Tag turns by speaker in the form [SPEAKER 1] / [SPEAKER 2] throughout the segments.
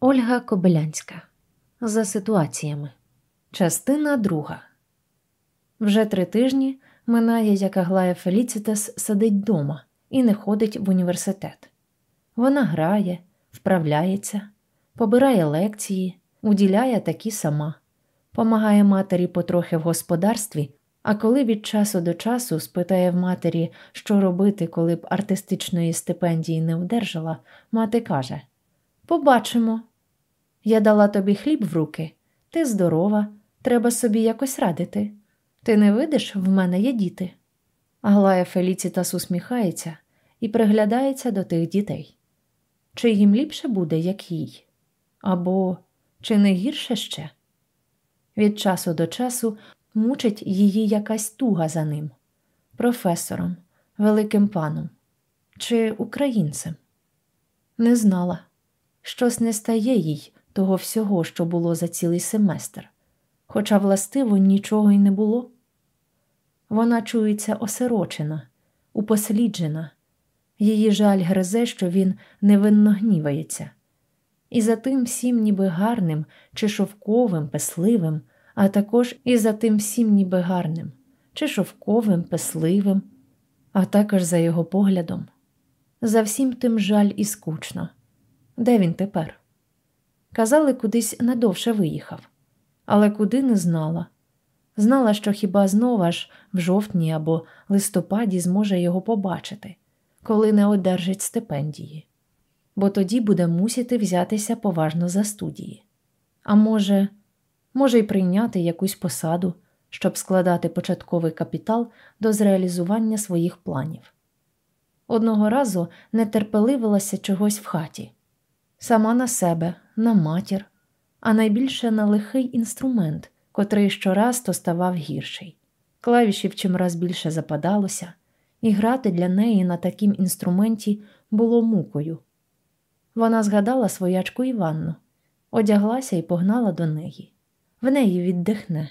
[SPEAKER 1] Ольга Кобилянська. За ситуаціями. Частина друга. Вже три тижні минає, як Аглая Феліцітас сидить вдома і не ходить в університет. Вона грає, вправляється, побирає лекції, уділяє такі сама, помагає матері потрохи в господарстві, а коли від часу до часу спитає в матері, що робити, коли б артистичної стипендії не одержала, мати каже Побачимо. Я дала тобі хліб в руки, ти здорова, треба собі якось радити. Ти не видиш, в мене є діти. Аглая Феліцітас усміхається і приглядається до тих дітей. Чи їм ліпше буде, як їй? Або чи не гірше ще? Від часу до часу мучить її якась туга за ним, професором, великим паном чи українцем. Не знала, щось не стає їй того всього, що було за цілий семестр, хоча, властиво, нічого й не було. Вона чується осирочена, упосліджена, її жаль гризе, що він невинно гнівається, і за тим всім ніби гарним чи шовковим, песливим, а також і за тим всім ніби гарним, чи шовковим, песливим, а також за його поглядом. За всім тим жаль і скучно. Де він тепер? Казали, кудись надовше виїхав, але куди не знала. Знала, що хіба знову аж в жовтні або листопаді зможе його побачити, коли не одержить стипендії, бо тоді буде мусити взятися поважно за студії. А може, може й прийняти якусь посаду, щоб складати початковий капітал до зреалізування своїх планів. Одного разу нетерпеливилася чогось в хаті, сама на себе, на матір, а найбільше на лихий інструмент, котрий щораз то ставав гірший. Клавішів чимраз більше западалося, і грати для неї на такім інструменті було мукою. Вона згадала своячку Іванну, одяглася і погнала до неї. В неї віддихне,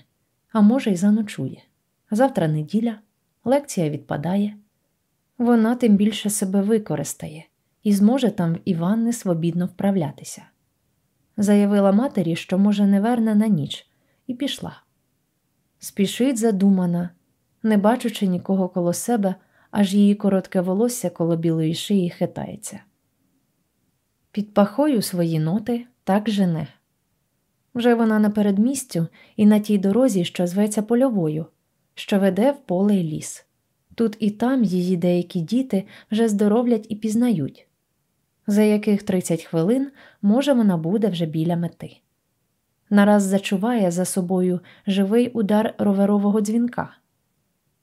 [SPEAKER 1] а може, й заночує. Завтра неділя, лекція відпадає. Вона тим більше себе використає і зможе там в Іванни свобідно вправлятися. Заявила матері, що, може, не верне на ніч, і пішла. Спішить задумана, не бачучи нікого коло себе, аж її коротке волосся коло білої шиї хитається. Під пахою свої ноти так жене. Вже вона на передмістю і на тій дорозі, що зветься польовою, що веде в поле й ліс. Тут і там її деякі діти вже здоровлять і пізнають, за яких 30 хвилин може вона буде вже біля мети. Нараз зачуває за собою живий удар роверового дзвінка.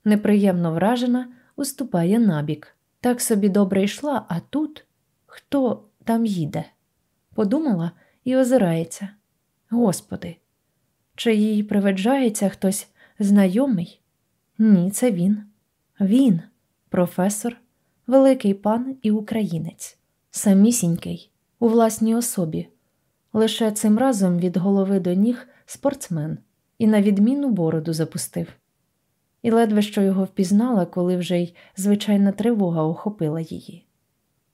[SPEAKER 1] Неприємно вражена, уступає набік. Так собі добре йшла, а тут хто там їде? Подумала і озирається. Господи, чи їй приведжається хтось знайомий? Ні, це він. Він, професор, великий пан і українець, самісінький, у власній особі. Лише цим разом від голови до ніг спортсмен і на відмінну бороду запустив. І ледве що його впізнала, коли вже й звичайна тривога охопила її.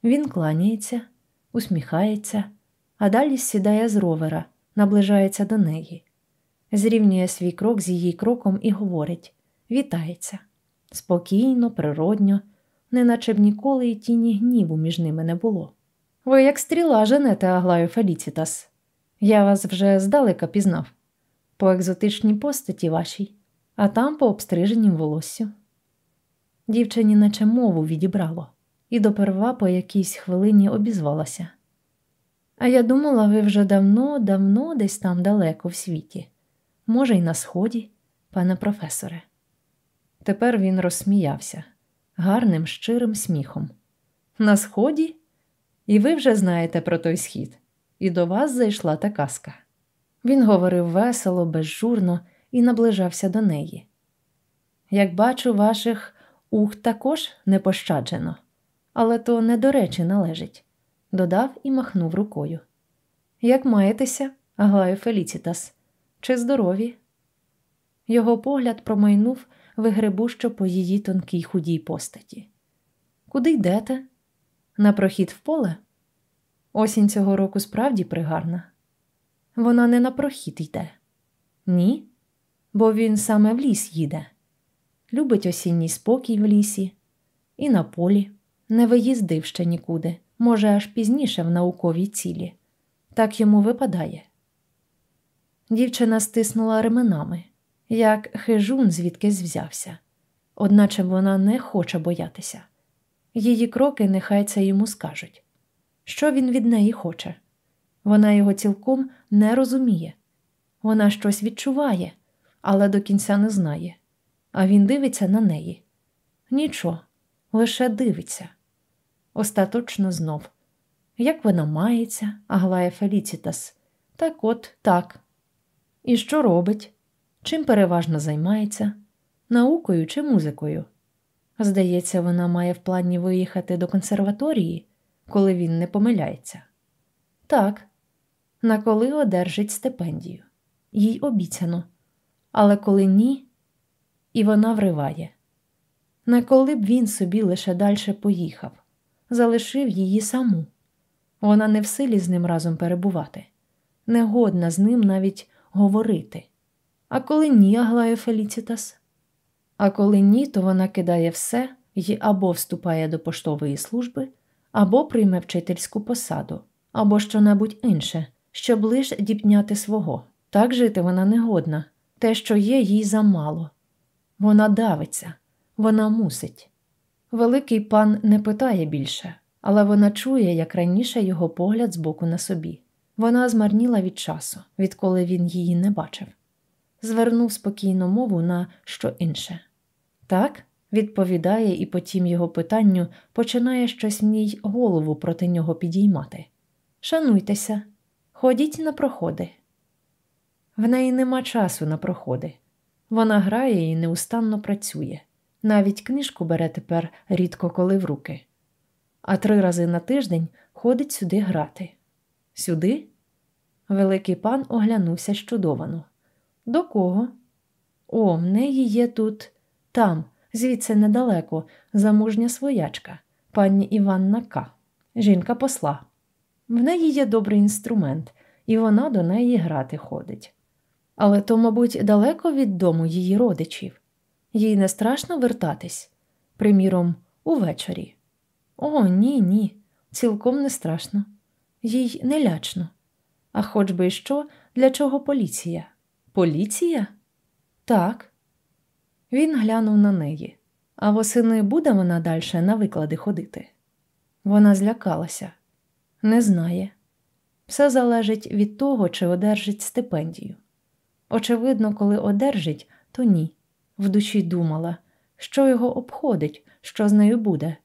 [SPEAKER 1] Він кланяється, усміхається, а далі сідає з ровера, наближається до неї, зрівнює свій крок з її кроком і говорить вітається спокійно, природньо, неначе б ніколи й тіні гніву між ними не було. Ви як стріла женете Аглаю Феліцітас. Я вас вже здалека пізнав, по екзотичній постаті вашій, а там по обстриженім волоссю. Дівчині наче мову відібрало, і доперва по якійсь хвилині обізвалася. А я думала, ви вже давно, давно десь там далеко в світі, може, й на сході, пане професоре. Тепер він розсміявся гарним, щирим сміхом. На сході? І ви вже знаєте про той схід, і до вас зайшла та казка. Він говорив весело, безжурно і наближався до неї. Як бачу, ваших ух також не пощаджено, але то не до речі належить, додав і махнув рукою. Як маєтеся, Аглаю Феліцітас, чи здорові? Його погляд промайнув вигребущо по її тонкій худій постаті. Куди йдете? На прохід в поле? Осінь цього року справді пригарна. Вона не на прохід йде. Ні, бо він саме в ліс їде. Любить осінній спокій в лісі і на полі, не виїздив ще нікуди, може, аж пізніше в науковій цілі. Так йому випадає. Дівчина стиснула ременами, як хижун звідкись взявся, одначе вона не хоче боятися. Її кроки нехай це йому скажуть. Що він від неї хоче? Вона його цілком не розуміє. Вона щось відчуває, але до кінця не знає. А він дивиться на неї. Нічого, лише дивиться. Остаточно знов. Як вона мається, Аглая Феліцітас? Так от так. І що робить? Чим переважно займається? Наукою чи музикою? Здається, вона має в плані виїхати до консерваторії, коли він не помиляється. Так, на коли одержить стипендію. Їй обіцяно. Але коли ні, і вона вриває. На коли б він собі лише далі поїхав, залишив її саму. Вона не в силі з ним разом перебувати, не годна з ним навіть говорити. А коли ні, Аглая Феліцітас? А коли ні, то вона кидає все і або вступає до поштової служби, або прийме вчительську посаду, або що-небудь інше, щоб лиш діпняти свого. Так жити вона не годна, те, що є, їй замало. Вона давиться, вона мусить. Великий пан не питає більше, але вона чує, як раніше його погляд збоку на собі. Вона змарніла від часу, відколи він її не бачив. Звернув спокійно мову на що інше. Так, відповідає, і потім його питанню починає щось в ній голову проти нього підіймати. Шануйтеся, ходіть на проходи. В неї нема часу на проходи. Вона грає і неустанно працює. Навіть книжку бере тепер рідко коли в руки. А три рази на тиждень ходить сюди грати. Сюди? Великий пан оглянувся щудовано. До кого? О, в неї є тут, там, звідси недалеко, замужня своячка, пані Іванна К. Жінка посла. В неї є добрий інструмент, і вона до неї грати ходить. Але то, мабуть, далеко від дому її родичів. Їй не страшно вертатись, приміром, увечері. О, ні, ні, цілком не страшно, їй не лячно. А хоч би що, для чого поліція? Поліція? Так. Він глянув на неї. А восени буде вона далі на виклади ходити? Вона злякалася, не знає. Все залежить від того, чи одержить стипендію. Очевидно, коли одержить, то ні. В душі думала, що його обходить, що з нею буде,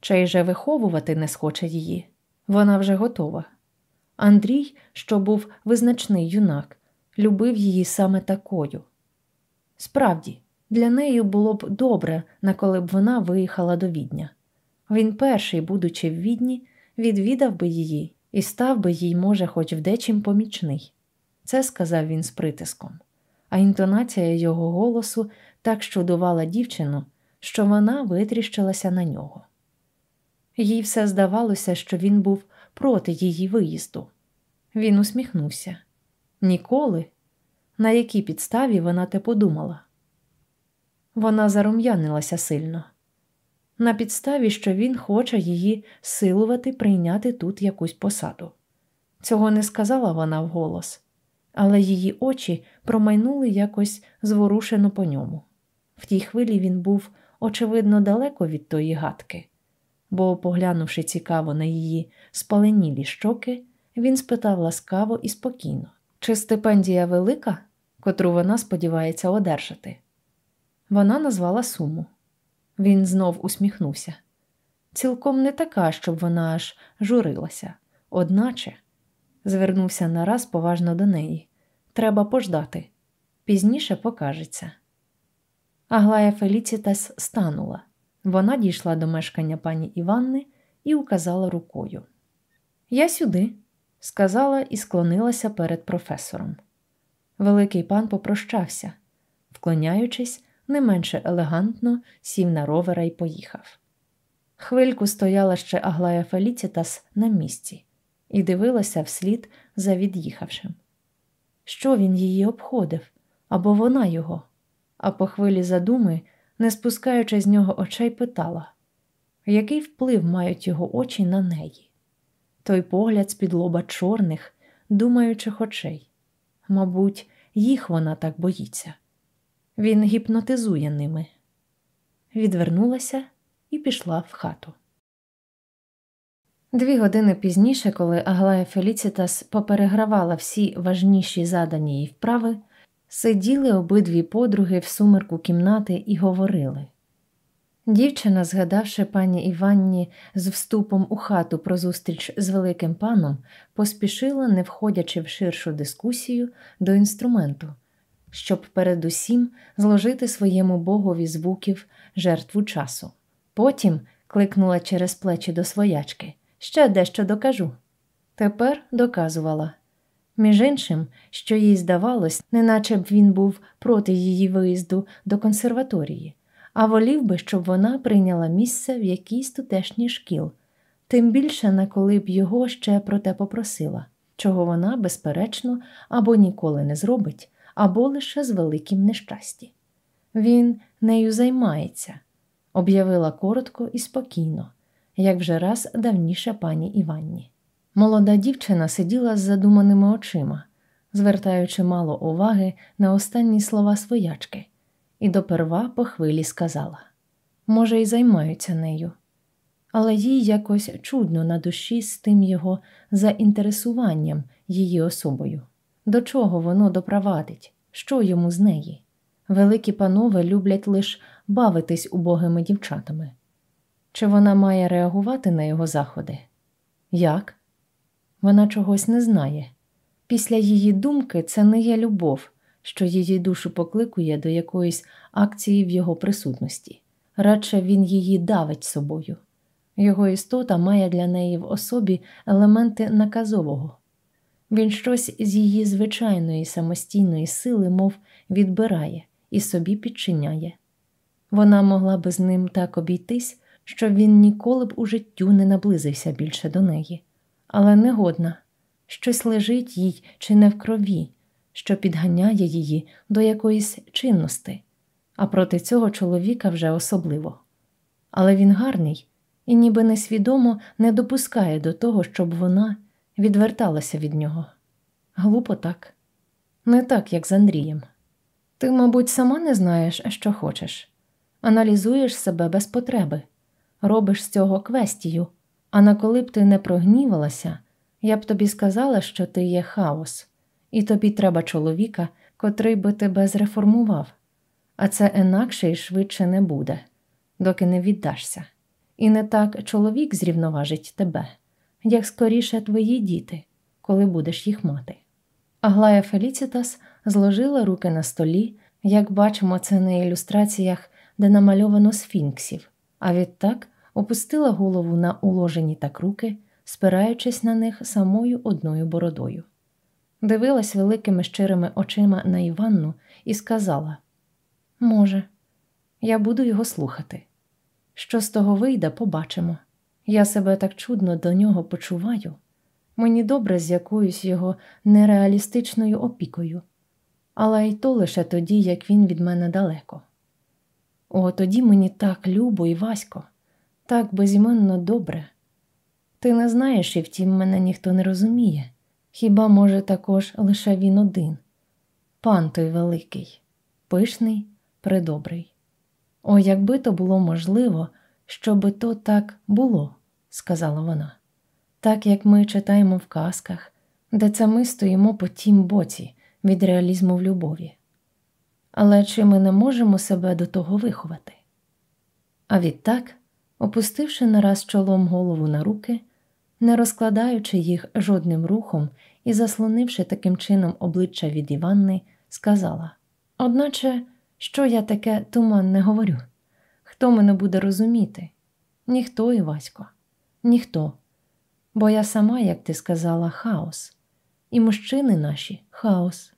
[SPEAKER 1] чи же виховувати не схоче її. Вона вже готова. Андрій, що був визначний юнак, любив її саме такою. Справді, для неї було б добре, наколи б вона виїхала до відня. Він перший, будучи в відні, відвідав би її і став би їй, може, хоч вдечим помічний. Це сказав він з притиском, а інтонація його голосу так щудувала дівчину, що вона витріщилася на нього. Їй все здавалося, що він був проти її виїзду. Він усміхнувся. Ніколи? На якій підставі вона те подумала? Вона зарум'янилася сильно. На підставі, що він хоче її силувати прийняти тут якусь посаду. Цього не сказала вона вголос, але її очі промайнули якось зворушено по ньому. В тій хвилі він був, очевидно, далеко від тої гадки, бо, поглянувши цікаво на її спаленілі щоки, він спитав ласкаво і спокійно, чи стипендія велика, котру вона сподівається одержати. Вона назвала суму. Він знов усміхнувся. Цілком не така, щоб вона аж журилася, одначе звернувся нараз поважно до неї. Треба пождати. Пізніше покажеться. Аглая Феліцітас станула. Вона дійшла до мешкання пані Іванни і указала рукою. Я сюди, сказала і склонилася перед професором. Великий пан попрощався, вклоняючись, не менше елегантно сів на ровера і поїхав. Хвильку стояла ще Аглая Феліцітас на місці, і дивилася вслід за від'їхавшим. Що він її обходив або вона його, а по хвилі задуми, не спускаючи з нього очей, питала, який вплив мають його очі на неї? Той погляд з-під лоба чорних, думаючих очей. Мабуть, їх вона так боїться. Він гіпнотизує ними. Відвернулася і пішла в хату. Дві години пізніше, коли Аглая Феліцітас поперегравала всі важніші задані їй вправи, сиділи обидві подруги в сумерку кімнати і говорили. Дівчина, згадавши пані Іванні з вступом у хату про зустріч з великим паном, поспішила, не входячи в ширшу дискусію, до інструменту, щоб передусім зложити своєму богові звуків жертву часу. Потім кликнула через плечі до своячки. Ще дещо докажу. Тепер доказувала. Між іншим, що їй здавалось, неначе б він був проти її виїзду до консерваторії, а волів би, щоб вона прийняла місце в якійсь тутешній шкіл, тим більше на коли б його ще про те попросила, чого вона, безперечно, або ніколи не зробить, або лише з великим нещасті. Він нею займається, об'явила коротко і спокійно як вже раз давніше пані Іванні. Молода дівчина сиділа з задуманими очима, звертаючи мало уваги на останні слова своячки, і доперва по хвилі сказала може, й займаються нею, але їй якось чудно на душі з тим його заінтересуванням її особою. До чого воно допровадить, що йому з неї? Великі панове люблять лише бавитись убогими дівчатами. Чи вона має реагувати на його заходи? Як? Вона чогось не знає. Після її думки це не є любов, що її душу покликує до якоїсь акції в його присутності, радше він її давить собою. Його істота має для неї в особі елементи наказового. Він щось з її звичайної самостійної сили, мов відбирає і собі підчиняє. Вона могла би з ним так обійтись що він ніколи б у життю не наблизився більше до неї, але негодна, щось лежить їй чи не в крові, що підганяє її до якоїсь чинності, а проти цього чоловіка вже особливо. Але він гарний і ніби несвідомо не допускає до того, щоб вона відверталася від нього. Глупо так, не так, як з Андрієм. Ти, мабуть, сама не знаєш, що хочеш, аналізуєш себе без потреби робиш з цього квестію, а на коли б ти не прогнівалася, я б тобі сказала, що ти є хаос, і тобі треба чоловіка, котрий би тебе зреформував, а це інакше і швидше не буде, доки не віддашся. І не так чоловік зрівноважить тебе, як скоріше твої діти, коли будеш їх мати. Аглая Феліцітас зложила руки на столі, як бачимо це на ілюстраціях, де намальовано сфінксів, а відтак опустила голову на уложені так руки, спираючись на них самою одною бородою. Дивилась великими щирими очима на Іванну і сказала: Може, я буду його слухати. Що з того вийде, побачимо. Я себе так чудно до нього почуваю. Мені добре з якоюсь його нереалістичною опікою, але й то лише тоді, як він від мене далеко. О, тоді мені так любо і васько, так безіменно добре. Ти не знаєш, і втім, мене ніхто не розуміє. Хіба, може, також лише він один пан той великий, пишний, предобрий. О, якби то було можливо, щоби то так було, сказала вона, так як ми читаємо в казках, де це ми стоїмо по тім боці від реалізму в любові. Але чи ми не можемо себе до того виховати? А відтак, опустивши нараз чолом голову на руки, не розкладаючи їх жодним рухом і заслонивши таким чином обличчя від Іванни, сказала: Одначе, що я таке туманне говорю? Хто мене буде розуміти? Ніхто, Івасько, ніхто. Бо я сама, як ти сказала, хаос, і мужчини наші хаос.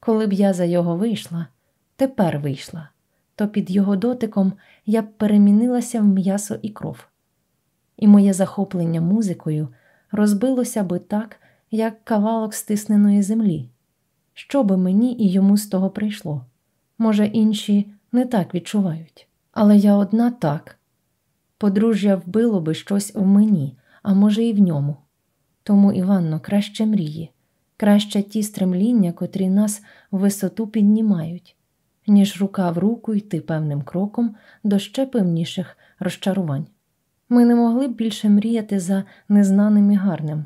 [SPEAKER 1] Коли б я за його вийшла, тепер вийшла, то під його дотиком я б перемінилася в м'ясо і кров. І моє захоплення музикою розбилося би так, як кавалок стисненої землі. Що би мені і йому з того прийшло? Може, інші не так відчувають, але я одна так. Подружжя вбило би щось в мені, а може, і в ньому. Тому, Іванно, краще мрії, краще ті стремління, котрі нас в висоту піднімають, ніж рука в руку йти певним кроком до ще певніших розчарувань. Ми не могли б більше мріяти за незнаним і гарним.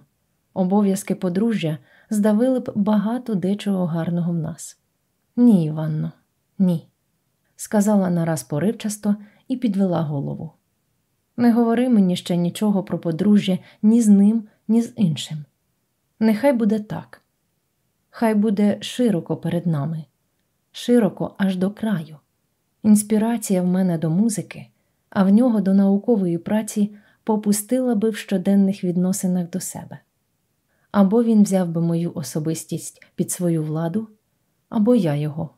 [SPEAKER 1] Обов'язки подружжя здавили б багато дечого гарного в нас. Ні, Іванно, ні, сказала нараз поривчасто і підвела голову. Не говори мені ще нічого про подружжя ні з ним, ні з іншим. Нехай буде так. Хай буде широко перед нами, широко аж до краю. Інспірація в мене до музики, а в нього до наукової праці попустила би в щоденних відносинах до себе. Або він взяв би мою особистість під свою владу, або я його.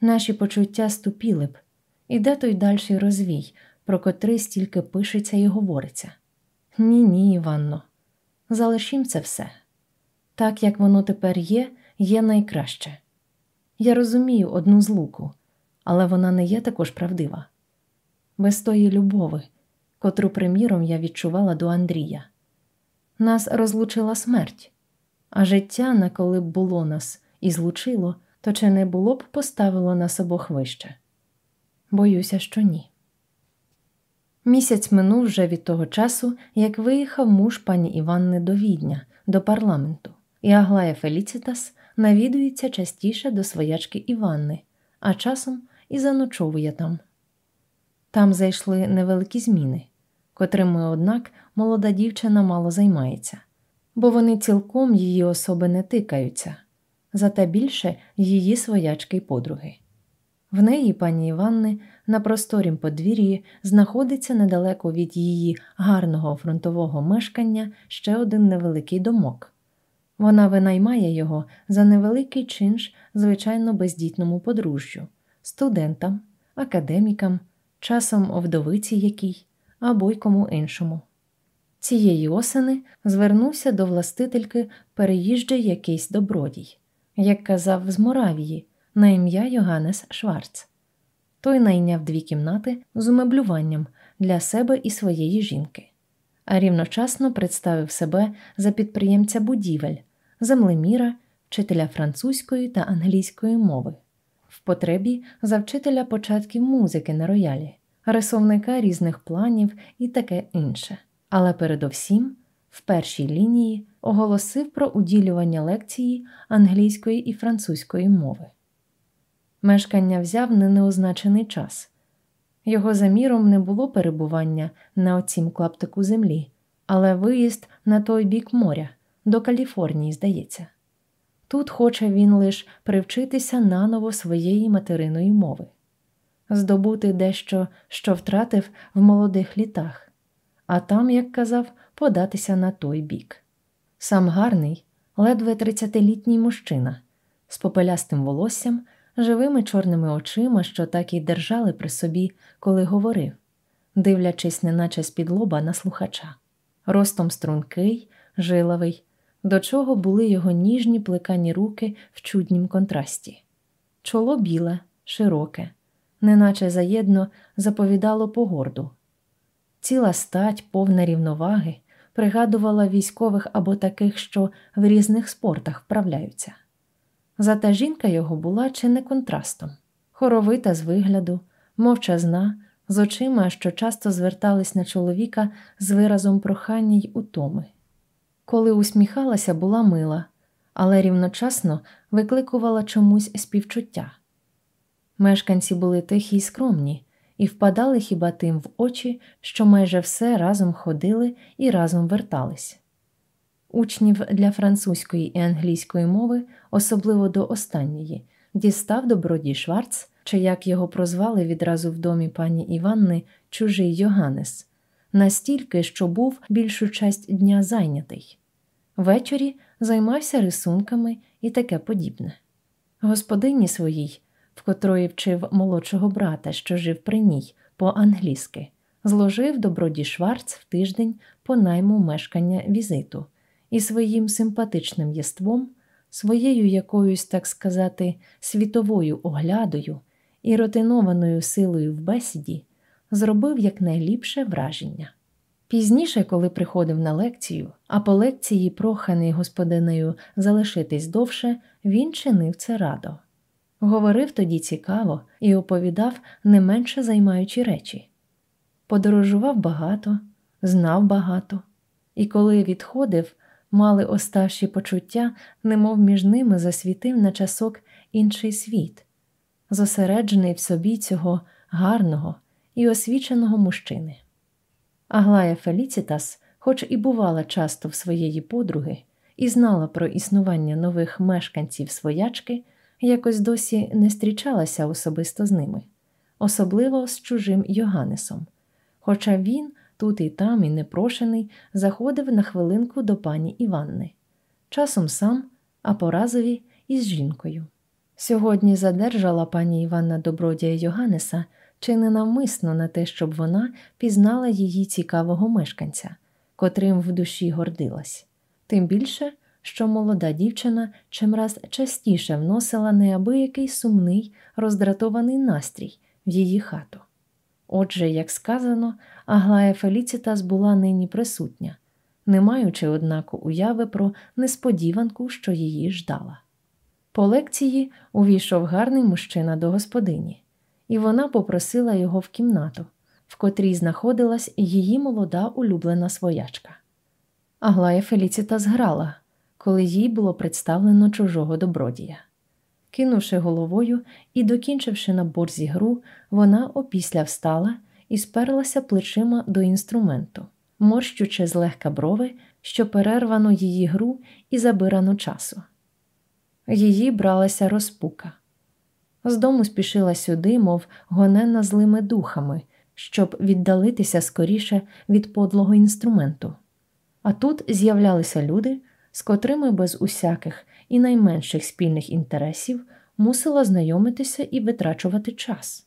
[SPEAKER 1] Наші почуття ступіли б, і де той дальший розвій, про котрий стільки пишеться і говориться. Ні, ні, Іванно, залишім це все. Так як воно тепер є, є найкраще. Я розумію одну злуку, але вона не є також правдива. Без тої любови, котру, приміром, я відчувала до Андрія. Нас розлучила смерть, а життя, на коли б було нас і злучило, то чи не було б поставило нас обох вище? Боюся, що ні. Місяць минув вже від того часу, як виїхав муж пані Іванни до Відня, до парламенту, і Аглая Феліцітас навідується частіше до своячки Іванни, а часом і заночовує там. Там зайшли невеликі зміни, котрими, однак, молода дівчина мало займається, бо вони цілком її особи не тикаються, зате більше її своячки й подруги. В неї, пані Іванни, на просторім подвір'ї знаходиться недалеко від її гарного фронтового мешкання ще один невеликий домок. Вона винаймає його за невеликий чинш, звичайно, бездітному подружжю, студентам, академікам, часом вдовиці якій або й кому іншому. Цієї осени звернувся до властительки переїжджий якийсь добродій, як казав з Моравії, на ім'я Йоганнес Шварц. Той найняв дві кімнати з умеблюванням для себе і своєї жінки, а рівночасно представив себе за підприємця будівель, землеміра, вчителя французької та англійської мови, потребі за вчителя початків музики на роялі, рисовника різних планів і таке інше. Але передовсім в першій лінії оголосив про уділювання лекції англійської і французької мови. Мешкання взяв на неозначений час. Його заміром не було перебування на оцім клаптику землі, але виїзд на той бік моря, до Каліфорнії, здається. Тут хоче він лише привчитися наново своєї материної мови, здобути дещо, що втратив в молодих літах, а там, як казав, податися на той бік. Сам гарний, ледве тридцятилітній мужчина з попелястим волоссям живими чорними очима, що так і держали при собі, коли говорив, дивлячись, неначе з-під лоба на слухача, ростом стрункий, жилавий, до чого були його ніжні плекані руки в чуднім контрасті. Чоло біле, широке, неначе заєдно заповідало погорду. Ціла стать, повна рівноваги, пригадувала військових або таких, що в різних спортах вправляються. Зате жінка його була чи не контрастом, хоровита з вигляду, мовчазна, з очима, що часто звертались на чоловіка з виразом прохання й утоми. Коли усміхалася, була мила, але рівночасно викликувала чомусь співчуття. Мешканці були тихі й скромні, і впадали хіба тим в очі, що майже все разом ходили і разом вертались. Учнів для французької і англійської мови, особливо до останньої, дістав добродій Шварц, чи як його прозвали відразу в домі пані Іванни, чужий Йоганнес, настільки, що був більшу часть дня зайнятий. Ввечері займався рисунками і таке подібне. Господині своїй, в котрої вчив молодшого брата, що жив при ній, по англійськи, зложив добродій Шварц в тиждень по найму мешкання візиту і своїм симпатичним єством, своєю якоюсь, так сказати, світовою оглядою і ротинованою силою в бесіді, зробив якнайліпше враження. Пізніше, коли приходив на лекцію, а по лекції, проханий господинею залишитись довше, він чинив це радо. Говорив тоді цікаво і оповідав не менше займаючі речі. Подорожував багато, знав багато, і коли відходив, мали оставші почуття, немов між ними засвітив на часок інший світ, зосереджений в собі цього гарного і освіченого мужчини. Аглая Феліцітас, хоч і бувала часто в своєї подруги, і знала про існування нових мешканців своячки, якось досі не зустрічалася особисто з ними, особливо з чужим Йоганнесом. Хоча він тут і там, і непрошений, заходив на хвилинку до пані Іванни, часом сам, а по разові із жінкою. Сьогодні задержала пані Іванна добродія Йоганнеса чи не на те, щоб вона пізнала її цікавого мешканця, котрим в душі гордилась, тим більше, що молода дівчина чимраз частіше вносила неабиякий сумний, роздратований настрій в її хату. Отже, як сказано, Аглая Феліцітас була нині присутня, не маючи, однак, уяви про несподіванку, що її ждала. По лекції увійшов гарний мужчина до господині і вона попросила його в кімнату, в котрій знаходилась її молода улюблена своячка. Аглая Феліціта зграла, коли їй було представлено чужого добродія. Кинувши головою і докінчивши на борзі гру, вона опісля встала і сперлася плечима до інструменту, морщучи злегка брови, що перервано її гру і забирано часу. Її бралася розпука. З дому спішила сюди, мов гонена злими духами, щоб віддалитися скоріше від подлого інструменту. А тут з'являлися люди, з котрими без усяких і найменших спільних інтересів мусила знайомитися і витрачувати час.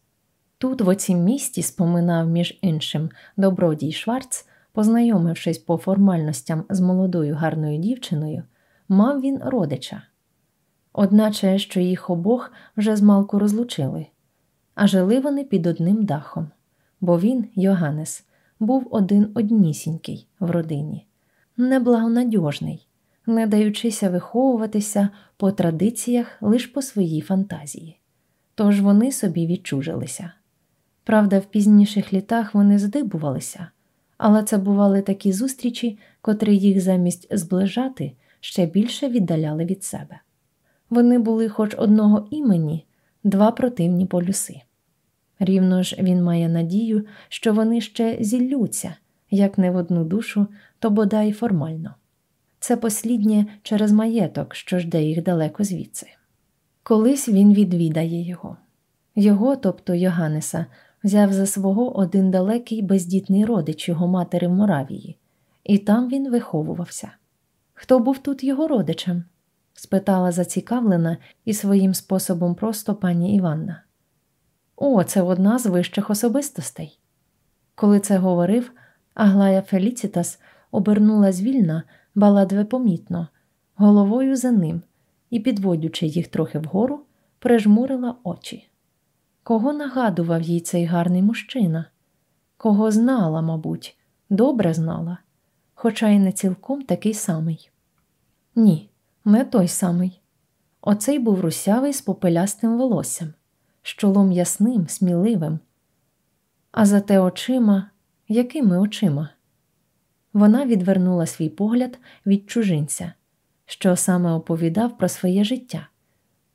[SPEAKER 1] Тут, в оцім місті, споминав, між іншим, добродій Шварц, познайомившись по формальностям з молодою гарною дівчиною, мав він родича одначе що їх обох вже змалку розлучили, а жили вони під одним дахом, бо він, Йоганнес, був один однісінький в родині, неблагонадьожний, не даючися виховуватися по традиціях лише по своїй фантазії. Тож вони собі відчужилися. Правда, в пізніших літах вони здибувалися, але це бували такі зустрічі, котрі їх замість зближати ще більше віддаляли від себе. Вони були хоч одного імені, два противні полюси. Рівно ж він має надію, що вони ще зіллються, як не в одну душу, то бодай формально. Це посліднє через маєток, що жде їх далеко звідси. Колись він відвідає його. Його, тобто Йоганнеса, взяв за свого один далекий бездітний родич його матери в Моравії, і там він виховувався. Хто був тут його родичем? Спитала зацікавлена і своїм способом просто пані Іванна. О, це одна з вищих особистостей. Коли це говорив, Аглая Феліцітас обернула звільна, баладве помітно, головою за ним і, підводячи їх трохи вгору, прижмурила очі. Кого нагадував їй цей гарний мужчина? Кого знала, мабуть, добре знала, хоча й не цілком такий самий. Ні, не той самий. Оцей був русявий з попелястим волоссям, з чолом ясним, сміливим. А зате очима, якими очима? Вона відвернула свій погляд від чужинця, що саме оповідав про своє життя,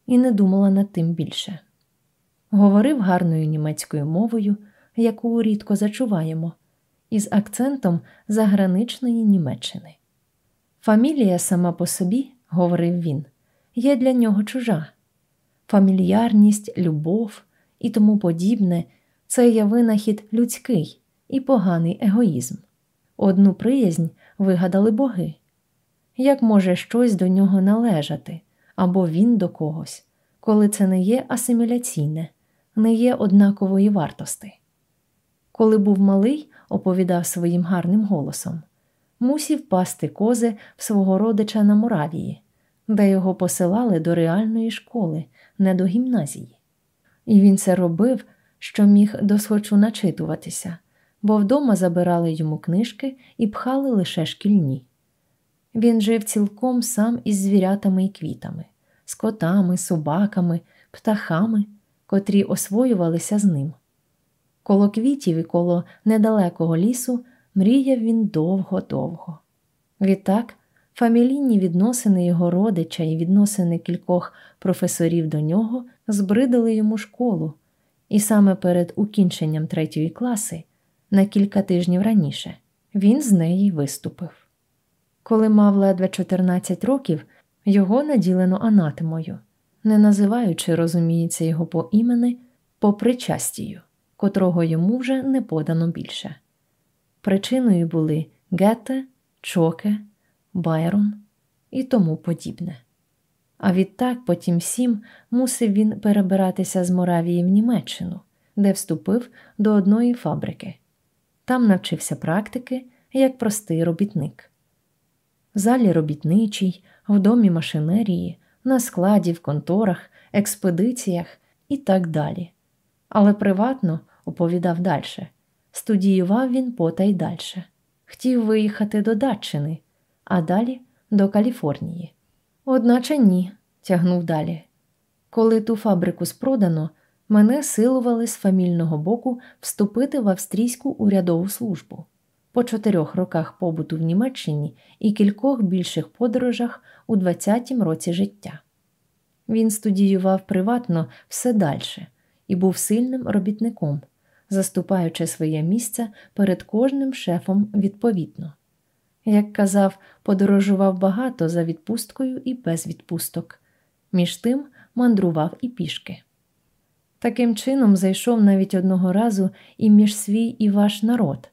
[SPEAKER 1] і не думала над тим більше. Говорив гарною німецькою мовою, яку рідко зачуваємо, із акцентом заграничної Німеччини. Фамілія сама по собі говорив він, є для нього чужа. Фамільярність, любов і тому подібне це є винахід людський і поганий егоїзм. Одну приязнь вигадали боги. Як може щось до нього належати або він до когось, коли це не є асиміляційне, не є однакової вартости? Коли був малий, оповідав своїм гарним голосом, мусів пасти кози в свого родича на Моравії, де його посилали до реальної школи, не до гімназії. І він це робив, що міг досхочу начитуватися, бо вдома забирали йому книжки і пхали лише шкільні. Він жив цілком сам із звірятами і квітами, з котами, собаками, птахами, котрі освоювалися з ним. Коло квітів і коло недалекого лісу мріяв він довго-довго. Відтак, фамілійні відносини його родича і відносини кількох професорів до нього збридили йому школу, і саме перед укінченням третьої класи, на кілька тижнів раніше, він з неї виступив. Коли мав ледве 14 років, його наділено анатемою, не називаючи, розуміється, його по імени по причастію, котрого йому вже не подано більше. Причиною були Гете, Чоке, Байрон і тому подібне. А відтак, потім всім, мусив він перебиратися з Моравії в Німеччину, де вступив до одної фабрики. Там навчився практики як простий робітник. В залі робітничій, в домі машинерії, на складі, в конторах, експедиціях і так далі. Але приватно оповідав далі. Студіював він потай дальше. Хотів виїхати до Датчини, а далі до Каліфорнії. Одначе ні, тягнув далі. Коли ту фабрику спродано, мене силували з фамільного боку вступити в австрійську урядову службу. По чотирьох роках побуту в Німеччині і кількох більших подорожах у 20-м році життя. Він студіював приватно все далі і був сильним робітником, заступаючи своє місце перед кожним шефом відповідно. Як казав, подорожував багато за відпусткою і без відпусток, між тим мандрував і пішки. Таким чином зайшов навіть одного разу і між свій і ваш народ,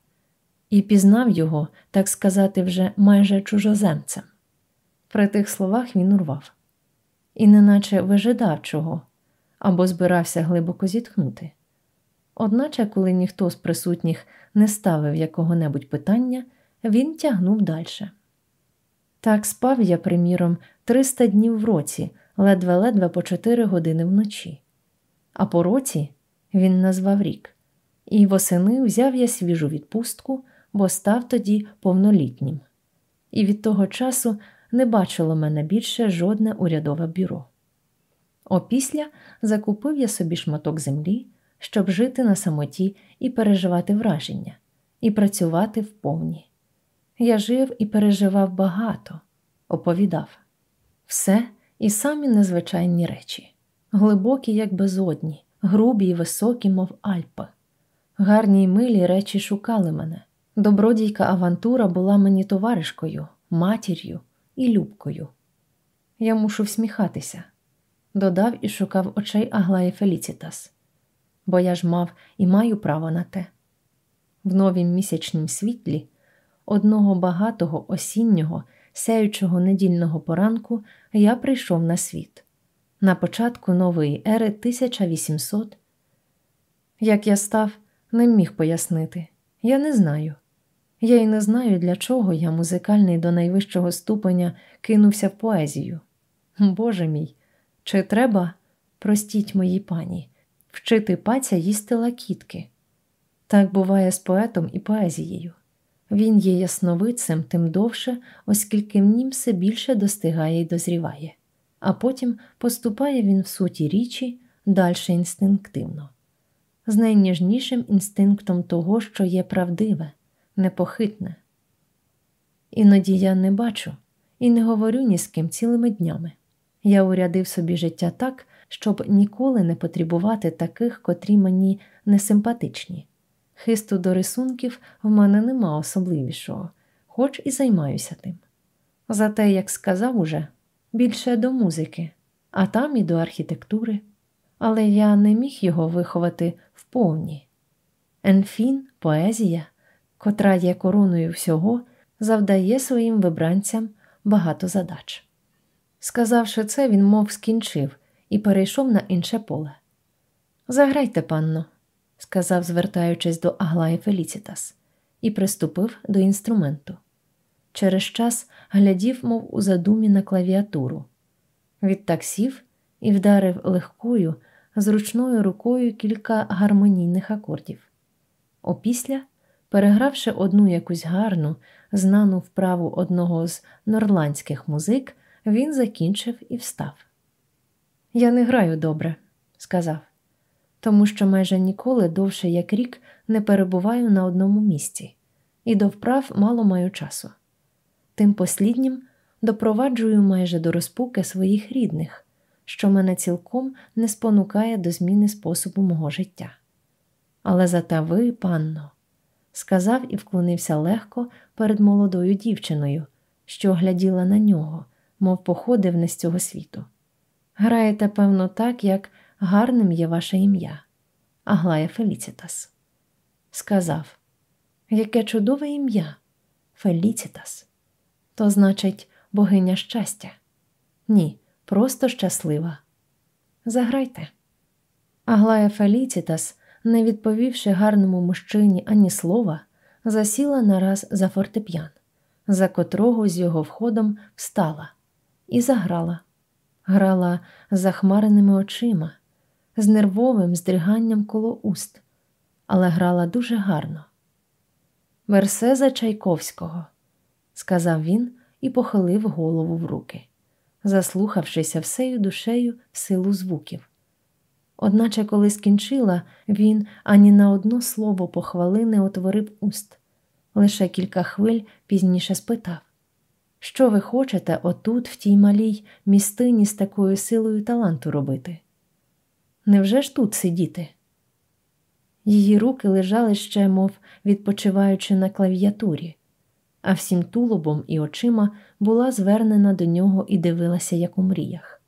[SPEAKER 1] і пізнав його, так сказати, вже майже чужоземцем. При тих словах він урвав, і неначе вижидав чого або збирався глибоко зітхнути. Одначе, коли ніхто з присутніх не ставив якого-небудь питання, він тягнув далі. Так спав я, приміром, 300 днів в році, ледве-ледве по 4 години вночі. А по році він назвав рік, і восени взяв я свіжу відпустку, бо став тоді повнолітнім. І від того часу не бачило мене більше жодне урядове бюро. Опісля закупив я собі шматок землі, щоб жити на самоті і переживати враження, і працювати вповні. Я жив і переживав багато, оповідав все і самі незвичайні речі, глибокі, як безодні, грубі й високі, мов Альпи. Гарні й милі речі шукали мене. Добродійка авантура була мені товаришкою, матір'ю і любкою. Я мушу всміхатися, додав і шукав очей Аглаї Феліцітас, бо я ж мав і маю право на те. В новім місячнім світлі одного багатого осіннього, сяючого недільного поранку я прийшов на світ. На початку нової ери 1800. Як я став, не міг пояснити. Я не знаю. Я й не знаю, для чого я, музикальний до найвищого ступеня, кинувся в поезію. Боже мій, чи треба, простіть моїй пані, вчити паця їсти лакітки? Так буває з поетом і поезією. Він є ясновидцем тим довше, оскільки в нім все більше достигає і дозріває, а потім поступає він в суті річі далі інстинктивно, з найніжнішим інстинктом того, що є правдиве, непохитне. Іноді я не бачу і не говорю ні з ким цілими днями. Я урядив собі життя так, щоб ніколи не потребувати таких, котрі мені несимпатичні. Хисту до рисунків в мене нема особливішого, хоч і займаюся тим. Зате, як сказав уже, більше до музики, а там і до архітектури, але я не міг його виховати вповні. Енфін, поезія, котра є короною всього, завдає своїм вибранцям багато задач. Сказавши це, він мов скінчив і перейшов на інше поле. Заграйте, панно, сказав, звертаючись до Аглаї Феліцітас, і приступив до інструменту. Через час глядів, мов у задумі на клавіатуру. Відтак сів і вдарив легкою, зручною рукою кілька гармонійних акордів. Опісля, перегравши одну якусь гарну, знану вправу одного з норландських музик, він закінчив і встав. Я не граю добре, сказав, тому що майже ніколи довше як рік не перебуваю на одному місці, і до вправ мало маю часу. Тим посліднім допроваджую майже до розпуки своїх рідних, що мене цілком не спонукає до зміни способу мого життя. Але зате ви, панно, сказав і вклонився легко перед молодою дівчиною, що гляділа на нього, мов походив не з цього світу. Граєте, певно, так, як гарним є ваше ім'я, Аглая Феліцітас. Сказав, яке чудове ім'я Феліцітас. То значить, богиня щастя. Ні, просто щаслива. Заграйте. Аглая Феліцітас, не відповівши гарному мужчині ані слова, засіла нараз за фортеп'ян, за котрого з його входом встала, і заграла, грала захмареними очима, з нервовим здриганням коло уст, але грала дуже гарно. Мерсеза Чайковського, сказав він і похилив голову в руки, заслухавшися всею душею в силу звуків. Одначе, коли скінчила, він ані на одно слово похвали не отворив уст, лише кілька хвиль пізніше спитав Що ви хочете отут, в тій малій містині з такою силою таланту робити? Невже ж тут сидіти? Її руки лежали ще, мов відпочиваючи на клавіатурі, а всім тулубом і очима була звернена до нього і дивилася, як у мріях.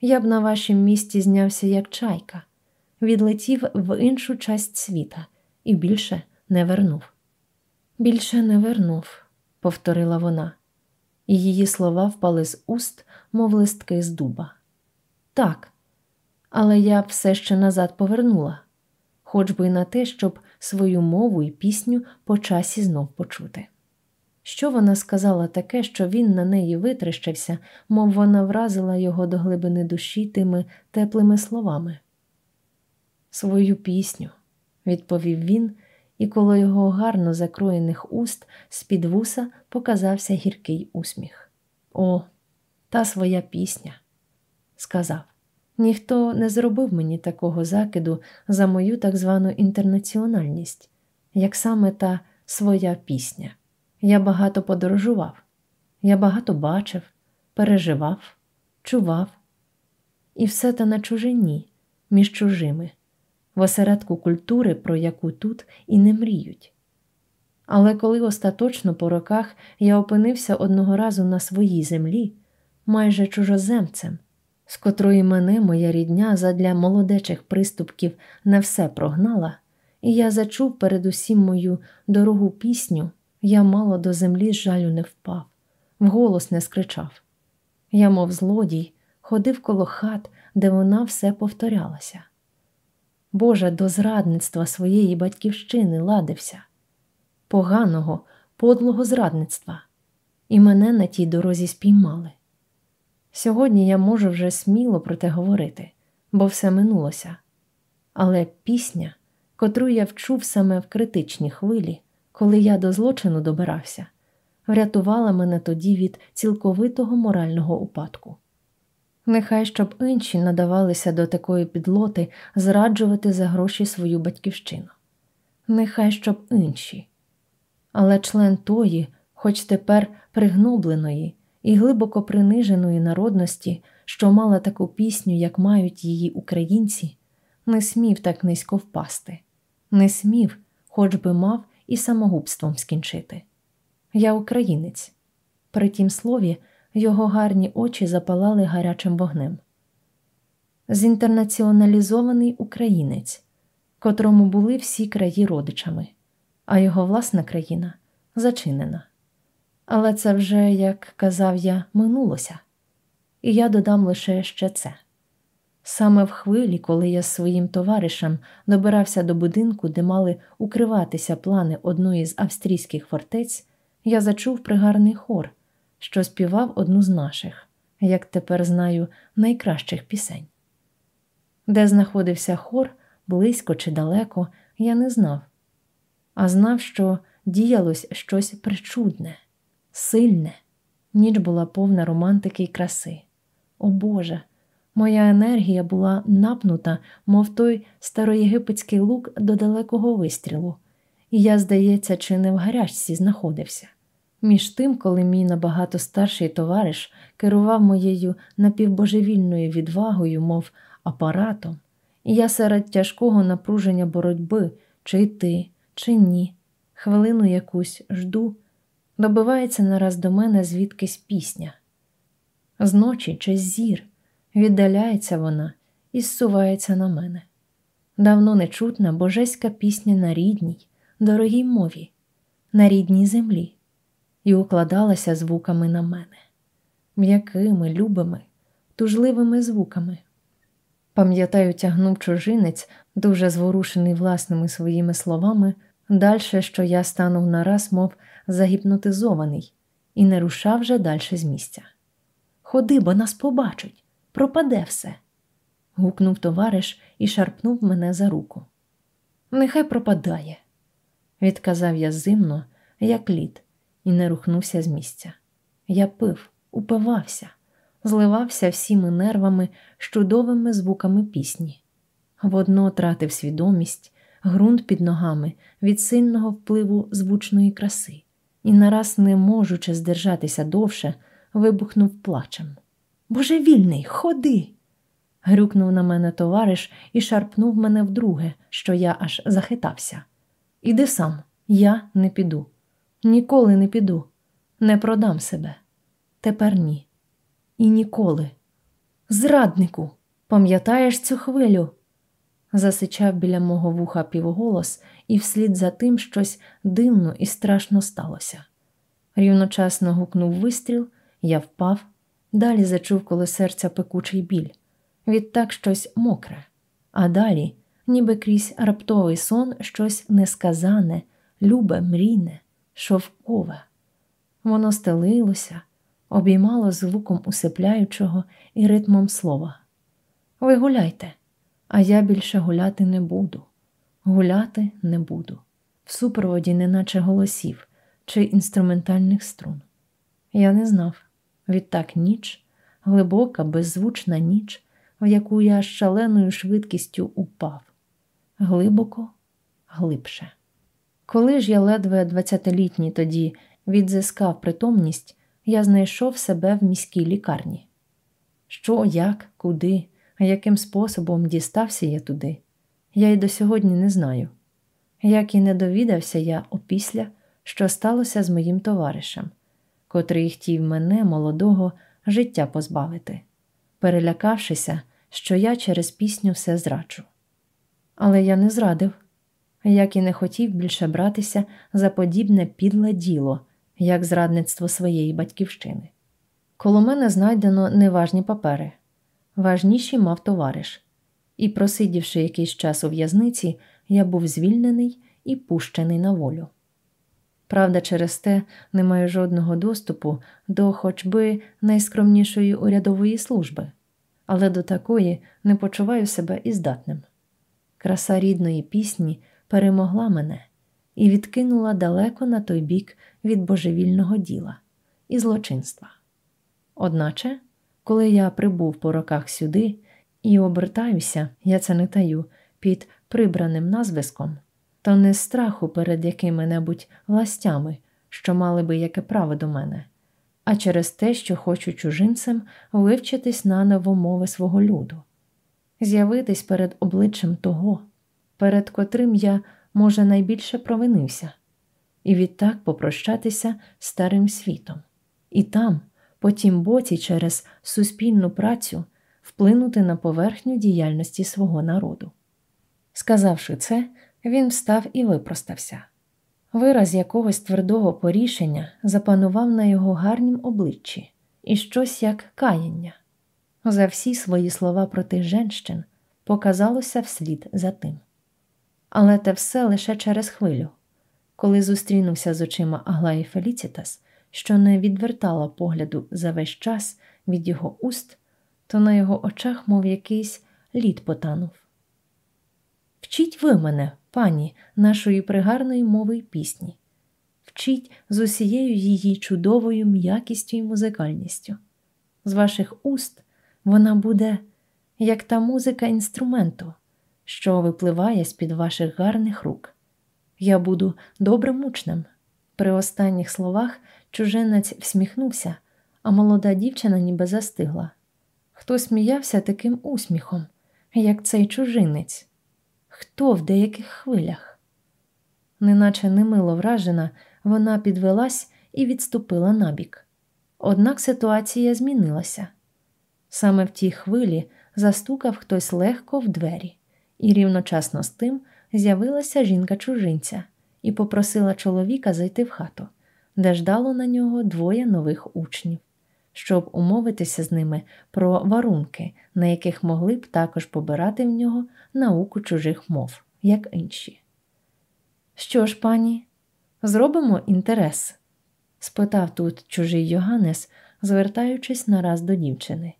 [SPEAKER 1] Я б на вашім місці знявся як чайка, відлетів в іншу часть світа і більше не вернув. Більше не вернув, повторила вона, і її слова впали з уст, мов листки з дуба. Так, але я все ще назад повернула, хоч би на те, щоб свою мову і пісню по часі знов почути. Що вона сказала таке, що він на неї витріщився, мов вона вразила його до глибини душі тими теплими словами? Свою пісню, відповів він, і коло його гарно закроєних уст з-під вуса показався гіркий усміх. О, та своя пісня, сказав. Ніхто не зробив мені такого закиду за мою так звану інтернаціональність, як саме та своя пісня. Я багато подорожував, я багато бачив, переживав, чував, і все те на чужині, між чужими, в осередку культури, про яку тут і не мріють. Але коли остаточно по роках я опинився одного разу на своїй землі, майже чужоземцем, з котрої мене моя рідня задля молодечих приступків не все прогнала, і я зачув передусім мою дорогу пісню. Я мало до землі з жалю не впав, вголос не скричав. Я, мов злодій, ходив коло хат, де вона все повторялася. Боже, до зрадництва своєї батьківщини ладився, поганого, подлого зрадництва, і мене на тій дорозі спіймали. Сьогодні я можу вже сміло про те говорити, бо все минулося. Але пісня, котру я вчув саме в критичній хвилі, коли я до злочину добирався, врятувала мене тоді від цілковитого морального упадку. Нехай щоб інші надавалися до такої підлоти зраджувати за гроші свою батьківщину. Нехай щоб інші. Але член тої, хоч тепер пригнобленої і глибоко приниженої народності, що мала таку пісню, як мають її українці, не смів так низько впасти, не смів, хоч би мав і самогубством скінчити. Я українець. При тім слові його гарні очі запалали гарячим вогнем. Зінтернаціоналізований українець, котрому були всі краї родичами, а його власна країна зачинена. Але це вже, як казав я, минулося, і я додам лише ще це. Саме в хвилі, коли я з своїм товаришем добирався до будинку, де мали укриватися плани одної з австрійських фортець, я зачув пригарний хор, що співав одну з наших, як тепер знаю, найкращих пісень. Де знаходився хор, близько чи далеко, я не знав, а знав, що діялось щось причудне, сильне, ніч була повна романтики й краси. О Боже! Моя енергія була напнута, мов той староєгипетський лук до далекого вистрілу, і я, здається, чи не в гарячці знаходився. Між тим, коли мій набагато старший товариш керував моєю напівбожевільною відвагою, мов апаратом, і я серед тяжкого напруження боротьби, чи йти, чи ні, хвилину якусь жду, добивається нараз до мене звідкись пісня. Зночі чи зір віддаляється вона і зсувається на мене. Давно нечутна божеська пісня на рідній, дорогій мові, на рідній землі, і укладалася звуками на мене, м'якими, любими, тужливими звуками. Пам'ятаю, тягнув чужинець, дуже зворушений власними своїми словами, дальше, що я станув нараз, мов загіпнотизований, і не рушав вже дальше з місця. Ходи, бо нас побачать пропаде все. гукнув товариш і шарпнув мене за руку. Нехай пропадає, відказав я зимно, як лід, і не рухнувся з місця. Я пив, упивався, зливався всіми нервами з чудовими звуками пісні. Водно тратив свідомість, ґрунт під ногами від сильного впливу звучної краси, і нараз, не можучи здержатися довше, вибухнув плачем. Божевільний, ходи. грюкнув на мене товариш і шарпнув мене вдруге, що я аж захитався. Іди сам, я не піду. Ніколи не піду, не продам себе. Тепер ні. І ніколи. Зраднику, пам'ятаєш цю хвилю? засичав біля мого вуха півголос, і вслід за тим щось дивно і страшно сталося. Рівночасно гукнув вистріл, я впав. Далі зачув коло серця пекучий біль, відтак щось мокре, а далі, ніби крізь раптовий сон, щось несказане, любе, мрійне, шовкове. Воно стелилося, обіймало звуком усипляючого і ритмом слова. Ви гуляйте, а я більше гуляти не буду. Гуляти не буду, в супроводі, неначе голосів чи інструментальних струн. Я не знав. Відтак ніч, глибока, беззвучна ніч, в яку я з шаленою швидкістю упав, глибоко, глибше. Коли ж я ледве двадцятилітній тоді відзискав притомність, я знайшов себе в міській лікарні. Що, як, куди, яким способом дістався я туди, я й до сьогодні не знаю. Як і не довідався я опісля, що сталося з моїм товаришем котрий хотів мене, молодого, життя позбавити, перелякавшися, що я через пісню все зраджу. Але я не зрадив, як і не хотів більше братися за подібне підле діло, як зрадництво своєї батьківщини. Коло мене знайдено неважні папери, важніші мав товариш, і, просидівши якийсь час у в'язниці, я був звільнений і пущений на волю. Правда, через те не маю жодного доступу до хоч би найскромнішої урядової служби, але до такої не почуваю себе і здатним. Краса рідної пісні перемогла мене і відкинула далеко на той бік від божевільного діла і злочинства. Одначе, коли я прибув по роках сюди і обертаюся, я це не таю, під прибраним назвиском. То не страху перед якими-небудь властями, що мали би яке право до мене, а через те, що хочу чужинцем вивчитись наново мови свого люду, з'явитись перед обличчям того, перед котрим я, може, найбільше провинився, і відтак попрощатися старим світом, і там, по тім боці, через суспільну працю, вплинути на поверхню діяльності свого народу. Сказавши це, він встав і випростався. Вираз якогось твердого порішення запанував на його гарнім обличчі і щось як каяння. За всі свої слова проти женщин показалося вслід за тим. Але те все лише через хвилю, коли зустрінувся з очима Аглаї Феліцітас, що не відвертала погляду за весь час від його уст, то на його очах, мов якийсь лід потанув. Вчіть ви мене, пані, нашої пригарної мови й пісні, вчіть з усією її чудовою м'якістю і музикальністю. З ваших уст вона буде, як та музика інструменту, що випливає з-під ваших гарних рук. Я буду добрим учнем. При останніх словах чужинець всміхнувся, а молода дівчина ніби застигла. Хто сміявся таким усміхом, як цей чужинець? Хто в деяких хвилях? Неначе немило вражена, вона підвелась і відступила набік. Однак ситуація змінилася. Саме в тій хвилі застукав хтось легко в двері, і рівночасно з тим з'явилася жінка-чужинця і попросила чоловіка зайти в хату, де ждало на нього двоє нових учнів, щоб умовитися з ними про варунки, на яких могли б також побирати в нього науку чужих мов, як інші. Що ж, пані, зробимо інтерес? спитав тут чужий Йоганнес, звертаючись нараз до дівчини,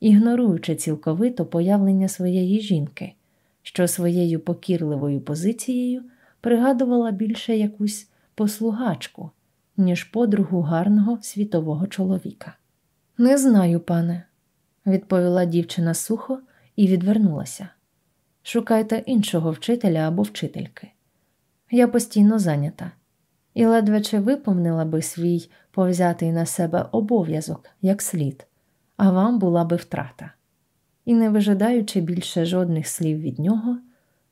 [SPEAKER 1] ігноруючи цілковито появлення своєї жінки, що своєю покірливою позицією пригадувала більше якусь послугачку, ніж подругу гарного світового чоловіка. Не знаю, пане, відповіла дівчина сухо і відвернулася. Шукайте іншого вчителя або вчительки. Я постійно зайнята, і ледве чи виповнила би свій повзятий на себе обов'язок як слід, а вам була би втрата. І, не вижидаючи більше жодних слів від нього,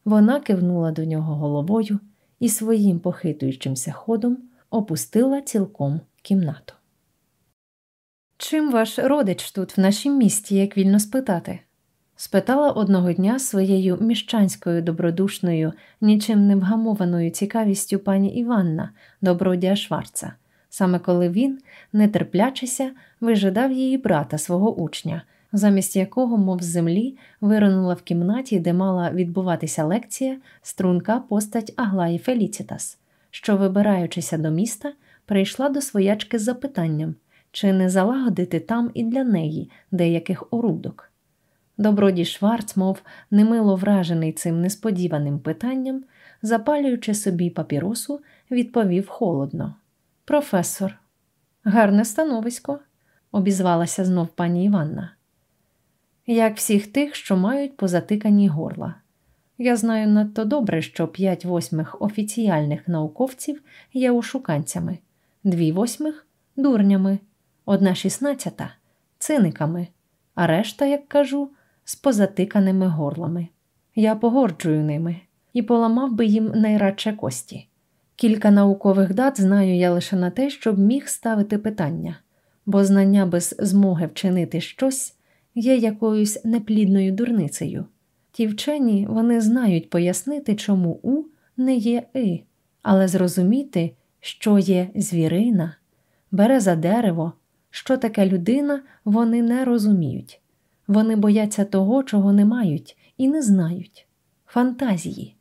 [SPEAKER 1] вона кивнула до нього головою і своїм похитуючимся ходом опустила цілком кімнату. Чим ваш родич тут, в нашім місті, як вільно спитати? спитала одного дня своєю міщанською добродушною, нічим не вгамованою цікавістю пані Іванна, добродія Шварца, саме коли він, нетерплячися, вижидав її брата свого учня, замість якого, мов з землі, виринула в кімнаті, де мала відбуватися лекція, струнка постать Аглаї Феліцітас, що, вибираючися до міста, прийшла до своячки з запитанням, чи не залагодити там і для неї деяких орудок. Добродій Шварц, мов немило вражений цим несподіваним питанням, запалюючи собі папіросу, відповів холодно. Професор, гарне становисько, обізвалася знов пані Іванна. Як всіх тих, що мають позатикані горла. Я знаю надто добре, що п'ять восьмих офіціальних науковців є ушуканцями, дві восьмих дурнями, одна шістнадцята циниками, а решта, як кажу, з позатиканими горлами. Я погорджую ними і поламав би їм найрадше кості. Кілька наукових дат знаю я лише на те, щоб міг ставити питання, бо знання без змоги вчинити щось є якоюсь неплідною дурницею. Ті вчені вони знають пояснити, чому У не є И, але зрозуміти, що є звірина, береза дерево, що таке людина, вони не розуміють. Вони бояться того, чого не мають і не знають фантазії.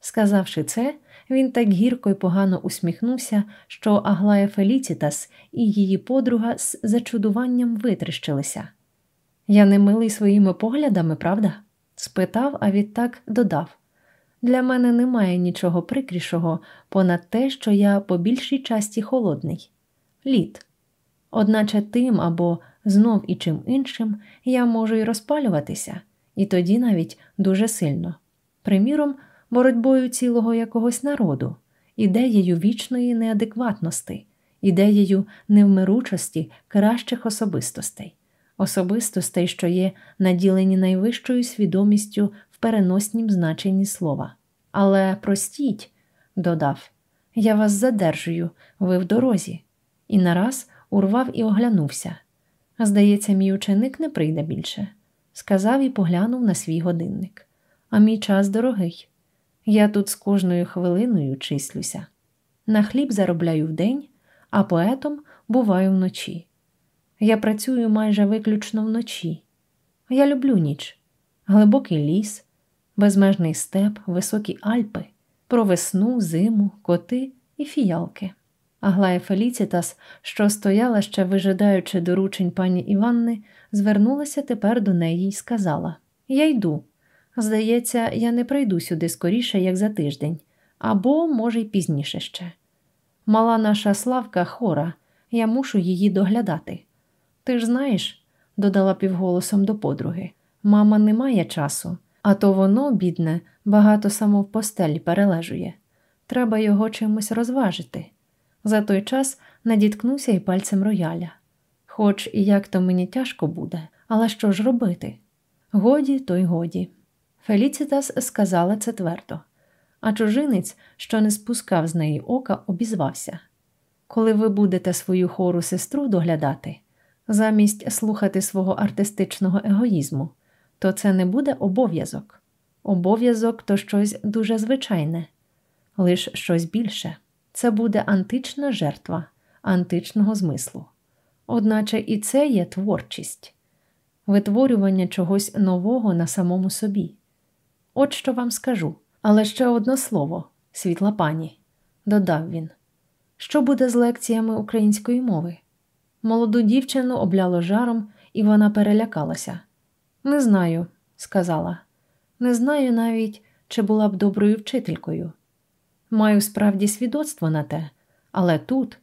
[SPEAKER 1] Сказавши це, він так гірко й погано усміхнувся, що Аглая Феліцітас і її подруга з зачудуванням витріщилися. Я не милий своїми поглядами, правда? спитав, а відтак додав. Для мене немає нічого прикрішого понад те, що я по більшій часті холодний. Лід. Одначе тим або знов і чим іншим я можу й розпалюватися, і тоді навіть дуже сильно. Приміром, боротьбою цілого якогось народу, ідеєю вічної неадекватності, ідеєю невмиручості кращих особистостей, особистостей, що є наділені найвищою свідомістю в переноснім значенні слова. Але простіть, додав, я вас задержую, ви в дорозі, і нараз урвав і оглянувся. Здається, мій ученик не прийде більше, сказав і поглянув на свій годинник. А мій час дорогий. Я тут з кожною хвилиною числюся. На хліб заробляю вдень, а поетом буваю вночі. Я працюю майже виключно вночі. Я люблю ніч, глибокий ліс, безмежний степ, високі Альпи, про весну, зиму, коти і фіялки. Аглая Феліцітас, що стояла ще вижидаючи доручень пані Іванни, звернулася тепер до неї і сказала: Я йду. Здається, я не прийду сюди скоріше, як за тиждень, або, може, й пізніше ще. Мала наша Славка хора, я мушу її доглядати. Ти ж знаєш, додала півголосом до подруги, мама не має часу, а то воно, бідне, багато само в постелі перележує. Треба його чимось розважити. За той час надіткнувся і пальцем рояля. Хоч і як то мені тяжко буде, але що ж робити? Годі, то й годі. Феліцітас сказала це твердо, а чужинець, що не спускав з неї ока, обізвався. Коли ви будете свою хору сестру доглядати, замість слухати свого артистичного егоїзму, то це не буде обов'язок. Обов'язок то щось дуже звичайне, лиш щось більше. Це буде антична жертва античного змислу. Одначе і це є творчість, витворювання чогось нового на самому собі. От що вам скажу, але ще одно слово, світла пані, додав він. Що буде з лекціями української мови? Молоду дівчину обляло жаром, і вона перелякалася. Не знаю, сказала, не знаю навіть, чи була б доброю вчителькою. Маю справді свідоцтво на те, але тут,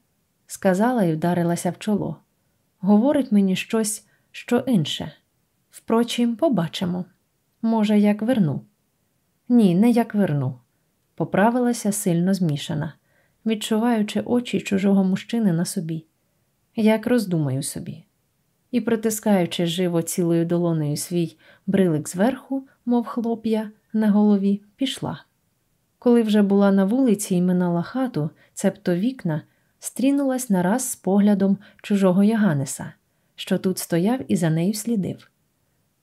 [SPEAKER 1] сказала і вдарилася в чоло. Говорить мені щось, що інше. Впрочем, побачимо. Може, як верну. Ні, не як верну. Поправилася сильно змішана, відчуваючи очі чужого мужчини на собі, як роздумаю собі. І, притискаючи живо цілою долонею свій брилик зверху, мов хлоп'я, на голові, пішла. Коли вже була на вулиці і минала хату, цебто вікна, стрінулась нараз з поглядом чужого Яганеса, що тут стояв і за нею слідив.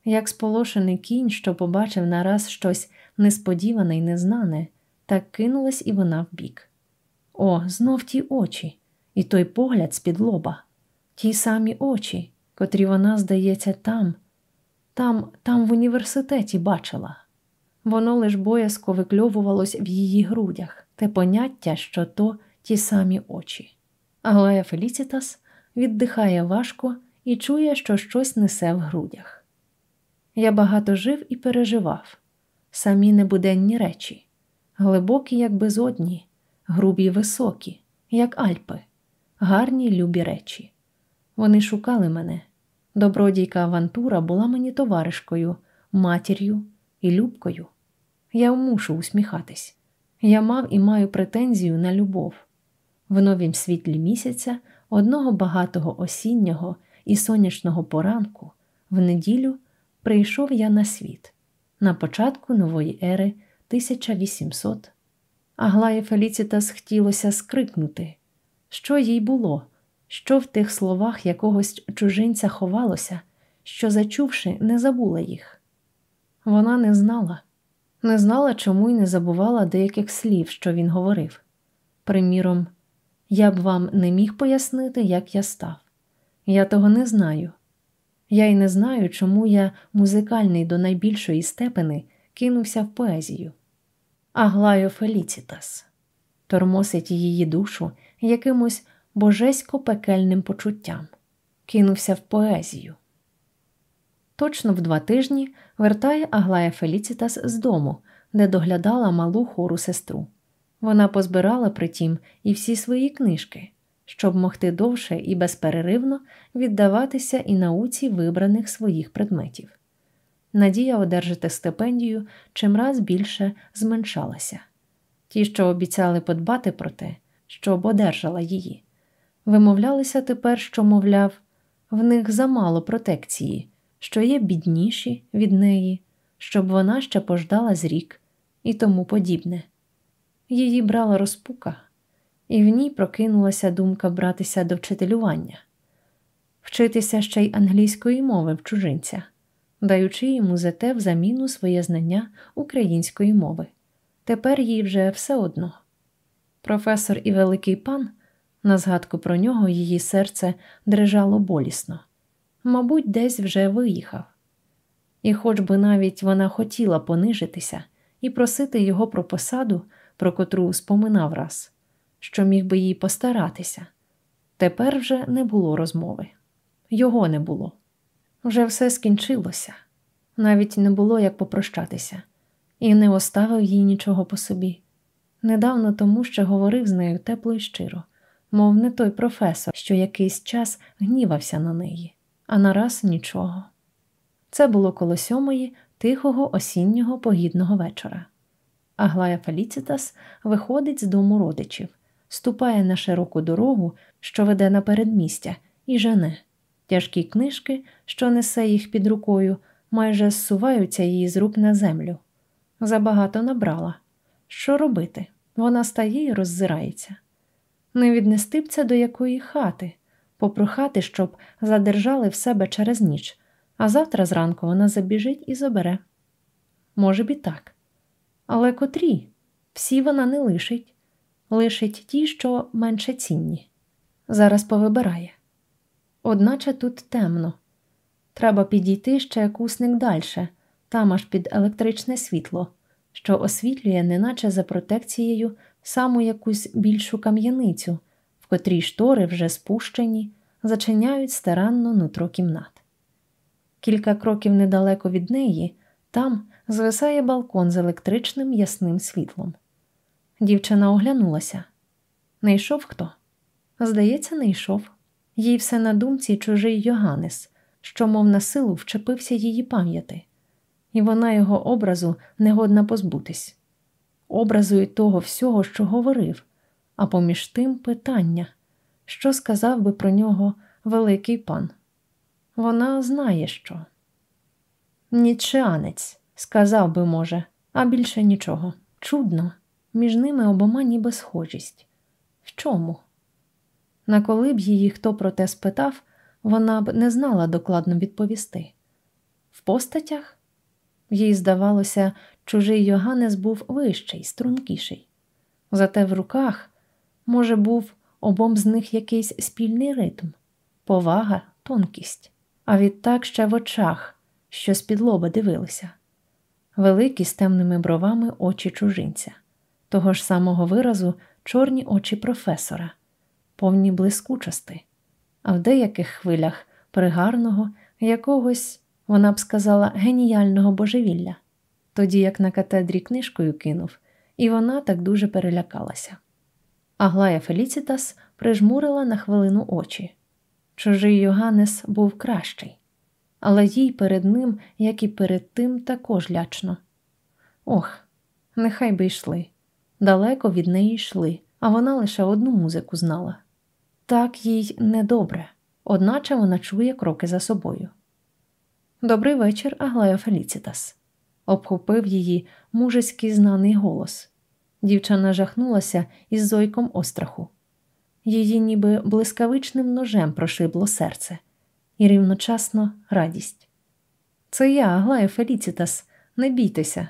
[SPEAKER 1] Як сполошений кінь, що побачив нараз щось несподіване й незнане, так кинулась і вона вбік. О, знов ті очі, і той погляд з-під лоба, ті самі очі, котрі вона, здається, там, там, там в університеті бачила. Воно лиш боязко викльовувалось в її грудях, те поняття, що то ті самі очі. Аглая Феліцітас віддихає важко і чує, що щось несе в грудях. Я багато жив і переживав самі небуденні речі, глибокі, як безодні, грубі й високі, як Альпи, гарні любі речі. Вони шукали мене. Добродійка авантура була мені товаришкою, матір'ю і любкою. Я мушу усміхатись. Я мав і маю претензію на любов. В новім світлі місяця, одного багатого осіннього і сонячного поранку, в неділю прийшов я на світ на початку нової ери 1800. Аглаї Феліцітас хотілося скрикнути, що їй було, що в тих словах якогось чужинця ховалося, що, зачувши, не забула їх. Вона не знала, не знала, чому й не забувала деяких слів, що він говорив. Приміром, я б вам не міг пояснити, як я став. Я того не знаю. Я й не знаю, чому я, музикальний до найбільшої степени, кинувся в поезію. Аглайо Феліцітас тормосить її душу якимось божесько пекельним почуттям, кинувся в поезію. Точно в два тижні вертає Аглая Феліцітас з дому, де доглядала малу хору сестру. Вона позбирала притім і всі свої книжки, щоб могти довше і безперервно віддаватися і науці вибраних своїх предметів. Надія одержати стипендію чимраз більше зменшалася. Ті, що обіцяли подбати про те, щоб одержала її, вимовлялися тепер, що, мовляв, в них замало протекції, що є бідніші від неї, щоб вона ще пождала з рік і тому подібне. Її брала розпука, і в ній прокинулася думка братися до вчителювання, вчитися ще й англійської мови в чужинця, даючи йому за те взаміну своє знання української мови. Тепер їй вже все одно. Професор і великий пан На згадку про нього її серце дрижало болісно. Мабуть, десь вже виїхав. І хоч би навіть вона хотіла понижитися і просити його про посаду, про котру споминав раз, що міг би їй постаратися, тепер вже не було розмови. Його не було. Вже все скінчилося, навіть не було як попрощатися, і не оставив їй нічого по собі. Недавно тому що говорив з нею тепло і щиро, мов не той професор, що якийсь час гнівався на неї, а нараз нічого. Це було коло сьомої тихого осіннього погідного вечора. Аглая Феліцітас виходить з дому родичів, ступає на широку дорогу, що веде на передмістя, і жене. Тяжкі книжки, що несе їх під рукою, майже зсуваються її з рук на землю. Забагато набрала. Що робити? Вона стає і роззирається. Не віднести б це до якої хати, попрохати, щоб задержали в себе через ніч, а завтра зранку вона забіжить і забере. Може б і так. Але котрі? Всі вона не лишить, лишить ті, що менше цінні. Зараз повибирає. Одначе тут темно. Треба підійти ще кусник дальше, там аж під електричне світло, що освітлює, неначе за протекцією, саму якусь більшу кам'яницю, в котрій штори вже спущені, зачиняють старанно нутро кімнат. Кілька кроків недалеко від неї, там звисає балкон з електричним ясним світлом. Дівчина оглянулася. Не йшов хто? Здається, не йшов. Їй все на думці чужий Йоганнес, що, мов на силу, вчепився її пам'яти, і вона його образу не годна позбутись, образу і того всього, що говорив, а поміж тим питання, що сказав би про нього великий пан. Вона знає що. Нічеанець, сказав би, може, а більше нічого. Чудно, між ними обома ніби схожість. В чому? На коли б її хто про те спитав, вона б не знала докладно відповісти. В постатях їй здавалося, чужий Йоганнес був вищий, стрункіший. Зате в руках, може, був обом з них якийсь спільний ритм, повага, тонкість, а відтак ще в очах, що з-під лоба дивилися, великі з темними бровами очі чужинця, того ж самого виразу чорні очі професора. Повні блискучости, а в деяких хвилях пригарного, якогось, вона б сказала, геніального божевілля, тоді як на катедрі книжкою кинув, і вона так дуже перелякалася. Аглая Феліцітас прижмурила на хвилину очі. Чужий Йоганнес був кращий, але їй перед ним, як і перед тим, також лячно. Ох, нехай би йшли. Далеко від неї йшли, а вона лише одну музику знала. Так їй недобре, одначе вона чує кроки за собою. Добрий вечір, Аглая Феліцітас, обхопив її мужеський знаний голос. Дівчина жахнулася із зойком остраху. Її ніби блискавичним ножем прошибло серце, і рівночасно радість. Це я, Аглая Феліцітас, не бійтеся.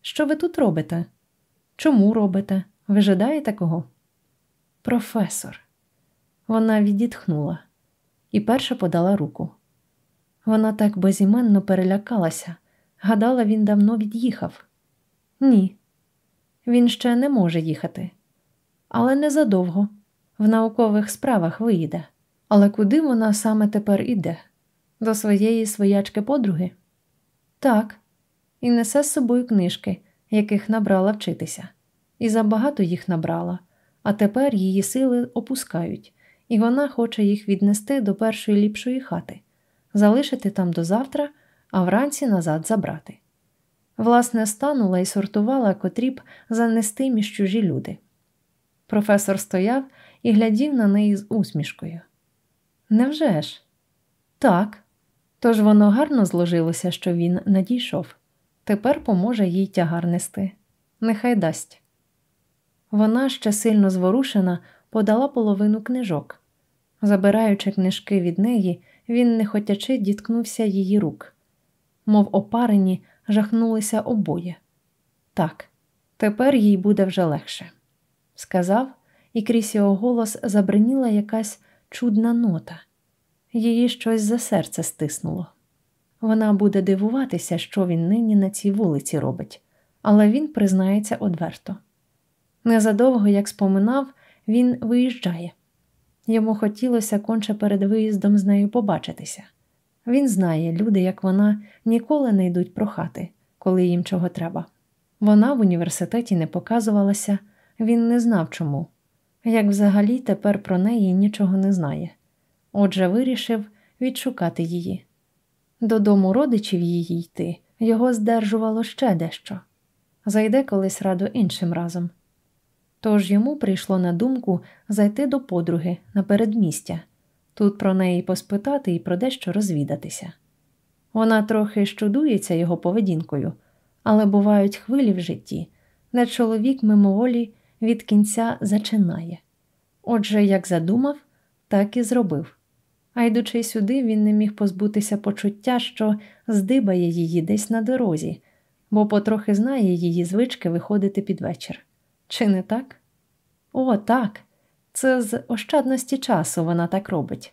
[SPEAKER 1] Що ви тут робите? Чому робите? Ви жадаєте кого? Професор. Вона відітхнула і перша подала руку. Вона так безіменно перелякалася, гадала, він давно від'їхав. Ні, він ще не може їхати, але незадовго. В наукових справах виїде. Але куди вона саме тепер іде? До своєї своячки подруги? Так, і несе з собою книжки, яких набрала вчитися, і забагато їх набрала, а тепер її сили опускають і вона хоче їх віднести до першої ліпшої хати, залишити там до завтра, а вранці назад забрати. Власне, станула і сортувала котрі б занести між чужі люди. Професор стояв і глядів на неї з усмішкою. Невже ж? Так. Тож воно гарно зложилося, що він надійшов. Тепер поможе їй тягар нести. Нехай дасть. Вона ще сильно зворушена, подала половину книжок. Забираючи книжки від неї, він нехотячи діткнувся її рук. Мов опарені, жахнулися обоє. Так, тепер їй буде вже легше, сказав і крізь його голос забриніла якась чудна нота. Її щось за серце стиснуло. Вона буде дивуватися, що він нині на цій вулиці робить, але він признається одверто. Незадовго, як споминав, він виїжджає. Йому хотілося конче перед виїздом з нею побачитися. Він знає, люди, як вона, ніколи не йдуть прохати, коли їм чого треба. Вона в університеті не показувалася, він не знав чому. Як взагалі тепер про неї нічого не знає. Отже, вирішив відшукати її. Додому родичів її йти його здержувало ще дещо зайде колись радо іншим разом. Тож йому прийшло на думку зайти до подруги на передмістя, тут про неї поспитати і про дещо розвідатися. Вона трохи щудується його поведінкою, але бувають хвилі в житті, де чоловік мимоволі від кінця зачинає. Отже, як задумав, так і зробив. А йдучи сюди, він не міг позбутися почуття, що здибає її десь на дорозі, бо потрохи знає її звички виходити під вечір. Чи не так? О, так. Це з ощадності часу вона так робить.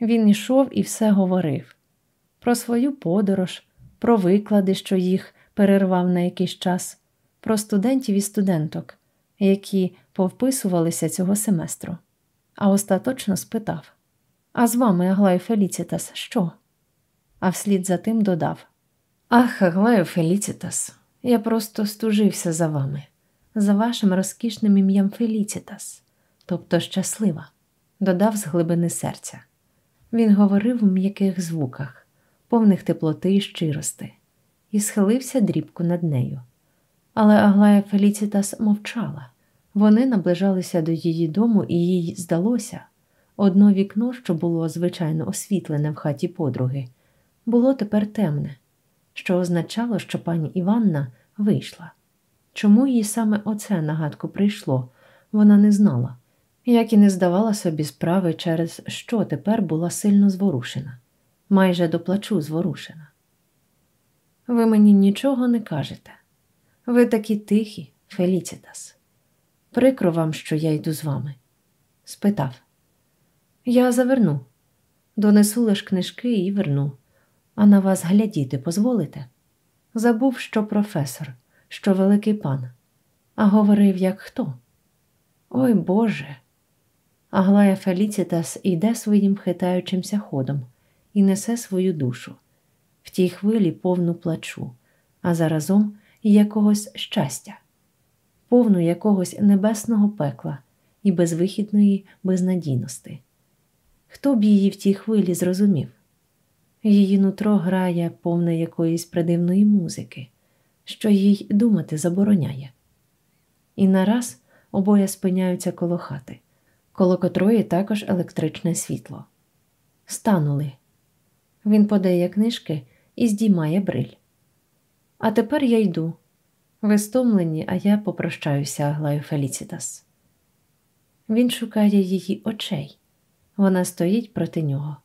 [SPEAKER 1] Він йшов і все говорив про свою подорож, про виклади, що їх перервав на якийсь час, про студентів і студенток, які повписувалися цього семестру, а остаточно спитав А з вами, Аглаю Феліцітас, що? А вслід за тим додав Ах, Аглаю Феліцітас, я просто стужився за вами, за вашим розкішним ім'ям Феліцітас, тобто щаслива, додав з глибини серця. Він говорив в м'яких звуках, повних теплоти і щирости, і схилився дрібку над нею. Але Аглая Феліцітас мовчала. Вони наближалися до її дому, і їй здалося одно вікно, що було звичайно освітлене в хаті подруги, було тепер темне що означало, що пані Іванна вийшла. Чому їй саме оце нагадку прийшло, вона не знала, як і не здавала собі справи, через що тепер була сильно зворушена, майже до плачу зворушена. Ви мені нічого не кажете. Ви такі тихі, Феліцітас. Прикро вам, що я йду з вами? спитав. Я заверну, донесу лиш книжки і верну а на вас глядіти дозволите? Забув, що професор, що великий пан, а говорив, як хто. Ой Боже. Аглая Феліцітас іде своїм хитаючимся ходом і несе свою душу, в тій хвилі повну плачу, а заразом якогось щастя, повну якогось небесного пекла і безвихідної безнадійності. Хто б її в тій хвилі зрозумів? Її нутро грає повне якоїсь придивної музики, що їй думати забороняє. І нараз обоє спиняються коло хати, коло котрої також електричне світло. Станули. Він подає книжки і здіймає бриль. А тепер я йду. Ви стомлені, а я попрощаюся, Аглаю Феліцітас. Він шукає її очей. Вона стоїть проти нього.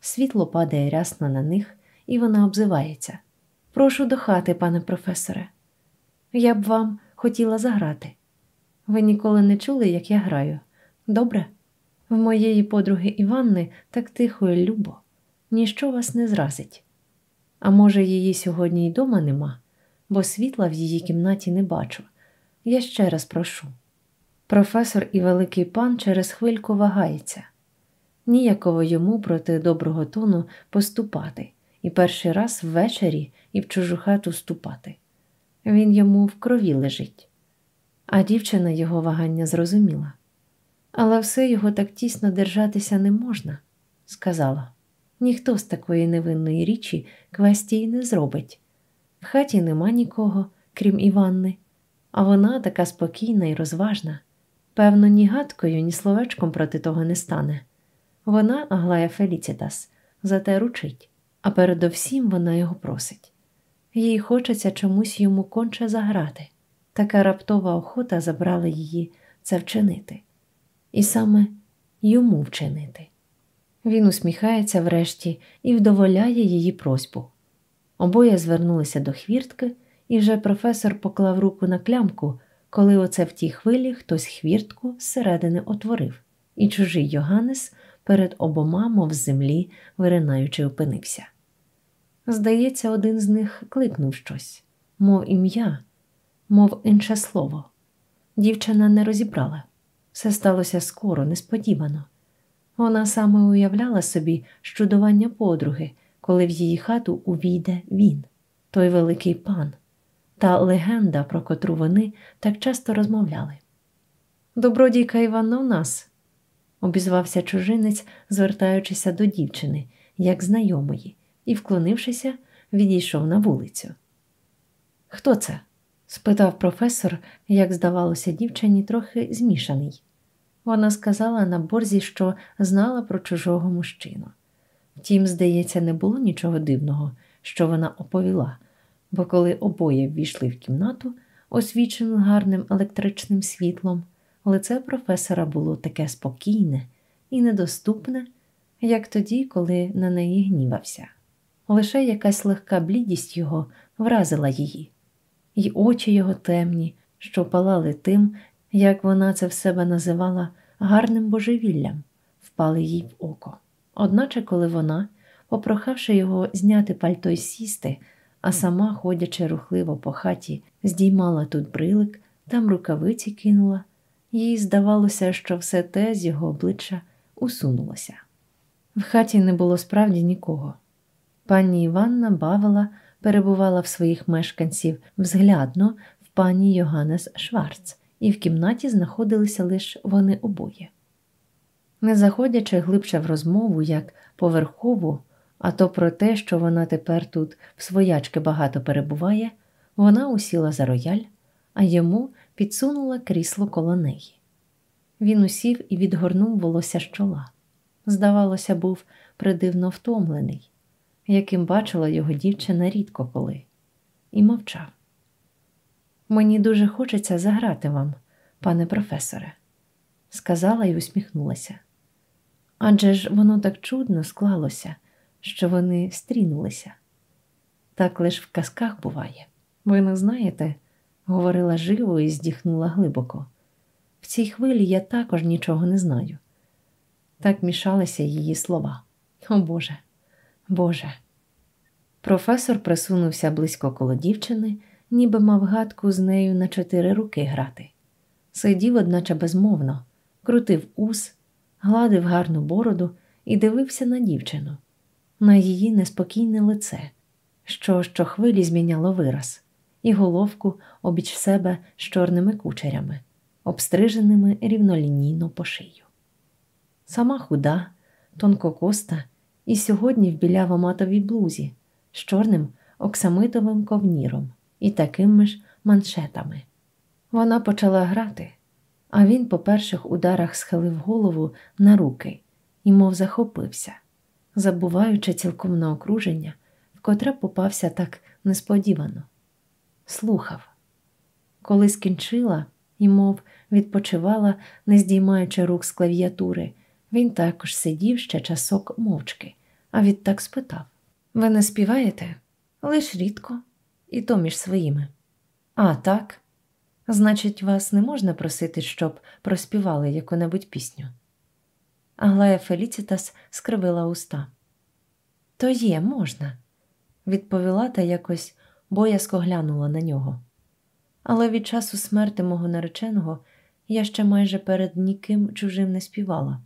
[SPEAKER 1] Світло падає рясно на них, і вона обзивається. Прошу до хати, пане професоре. Я б вам хотіла заграти. Ви ніколи не чули, як я граю. Добре? В моєї подруги Іванни так тихо і любо, ніщо вас не зразить. А може, її сьогодні й дома нема, бо світла в її кімнаті не бачу. Я ще раз прошу. Професор і великий пан через хвильку вагається ніяково йому проти доброго тону поступати і перший раз ввечері і в чужу хату ступати. Він йому в крові лежить. А дівчина його вагання зрозуміла. Але все його так тісно держатися не можна, сказала. Ніхто з такої невинної річі квестії не зробить. В хаті нема нікого, крім Іванни, а вона така спокійна і розважна. Певно, ні гадкою, ні словечком проти того не стане. Вона, Аглая Феліцітас, зате ручить, а передовсім вона його просить. Їй хочеться чомусь йому конче заграти. Така раптова охота забрала її це вчинити, і саме йому вчинити. Він усміхається врешті і вдоволяє її просьбу. Обоє звернулися до хвіртки, і вже професор поклав руку на клямку, коли оце в тій хвилі хтось хвіртку зсередини отворив, і чужий Йоганнес перед обома, мов з землі, виринаючи, опинився. Здається, один з них кликнув щось, мов ім'я, мов інше слово. Дівчина не розібрала. Все сталося скоро, несподівано. Вона саме уявляла собі щудування подруги, коли в її хату увійде він, той великий пан, та легенда, про котру вони так часто розмовляли. Добродійка Іванна у нас, обізвався чужинець, звертаючися до дівчини, як знайомої, і, вклонившися, відійшов на вулицю. Хто це? Спитав професор, як здавалося, дівчині трохи змішаний. Вона сказала на борзі, що знала про чужого мужчину. Втім, здається, не було нічого дивного, що вона оповіла, бо коли обоє ввійшли в кімнату, освічену гарним електричним світлом, лице професора було таке спокійне і недоступне, як тоді, коли на неї гнівався. Лише якась легка блідість його вразила її, й очі його темні, що палали тим, як вона це в себе називала гарним божевіллям, впали їй в око. Одначе, коли вона, попрохавши його зняти пальто й сісти, а сама, ходячи рухливо по хаті, здіймала тут брилик, там рукавиці кинула, їй здавалося, що все те з його обличчя усунулося. В хаті не було справді нікого. Пані Іванна бавила, перебувала в своїх мешканців взглядно в пані Йоганнес Шварц, і в кімнаті знаходилися лише вони обоє. Не заходячи глибше в розмову, як поверхову, а то про те, що вона тепер тут в своячки багато перебуває, вона усіла за рояль, а йому підсунула крісло коло неї. Він усів і відгорнув волосся з чола. Здавалося, був придивно втомлений, яким бачила його дівчина рідко коли, і мовчав. Мені дуже хочеться заграти вам, пане професоре, сказала і усміхнулася. Адже ж воно так чудно склалося, що вони стрінулися. Так лиш в казках буває. Ви не знаєте, говорила живо і здіхнула глибоко. В цій хвилі я також нічого не знаю. Так мішалися її слова. О Боже, Боже. Професор присунувся близько коло дівчини, ніби мав гадку з нею на чотири руки грати. Сидів, одначе безмовно, крутив ус, гладив гарну бороду і дивився на дівчину, на її неспокійне лице, що щохвилі зміняло вираз, і головку обіч себе з чорними кучерями, обстриженими рівнолінійно по шию. Сама худа, тонкокоста, і сьогодні в біляво-матовій блузі з чорним оксамитовим ковніром і такими ж маншетами. Вона почала грати, а він по перших ударах схилив голову на руки і мов захопився, забуваючи цілком на окруження, в котре попався так несподівано. Слухав. Коли скінчила і, мов, відпочивала, не здіймаючи рук з клавіатури, він також сидів ще часок мовчки, а відтак спитав Ви не співаєте? Лиш рідко, і то між своїми. А так. Значить, вас не можна просити, щоб проспівали яку-небудь пісню. Аглая Феліцітас скривила уста. То є, можна, відповіла та якось боязко глянула на нього. Але від часу смерти мого нареченого я ще майже перед ніким чужим не співала,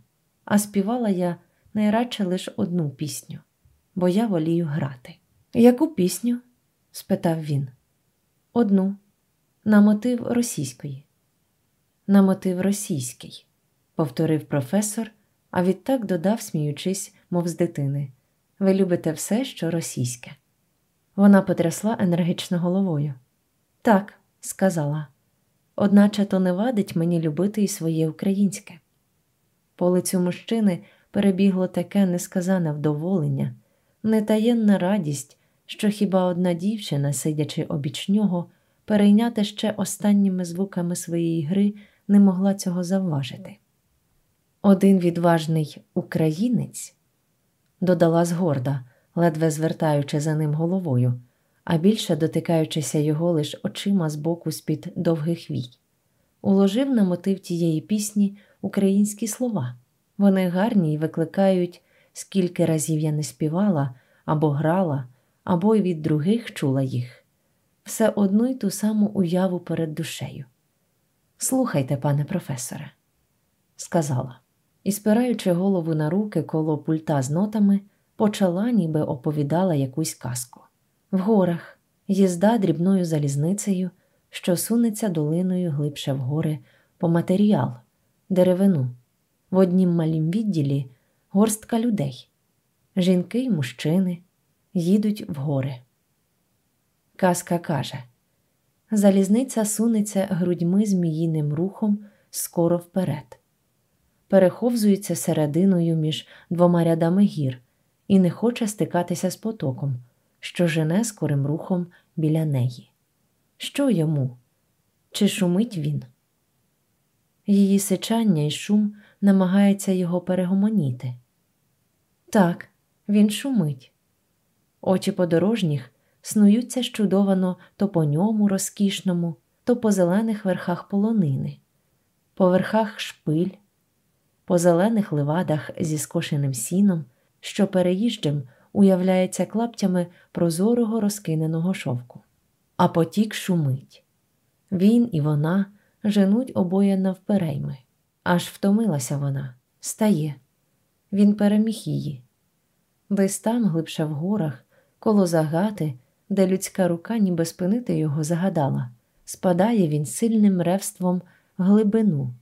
[SPEAKER 1] а співала я найрадше лише одну пісню, бо я волію грати. Яку пісню? спитав він. Одну на мотив російської. На мотив російський, повторив професор, а відтак додав, сміючись, мов з дитини. Ви любите все, що російське. Вона потрясла енергично головою. Так, сказала, одначе то не вадить мені любити і своє українське. По лицю мужчини перебігло таке несказане вдоволення, нетаєнна радість, що хіба одна дівчина, сидячи обіч нього, перейняти ще останніми звуками своєї гри не могла цього завважити. Один відважний українець, додала згорда, ледве звертаючи за ним головою, а більше дотикаючися його лиш очима з боку з-під довгих вій, уложив на мотив тієї пісні українські слова. Вони гарні й викликають, скільки разів я не співала або грала, або й від других чула їх, все одну й ту саму уяву перед душею. Слухайте, пане професоре, сказала, і, спираючи голову на руки коло пульта з нотами, почала, ніби оповідала якусь казку. В горах їзда дрібною залізницею, що сунеться долиною глибше в гори по матеріал, деревину. В однім малім відділі горстка людей, жінки й мужчини їдуть в гори. Казка каже Залізниця сунеться грудьми зміїним рухом скоро вперед, переховзується серединою між двома рядами гір і не хоче стикатися з потоком, що жене скорим рухом біля неї. Що йому? Чи шумить він? Її сичання і шум намагається його перегомоніти. Так, він шумить. Очі подорожніх снуються щудовано то по ньому розкішному, то по зелених верхах полонини, по верхах шпиль, по зелених ливадах зі скошеним сіном, що переїжджем уявляється клаптями прозорого розкиненого шовку. А потік шумить. Він і вона женуть обоє навперейми. Аж втомилася вона, стає. Він переміг її. Десь там, глибше в горах, коло загати, де людська рука, ніби спинити його, загадала, спадає він сильним ревством глибину,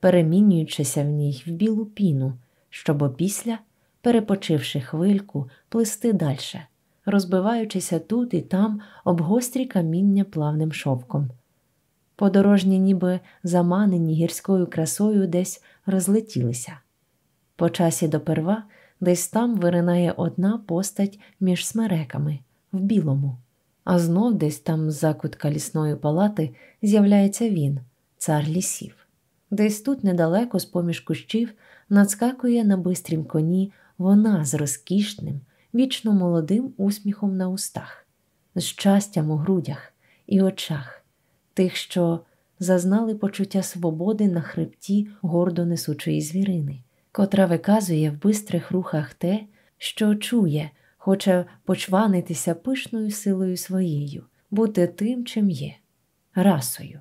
[SPEAKER 1] перемінюючися в ній в білу піну, щоб опісля, перепочивши хвильку, плисти дальше, розбиваючися тут і там об гострі каміння плавним шовком. Подорожні, ніби заманені гірською красою, десь розлетілися. По часі доперва десь там виринає одна постать між смереками в білому, а знов десь там з закутка лісної палати з'являється він, цар лісів. Десь тут недалеко, з поміж кущів, надскакує на бистрім коні вона з розкішним, вічно молодим усміхом на устах, з щастям у грудях і очах, тих, що зазнали почуття свободи на хребті гордо несучої звірини котра виказує в бистрих рухах те, що чує, хоче почванитися пишною силою своєю, бути тим, чим є, расою.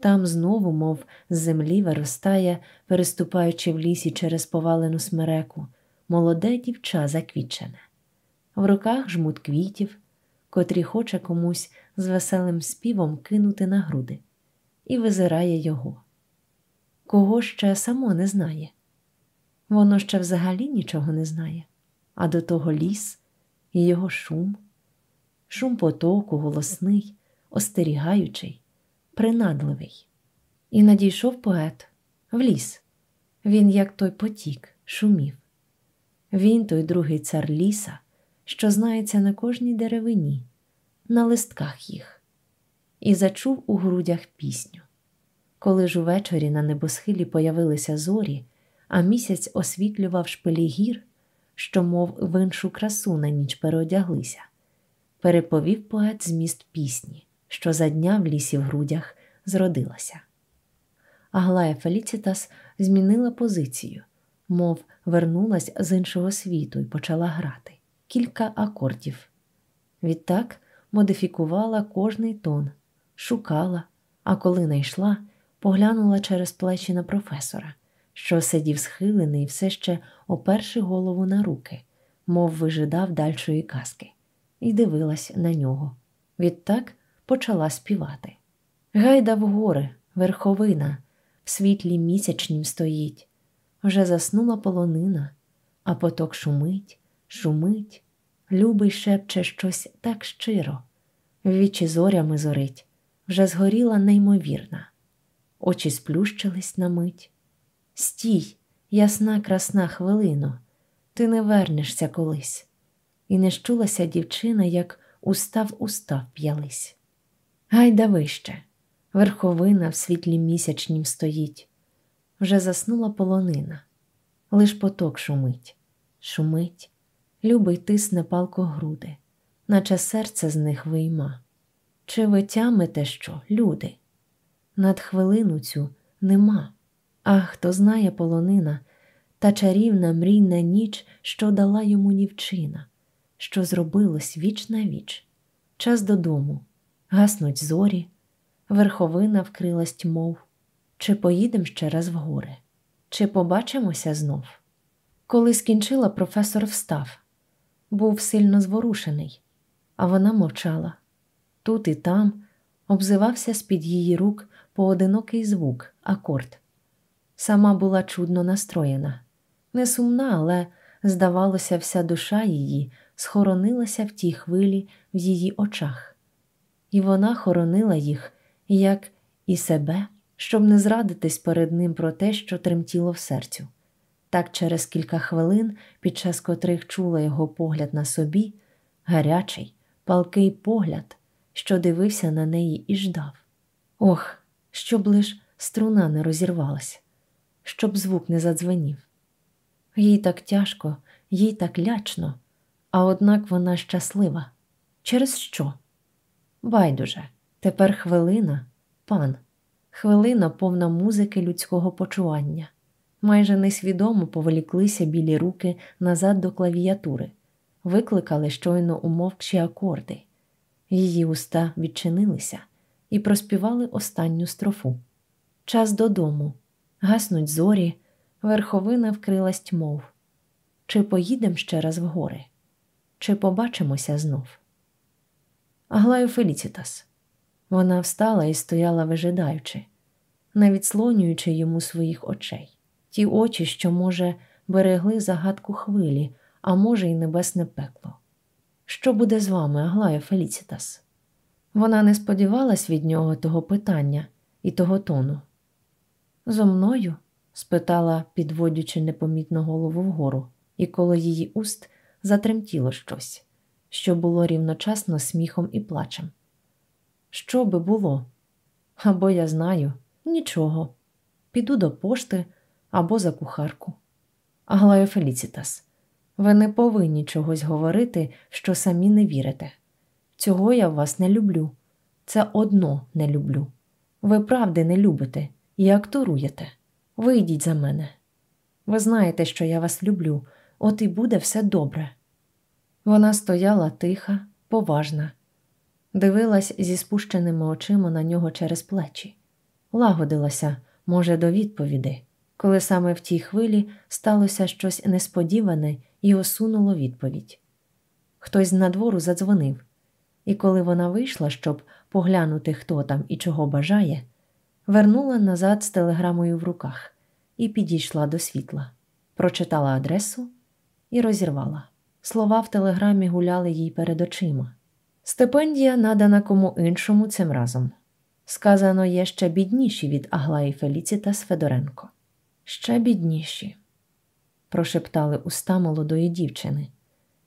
[SPEAKER 1] Там знову, мов з землі, виростає, переступаючи в лісі через повалену смереку, молоде дівча заквічене, в руках жмут квітів, котрі хоче комусь з веселим співом кинути на груди, і визирає його. Кого ще само не знає. Воно ще взагалі нічого не знає, а до того ліс і його шум, шум потоку, голосний, остерігаючий, принадливий. І надійшов поет в ліс. Він, як той потік, шумів. Він, той другий цар ліса, що знається на кожній деревині, на листках їх, і зачув у грудях пісню. Коли ж увечері на небосхилі появилися зорі а місяць освітлював шпилі гір, що, мов в іншу красу на ніч переодяглися, переповів поет зміст пісні, що за дня в лісі в грудях зродилася. Аглая Феліцітас змінила позицію, мов вернулась з іншого світу і почала грати кілька акордів. Відтак модифікувала кожний тон, шукала, а коли найшла, поглянула через плечі на професора, що сидів схилений, все ще оперши голову на руки, мов вижидав дальшої казки, і дивилась на нього. Відтак почала співати. Гайда в гори, верховина, в світлі місячнім стоїть. Вже заснула полонина, а поток шумить, шумить, любий шепче щось так щиро, вічі зорями зорить, вже згоріла неймовірна, очі сплющились на мить, Стій, ясна, красна хвилино, ти не вернешся колись. І не щулася дівчина, як устав устав п'ялись. Гайда вище, верховина в світлі місячнім стоїть. Вже заснула полонина, лиш поток шумить, шумить, любий тисне палко груди, наче серце з них вийма. Чи ви тямите що, люди? над хвилину цю нема. Ах, хто знає полонина, та чарівна мрійна ніч, що дала йому нівчина, що зробилось віч на віч. Час додому, гаснуть зорі, верховина вкрилась тьмов. Чи поїдем ще раз в гори, чи побачимося знов? Коли скінчила, професор встав, був сильно зворушений, а вона мовчала. Тут і там обзивався з-під її рук поодинокий звук, акорд. Сама була чудно настроєна, не сумна, але, здавалося, вся душа її схоронилася в тій хвилі в її очах, і вона хоронила їх, як і себе, щоб не зрадитись перед ним про те, що тремтіло в серцю. Так через кілька хвилин, під час котрих чула його погляд на собі, гарячий, палкий погляд, що дивився на неї і ждав. Ох, щоб лиш струна не розірвалась, щоб звук не задзвенів. Їй так тяжко, їй так лячно, а однак вона щаслива. Через що? Байдуже, тепер хвилина, пан, хвилина повна музики людського почування. Майже несвідомо поволіклися білі руки назад до клавіатури, викликали щойно умовчі акорди. Її уста відчинилися і проспівали останню строфу. Час додому, гаснуть зорі, верховина вкрилась тьмов. Чи поїдем ще раз в гори, чи побачимося знов? Аглаю Феліцітас. Вона встала і стояла вижидаючи, не відслонюючи йому своїх очей, ті очі, що, може, берегли загадку хвилі, а може, й небесне пекло. Що буде з вами, Аглая Феліцітас? Вона не сподівалась від нього того питання і того тону. Зо мною? спитала, підводячи непомітно голову вгору, і коло її уст затремтіло щось, що було рівночасно сміхом і плачем. Що би було? Або я знаю нічого. Піду до пошти або за кухарку. Аглая Феліцітас. Ви не повинні чогось говорити, що самі не вірите. Цього я вас не люблю. Це одно не люблю. Ви правди не любите і акторуєте. Вийдіть за мене. Ви знаєте, що я вас люблю, от і буде все добре. Вона стояла тиха, поважна, дивилась зі спущеними очима на нього через плечі, лагодилася, може, до відповіді, коли саме в тій хвилі сталося щось несподіване і осунуло відповідь. Хтось з надвору задзвонив, і коли вона вийшла, щоб поглянути, хто там і чого бажає, вернула назад з телеграмою в руках і підійшла до світла, прочитала адресу і розірвала. Слова в телеграмі гуляли їй перед очима. Стипендія надана кому іншому цим разом. Сказано є ще бідніші від Аглаї Феліцітас Федоренко. Ще бідніші прошептали уста молодої дівчини,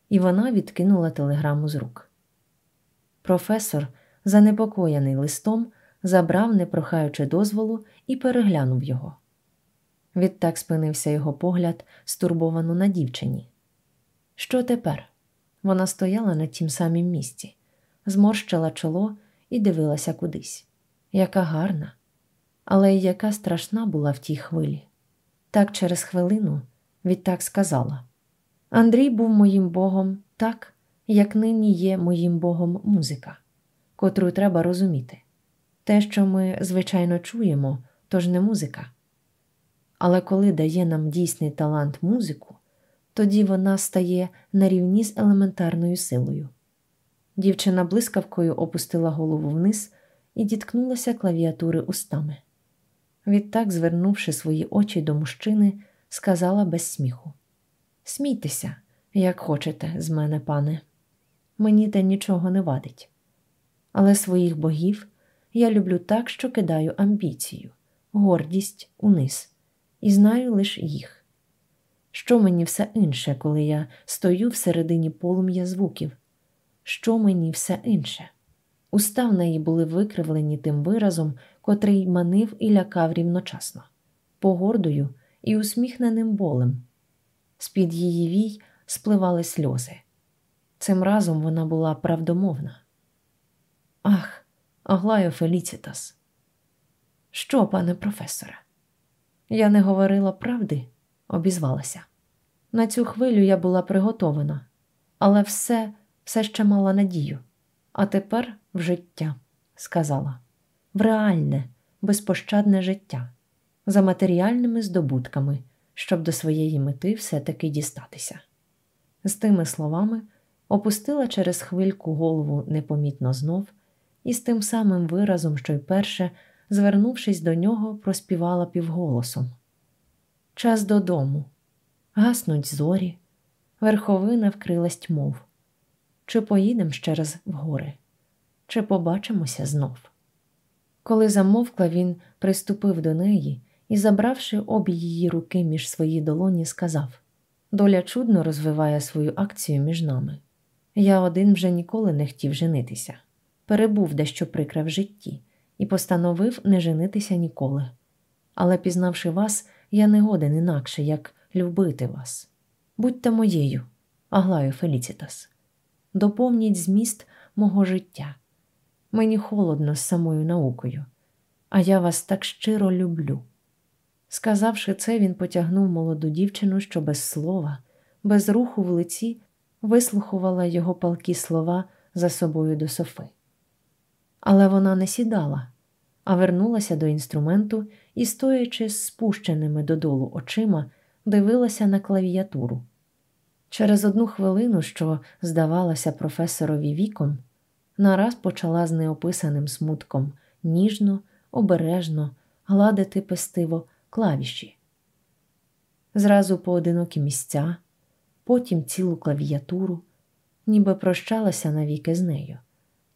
[SPEAKER 1] і вона відкинула телеграму з рук. Професор, занепокоєний листом, забрав, не прохаючи дозволу, і переглянув його. Відтак спинився його погляд, стурбовано на дівчині. Що тепер? Вона стояла на тім самім місці, зморщила чоло і дивилася кудись. Яка гарна, але й яка страшна була в тій хвилі. Так через хвилину відтак сказала: Андрій був моїм богом так, як нині є моїм богом музика, котру треба розуміти. Те, що ми, звичайно, чуємо, то ж не музика. Але коли дає нам дійсний талант музику, тоді вона стає на рівні з елементарною силою. Дівчина блискавкою опустила голову вниз і діткнулася клавіатури устами. Відтак, звернувши свої очі до мужчини, сказала без сміху: Смійтеся, як хочете, з мене, пане, мені те нічого не вадить. Але своїх богів я люблю так, що кидаю амбіцію, гордість униз, і знаю лише їх. Що мені все інше, коли я стою всередині полум'я звуків? Що мені все інше? Уста в неї були викривлені тим виразом, котрий манив і лякав рівночасно, погордою і усміхненим болем. З-під її вій спливали сльози. Цим разом вона була правдомовна. Ах, Аглайо Феліцітас! Що, пане професоре? Я не говорила правди, обізвалася. На цю хвилю я була приготована, але все, все ще мала надію. А тепер в життя, сказала, в реальне, безпощадне життя, за матеріальними здобутками, щоб до своєї мети все-таки дістатися. З тими словами опустила через хвильку голову непомітно знов і з тим самим виразом, що й перше, звернувшись до нього, проспівала півголосом. Час додому, гаснуть зорі, верховина вкрилась тьмов. Чи поїдем ще раз в гори, чи побачимося знов. Коли замовкла, він приступив до неї і, забравши обі її руки між свої долоні, сказав Доля чудно розвиває свою акцію між нами. Я один вже ніколи не хотів женитися, перебув дещо прикре в житті і постановив не женитися ніколи. Але, пізнавши вас, я не годен інакше, як любити вас. Будьте моєю, Аглаю Феліцітас, доповніть зміст мого життя. Мені холодно з самою наукою, а я вас так щиро люблю. Сказавши це, він потягнув молоду дівчину, що без слова, без руху в лиці вислухувала його палкі слова за собою до Софи. Але вона не сідала, а вернулася до інструменту і, стоячи з спущеними додолу очима, дивилася на клавіатуру. Через одну хвилину, що здавалася професорові віком, нараз почала з неописаним смутком ніжно, обережно гладити пестиво клавіші. Зразу поодинокі місця, потім цілу клавіатуру, ніби прощалася навіки з нею,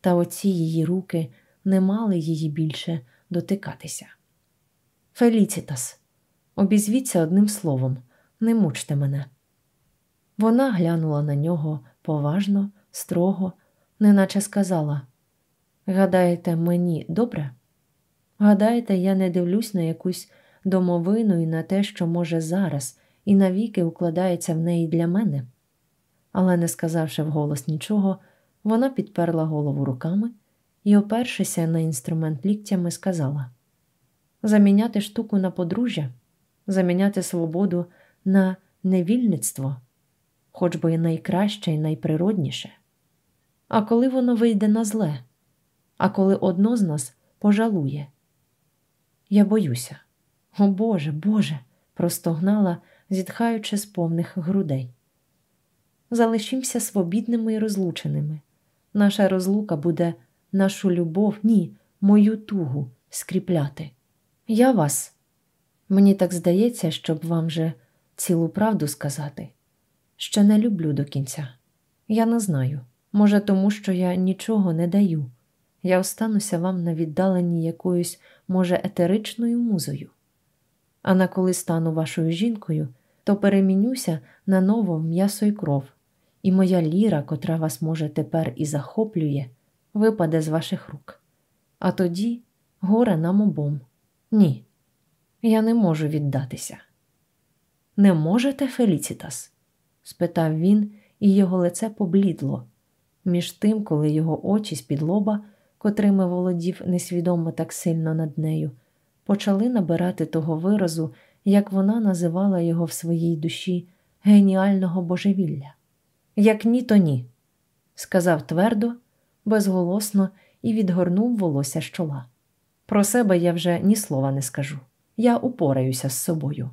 [SPEAKER 1] та оці її руки не мали її більше дотикатися. Феліцітас, обізвіться одним словом, не мучте мене. Вона глянула на нього поважно, строго, неначе сказала: Гадаєте, мені добре? Гадаєте, я не дивлюсь на якусь домовину і на те, що може зараз, і навіки укладається в неї для мене. Але, не сказавши вголос нічого, вона підперла голову руками і, опершися на інструмент ліктями, сказала: Заміняти штуку на подружжя, заміняти свободу на невільництво, хоч би і найкраще і найприродніше. А коли воно вийде на зле, а коли одно з нас пожалує, я боюся. О Боже, Боже, простогнала, зітхаючи з повних грудей. Залишімося свобідними і розлученими. Наша розлука буде нашу любов, ні, мою тугу скріпляти. Я вас, мені так здається, щоб вам же цілу правду сказати, що не люблю до кінця. Я не знаю. Може, тому що я нічого не даю. Я остануся вам на віддаленні якоюсь, може, етеричною музою. А на коли стану вашою жінкою, то перемінюся на ново м'ясо й кров, і моя ліра, котра вас, може, тепер і захоплює, випаде з ваших рук. А тоді горе нам обом. Ні, я не можу віддатися. Не можете, Феліцітас? спитав він, і його лице поблідло. Між тим, коли його очі з-під лоба, котрими володів несвідомо так сильно над нею, почали набирати того виразу, як вона називала його в своїй душі геніального божевілля. Як ні, то ні, сказав твердо, безголосно і відгорнув волосся з чола. Про себе я вже ні слова не скажу. Я упораюся з собою.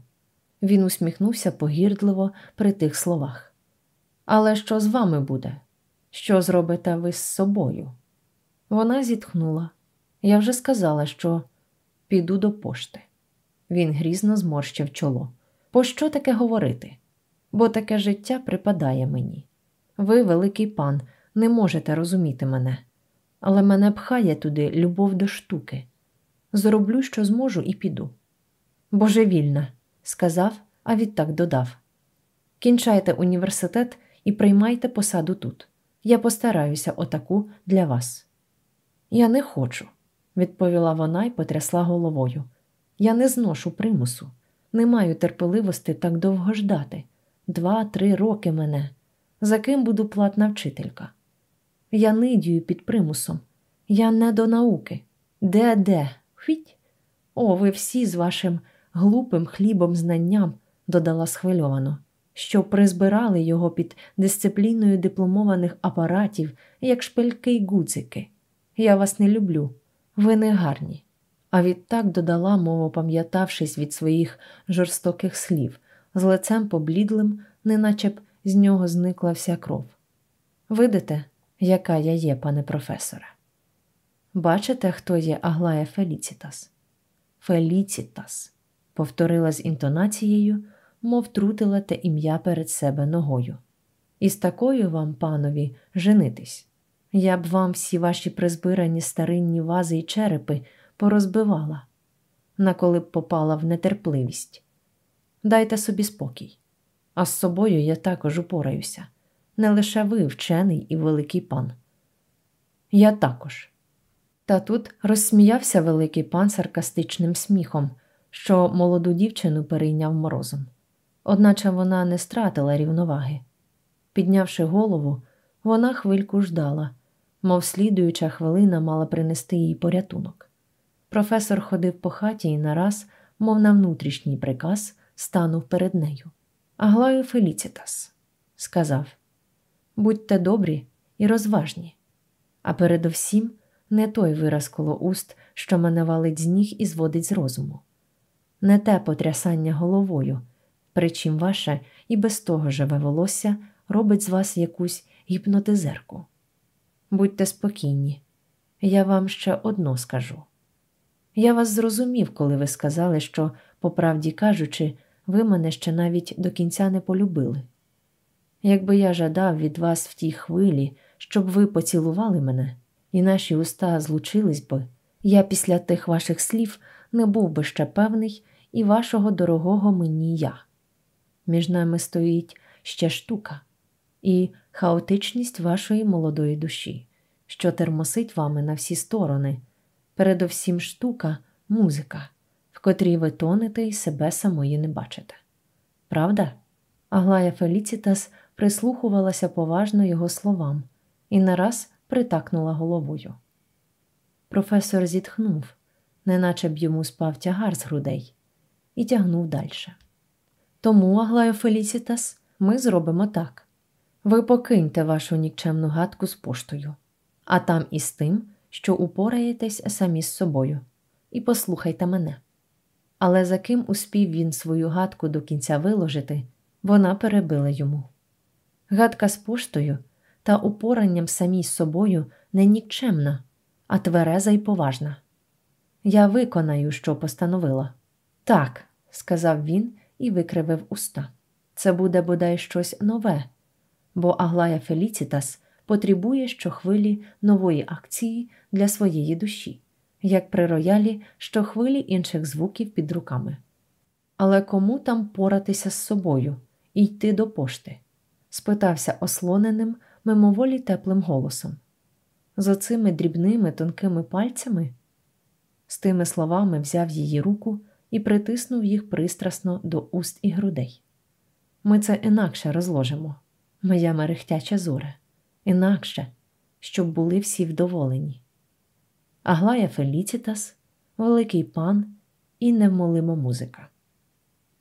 [SPEAKER 1] Він усміхнувся погірдливо при тих словах. Але що з вами буде? Що зробите ви з собою? Вона зітхнула. Я вже сказала, що піду до пошти. Він грізно зморщив чоло. Пощо таке говорити? Бо таке життя припадає мені. Ви, великий пан, не можете розуміти мене, але мене пхає туди любов до штуки. Зроблю, що зможу, і піду. Божевільна, сказав, а відтак додав. Кінчайте університет і приймайте посаду тут. Я постараюся отаку для вас. Я не хочу, відповіла вона і потрясла головою. Я не зношу примусу, не маю терпеливості так довго ждати. Два-три роки мене. За ким буду платна вчителька? Я нидію під примусом, я не до науки. Де, де? Хвіть? О, ви всі з вашим глупим хлібом знанням, додала схвильовано, що призбирали його під дисципліною дипломованих апаратів, як шпильки й гудзики. Я вас не люблю, ви не гарні. А відтак додала, мову пам'ятавшись від своїх жорстоких слів, з лицем поблідлим, неначе б з нього зникла вся кров. Видите, яка я є, пане професоре? Бачите, хто є Аглая Феліцітас? Феліцітас, повторила з інтонацією, мов трутила те ім'я перед себе ногою. І з такою вам, панові, женитись. Я б вам всі ваші призбирані старинні вази й черепи порозбивала, наколи б попала в нетерпливість. Дайте собі спокій, а з собою я також упораюся. Не лише ви, вчений і великий пан. Я також. Та тут розсміявся великий пан саркастичним сміхом, що молоду дівчину перейняв морозом. Одначе вона не стратила рівноваги. Піднявши голову, вона хвильку ждала, мов слідуюча хвилина мала принести їй порятунок. Професор ходив по хаті і нараз, мов на внутрішній приказ, станув перед нею. Аглаю Феліцітас, сказав, будьте добрі і розважні, а передовсім не той вираз коло уст, що мене валить з ніг і зводить з розуму, не те потрясання головою, причим ваше і без того живе волосся робить з вас якусь гіпнотизерку. Будьте спокійні, я вам ще одно скажу. Я вас зрозумів, коли ви сказали, що, по правді кажучи, ви мене ще навіть до кінця не полюбили. Якби я жадав від вас в тій хвилі, щоб ви поцілували мене, і наші уста злучились би, я після тих ваших слів не був би ще певний і вашого дорогого мені я. Між нами стоїть ще штука і хаотичність вашої молодої душі, що термосить вами на всі сторони, передовсім штука музика, в котрій ви тонете і себе самої не бачите. Правда? Аглая Феліцітас прислухувалася поважно його словам і нараз притакнула головою. Професор зітхнув, неначе б йому спав тягар з грудей, і тягнув далі. Тому, Аглаю Феліцітас, ми зробимо так. Ви покиньте вашу нікчемну гадку з поштою, а там і з тим, що упораєтесь самі з собою, і послухайте мене. Але за ким успів він свою гадку до кінця виложити, вона перебила йому. Гадка з поштою та упоранням самій з собою не нікчемна, а твереза й поважна. Я виконаю, що постановила. Так, сказав він і викривив уста. Це буде бодай щось нове, бо Аглая Феліцітас потребує щохвилі нової акції для своєї душі, як при роялі щохвилі інших звуків під руками. Але кому там поратися з собою і йти до пошти? спитався ослоненим, мимоволі теплим голосом. З оцими дрібними тонкими пальцями. З тими словами взяв її руку і притиснув їх пристрасно до уст і грудей. Ми це інакше розложимо, моя мерехтяча зоре, інакше, щоб були всі вдоволені. Аглая Феліцітас, великий пан і невмолима музика.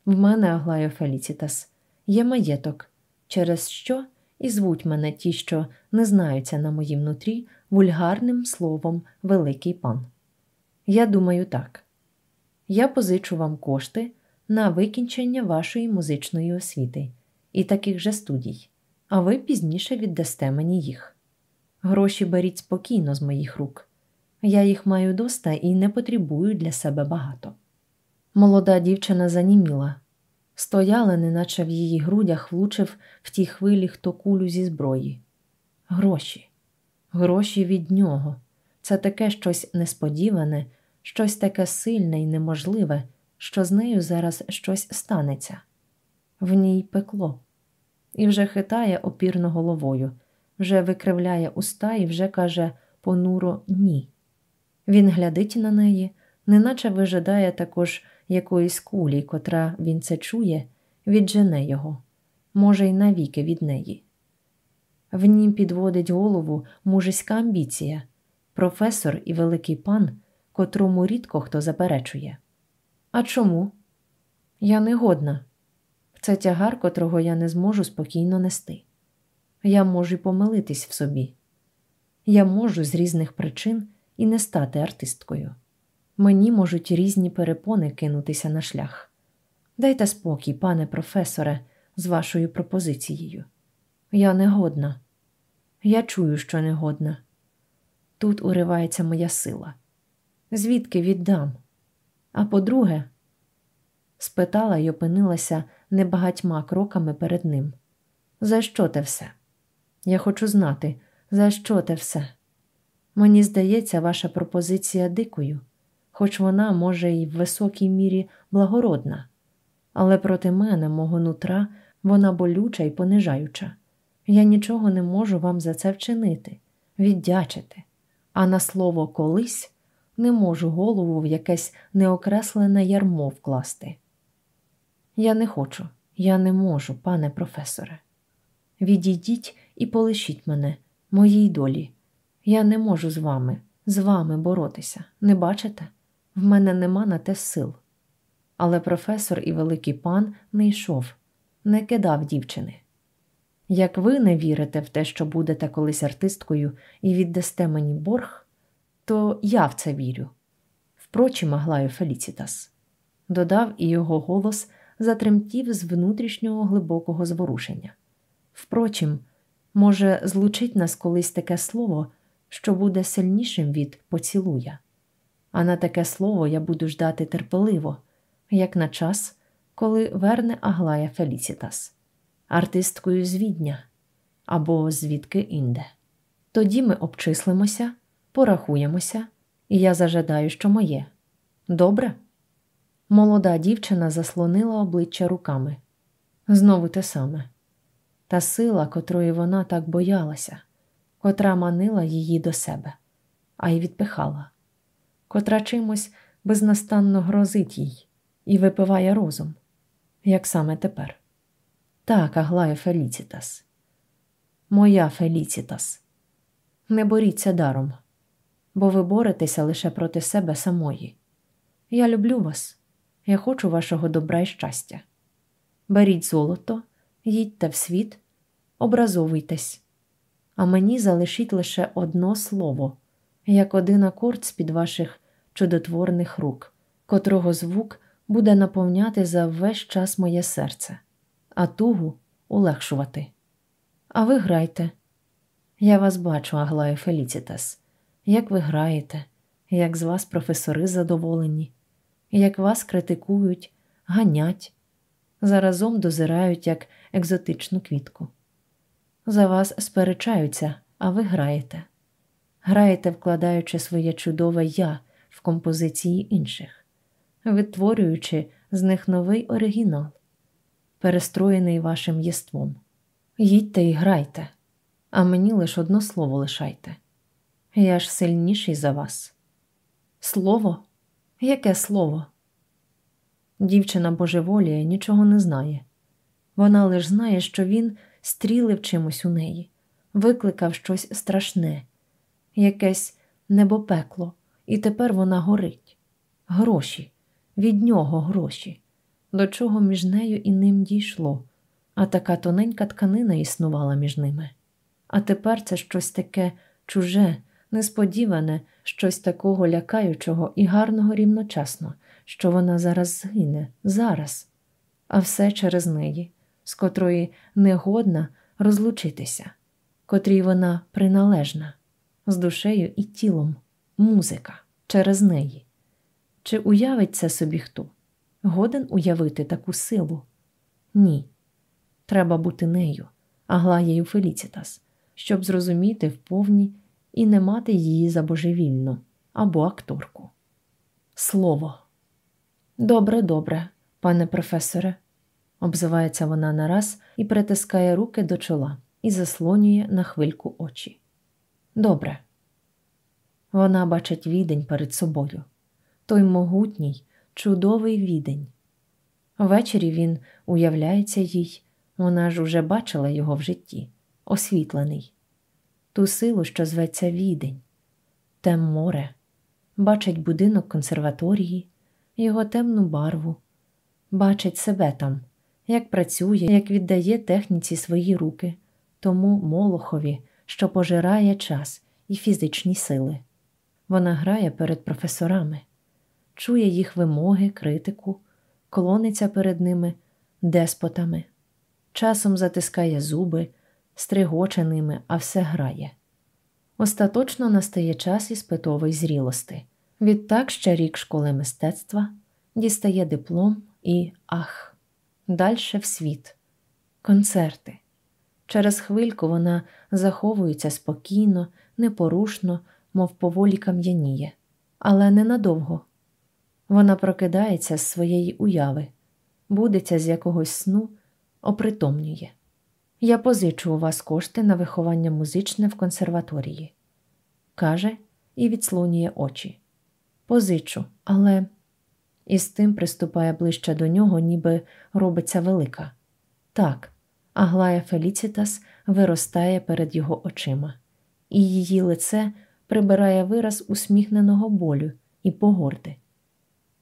[SPEAKER 1] В мене, Аглая Феліцітас, є маєток, через що і звуть мене ті, що не знаються на моїм нутрі вульгарним словом Великий пан. Я думаю так я позичу вам кошти на викінчення вашої музичної освіти і таких же студій, а ви пізніше віддасте мені їх. Гроші беріть спокійно з моїх рук. Я їх маю доста і не потребую для себе багато. Молода дівчина заніміла, стояла, неначе в її грудях влучив в тій хвилі хто кулю зі зброї. Гроші, гроші від нього. Це таке щось несподіване, щось таке сильне і неможливе, що з нею зараз щось станеться. В ній пекло, і вже хитає опірно головою, вже викривляє уста і вже каже понуро ні. Він глядить на неї, неначе вижидає також якоїсь кулі, котра він це чує, віджене його, може, й навіки від неї. В нім підводить голову мужиська амбіція, професор і великий пан, котрому рідко хто заперечує. А чому? Я не годна. Це тягар, котрого я не зможу спокійно нести. Я можу й помилитись в собі. Я можу з різних причин і не стати артисткою. Мені можуть різні перепони кинутися на шлях. Дайте спокій, пане професоре, з вашою пропозицією. Я не годна. Я чую, що не годна. Тут уривається моя сила. Звідки віддам? А по-друге, спитала й опинилася небагатьма кроками перед ним. За що те все? Я хочу знати, за що те все? Мені здається, ваша пропозиція дикою, хоч вона, може, і в високій мірі благородна, але проти мене, мого нутра, вона болюча і понижаюча. Я нічого не можу вам за це вчинити, віддячити, а на слово колись не можу голову в якесь неокреслене ярмо вкласти. Я не хочу, я не можу, пане професоре. Відійдіть і полишіть мене, моїй долі. Я не можу з вами, з вами боротися. Не бачите? В мене нема на те сил. Але професор і великий пан не йшов, не кидав дівчини. Як ви не вірите в те, що будете колись артисткою і віддасте мені борг, то я в це вірю. Впрочем, Аглаю Феліцітас, додав і його голос затремтів з внутрішнього глибокого зворушення. Впрочем, може, злучить нас колись таке слово, що буде сильнішим від поцілуя, а на таке слово я буду ждати терпеливо, як на час, коли верне Аглая Феліцітас, артисткою з Відня або звідки інде. Тоді ми обчислимося, порахуємося, і я зажадаю, що моє. Добре? Молода дівчина заслонила обличчя руками. Знову те саме. Та сила, котрої вона так боялася, котра манила її до себе, а й відпихала, котра чимось безнастанно грозить їй і випиває розум, як саме тепер. Так, Аглая Феліцітас, моя Феліцітас, не боріться даром, бо ви боретеся лише проти себе самої. Я люблю вас. Я хочу вашого добра і щастя. Беріть золото, їдьте в світ, образовуйтесь, а мені залишіть лише одно слово, як один акорд з-під ваших чудотворних рук, котрого звук буде наповняти за весь час моє серце, а тугу улегшувати. А ви грайте. Я вас бачу, Аглаю Феліцітас, як ви граєте, як з вас професори задоволені як вас критикують, ганять, заразом дозирають як екзотичну квітку. За вас сперечаються, а ви граєте. Граєте, вкладаючи своє чудове я в композиції інших, витворюючи з них новий оригінал, перестроєний вашим єством. Їдьте і грайте, а мені лише одно слово лишайте. Я ж сильніший за вас. Слово Яке слово? Дівчина божеволіє, нічого не знає. Вона лише знає, що він стрілив чимось у неї, викликав щось страшне, якесь небопекло, і тепер вона горить. Гроші, від нього гроші, до чого між нею і ним дійшло, а така тоненька тканина існувала між ними. А тепер це щось таке чуже, несподіване, щось такого лякаючого і гарного рівночасно, що вона зараз згине, зараз, а все через неї, з котрої негодна розлучитися, котрій вона приналежна, з душею і тілом, музика через неї. Чи уявить це собі хто? Годен уявити таку силу? Ні. Треба бути нею, Аглаєю Феліцітас, щоб зрозуміти в повній і не мати її за божевільну або акторку. Слово. Добре, добре, пане професоре, обзивається вона нараз і притискає руки до чола і заслонює на хвильку очі. Добре. Вона бачить відень перед собою, той могутній, чудовий відень. Ввечері він уявляється їй, вона ж уже бачила його в житті, освітлений, ту силу, що зветься відень, те море, бачить будинок консерваторії, його темну барву, бачить себе там, як працює, як віддає техніці свої руки, тому Молохові, що пожирає час і фізичні сили. Вона грає перед професорами, чує їх вимоги, критику, клониться перед ними деспотами, часом затискає зуби, стригоче ними, а все грає. Остаточно настає час іспитової зрілости. Відтак ще рік школи мистецтва дістає диплом і ах, дальше в світ, концерти. Через хвильку вона заховується спокійно, непорушно, мов поволі кам'яніє, але ненадовго. Вона прокидається з своєї уяви, будеться з якогось сну, опритомнює. Я позичу у вас кошти на виховання музичне в консерваторії, каже і відслонює очі. Позичу, але і з тим приступає ближче до нього, ніби робиться велика. Так, Аглая Феліцітас виростає перед його очима, і її лице прибирає вираз усміхненого болю і погорди.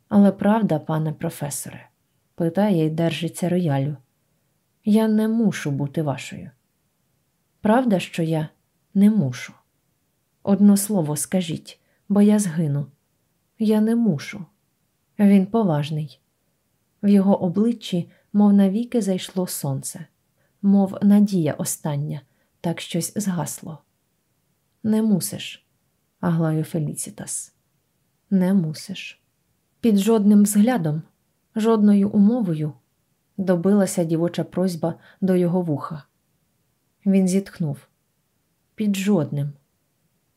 [SPEAKER 1] Але правда, пане професоре, питає і держиться роялю. Я не мушу бути вашою. Правда, що я не мушу. Одно слово скажіть, бо я згину. Я не мушу. Він поважний. В його обличчі, мов навіки, зайшло сонце, мов надія остання, так щось згасло. Не мусиш, Аглаю Феліцітас, не мусиш. Під жодним взглядом, жодною умовою добилася дівоча просьба до його вуха. Він зітхнув під жодним.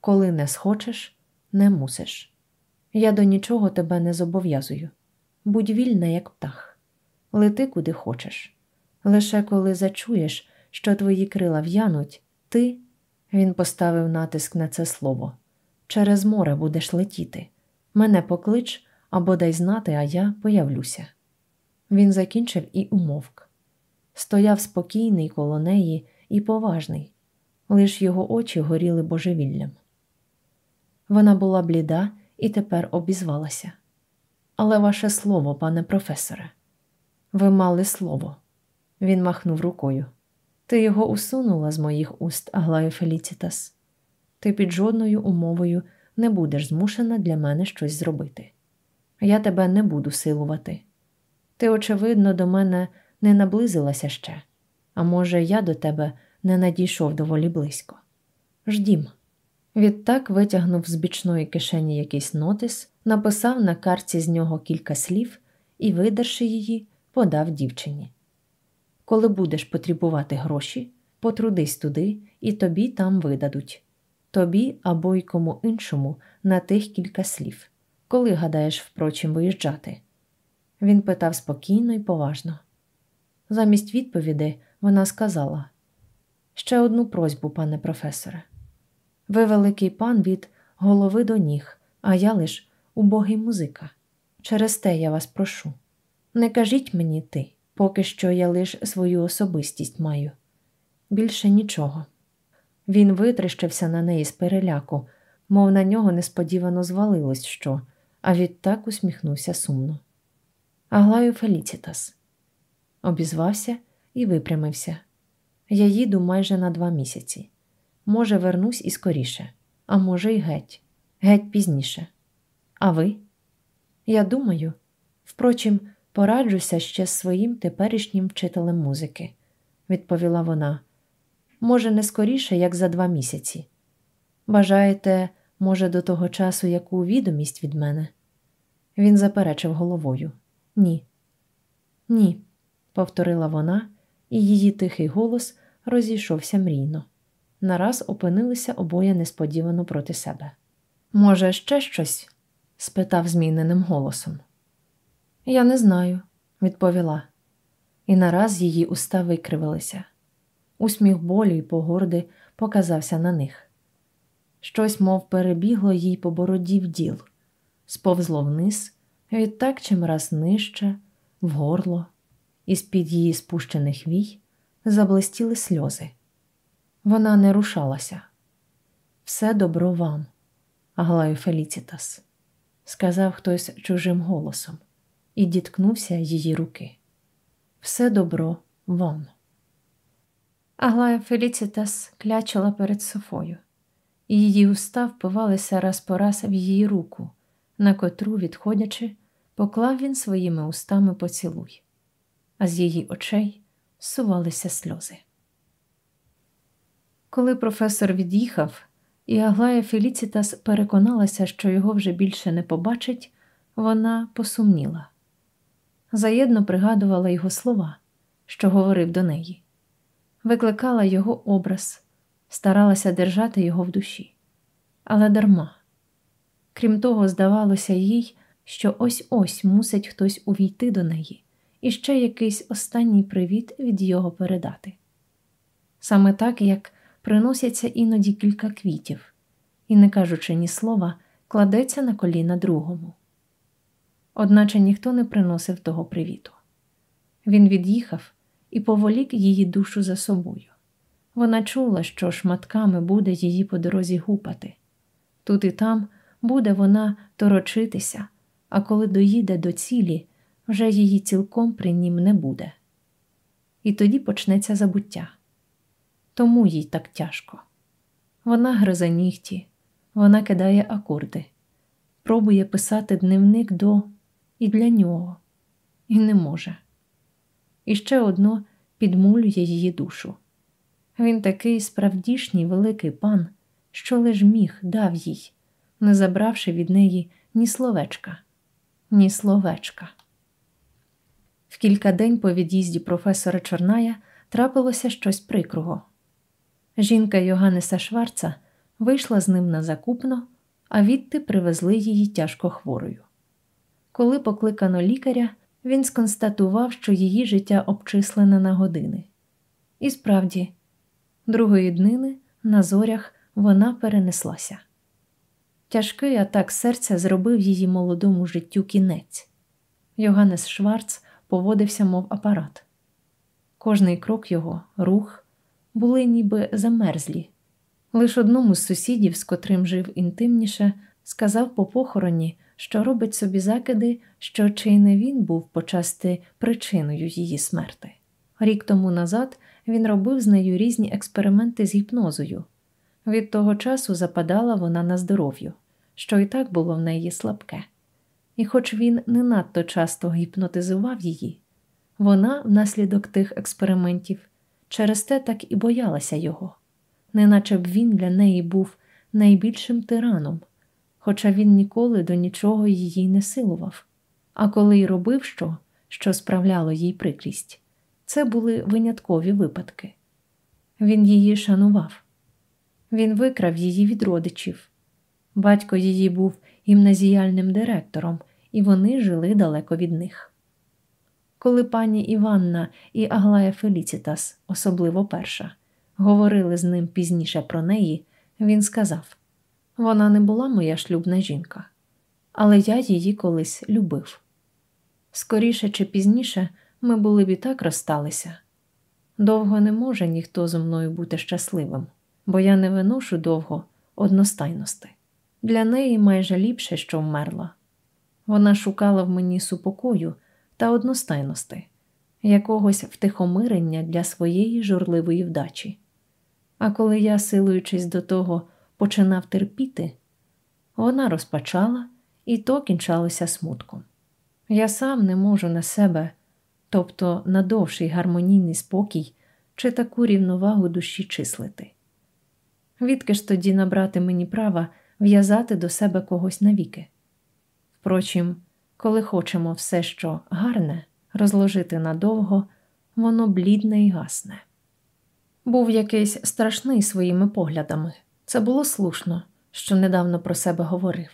[SPEAKER 1] Коли не схочеш, не мусиш. Я до нічого тебе не зобов'язую. Будь вільна, як птах, лети куди хочеш. Лише коли зачуєш, що твої крила в'януть, ти, він поставив натиск на це слово, через море будеш летіти. Мене поклич або дай знати, а я появлюся. Він закінчив і умовк. Стояв спокійний коло неї і поважний, лиш його очі горіли божевіллям. Вона була бліда і тепер обізвалася. Але ваше слово, пане професоре, ви мали слово. Він махнув рукою. Ти його усунула з моїх уст, Аглаю Феліцітас. Ти під жодною умовою не будеш змушена для мене щось зробити. Я тебе не буду силувати. Ти, очевидно, до мене не наблизилася ще, а може, я до тебе не надійшов доволі близько. Ждім. Відтак витягнув з бічної кишені якийсь нотис, написав на карці з нього кілька слів і, видерши її, подав дівчині. Коли будеш потребувати гроші, потрудись туди і тобі там видадуть. Тобі або й кому іншому на тих кілька слів. Коли гадаєш, впрочем, виїжджати? Він питав спокійно і поважно. Замість відповіді вона сказала ще одну просьбу, пане професоре. Ви великий пан від голови до ніг, а я лиш убогий музика. Через те я вас прошу. Не кажіть мені ти, поки що я лиш свою особистість маю. Більше нічого. Він витріщився на неї з переляку, мов на нього несподівано звалилось що, а відтак усміхнувся сумно. Аглаю Феліцітас. Обізвався і випрямився. Я їду майже на два місяці. Може, вернусь і скоріше, а може, й геть, геть пізніше. А ви? Я думаю, впрочем, пораджуся ще з своїм теперішнім вчителем музики, відповіла вона. Може, не скоріше, як за два місяці. Бажаєте, може, до того часу яку відомість від мене? Він заперечив головою. Ні. Ні, повторила вона, і її тихий голос розійшовся мрійно. Нараз опинилися обоє несподівано проти себе. Може, ще щось? спитав зміненим голосом. Я не знаю, відповіла, і нараз її уста викривилися. Усміх болю й погорди показався на них. Щось, мов перебігло їй по бороді в діл, сповзло вниз, відтак чимраз нижче, в горло, і з під її спущених вій заблистіли сльози. Вона не рушалася. Все добро вам, Аглаю Феліцітас, сказав хтось чужим голосом. і діткнувся її руки. Все добро вам. Аглая Феліцітас клячила перед Софою, і її уста впивалися раз по раз в її руку, на котру, відходячи, поклав він своїми устами поцілуй, а з її очей сувалися сльози. Коли професор від'їхав, і Аглая Феліцітас переконалася, що його вже більше не побачить, вона посумніла. Заєдно пригадувала його слова, що говорив до неї, викликала його образ, старалася держати його в душі, але дарма. Крім того, здавалося їй, що ось ось мусить хтось увійти до неї і ще якийсь останній привіт від його передати. Саме так, як приносяться іноді кілька квітів, і, не кажучи ні слова, кладеться на коліна другому. Одначе ніхто не приносив того привіту. Він від'їхав і поволік її душу за собою. Вона чула, що шматками буде її по дорозі гупати. Тут і там буде вона торочитися, а коли доїде до цілі, вже її цілком при нім не буде. І тоді почнеться забуття. Тому їй так тяжко. Вона гризе нігті, вона кидає акорди, пробує писати дневник до і для нього, і не може. І ще одно підмулює її душу. Він такий справдішній великий пан, що лиш міг дав їй, не забравши від неї ні словечка, ні словечка. В кілька день по від'їзді професора Чорная трапилося щось прикрого. Жінка Йоганнеса Шварца вийшла з ним на закупно, а відти привезли її тяжко хворою. Коли покликано лікаря, він сконстатував, що її життя обчислене на години. І справді, другої днини на зорях вона перенеслася. Тяжкий атак серця зробив її молодому життю кінець. Йоганнес Шварц поводився, мов апарат. Кожний крок його, рух, були ніби замерзлі. Лиш одному з сусідів, з котрим жив інтимніше, сказав по похороні, що робить собі закиди, що чи не він був почасти причиною її смерти. Рік тому назад він робив з нею різні експерименти з гіпнозою. Від того часу западала вона на здоров'ю, що і так було в неї слабке. І хоч він не надто часто гіпнотизував її, вона, внаслідок тих експериментів, через те так і боялася його, неначе б він для неї був найбільшим тираном, хоча він ніколи до нічого її не силував. А коли й робив що, що справляло їй прикрість, це були виняткові випадки. Він її шанував, він викрав її від родичів. Батько її був гімназіальним директором, і вони жили далеко від них. Коли пані Іванна і Аглая Феліцітас, особливо перша, говорили з ним пізніше про неї, він сказав вона не була моя шлюбна жінка, але я її колись любив. Скоріше чи пізніше ми були б і так розсталися. Довго не може ніхто зо мною бути щасливим, бо я не виношу довго одностайності. Для неї майже ліпше, що вмерла. Вона шукала в мені супокою та одностайності, якогось втихомирення для своєї журливої вдачі. А коли я, силуючись до того, починав терпіти, вона розпачала, і то кінчалося смутком. Я сам не можу на себе, тобто на довший гармонійний спокій чи таку рівновагу душі числити. Відки ж тоді набрати мені права в'язати до себе когось навіки? Впрочем, коли хочемо все, що гарне, розложити надовго, воно блідне і гасне. Був якийсь страшний своїми поглядами. Це було слушно, що недавно про себе говорив.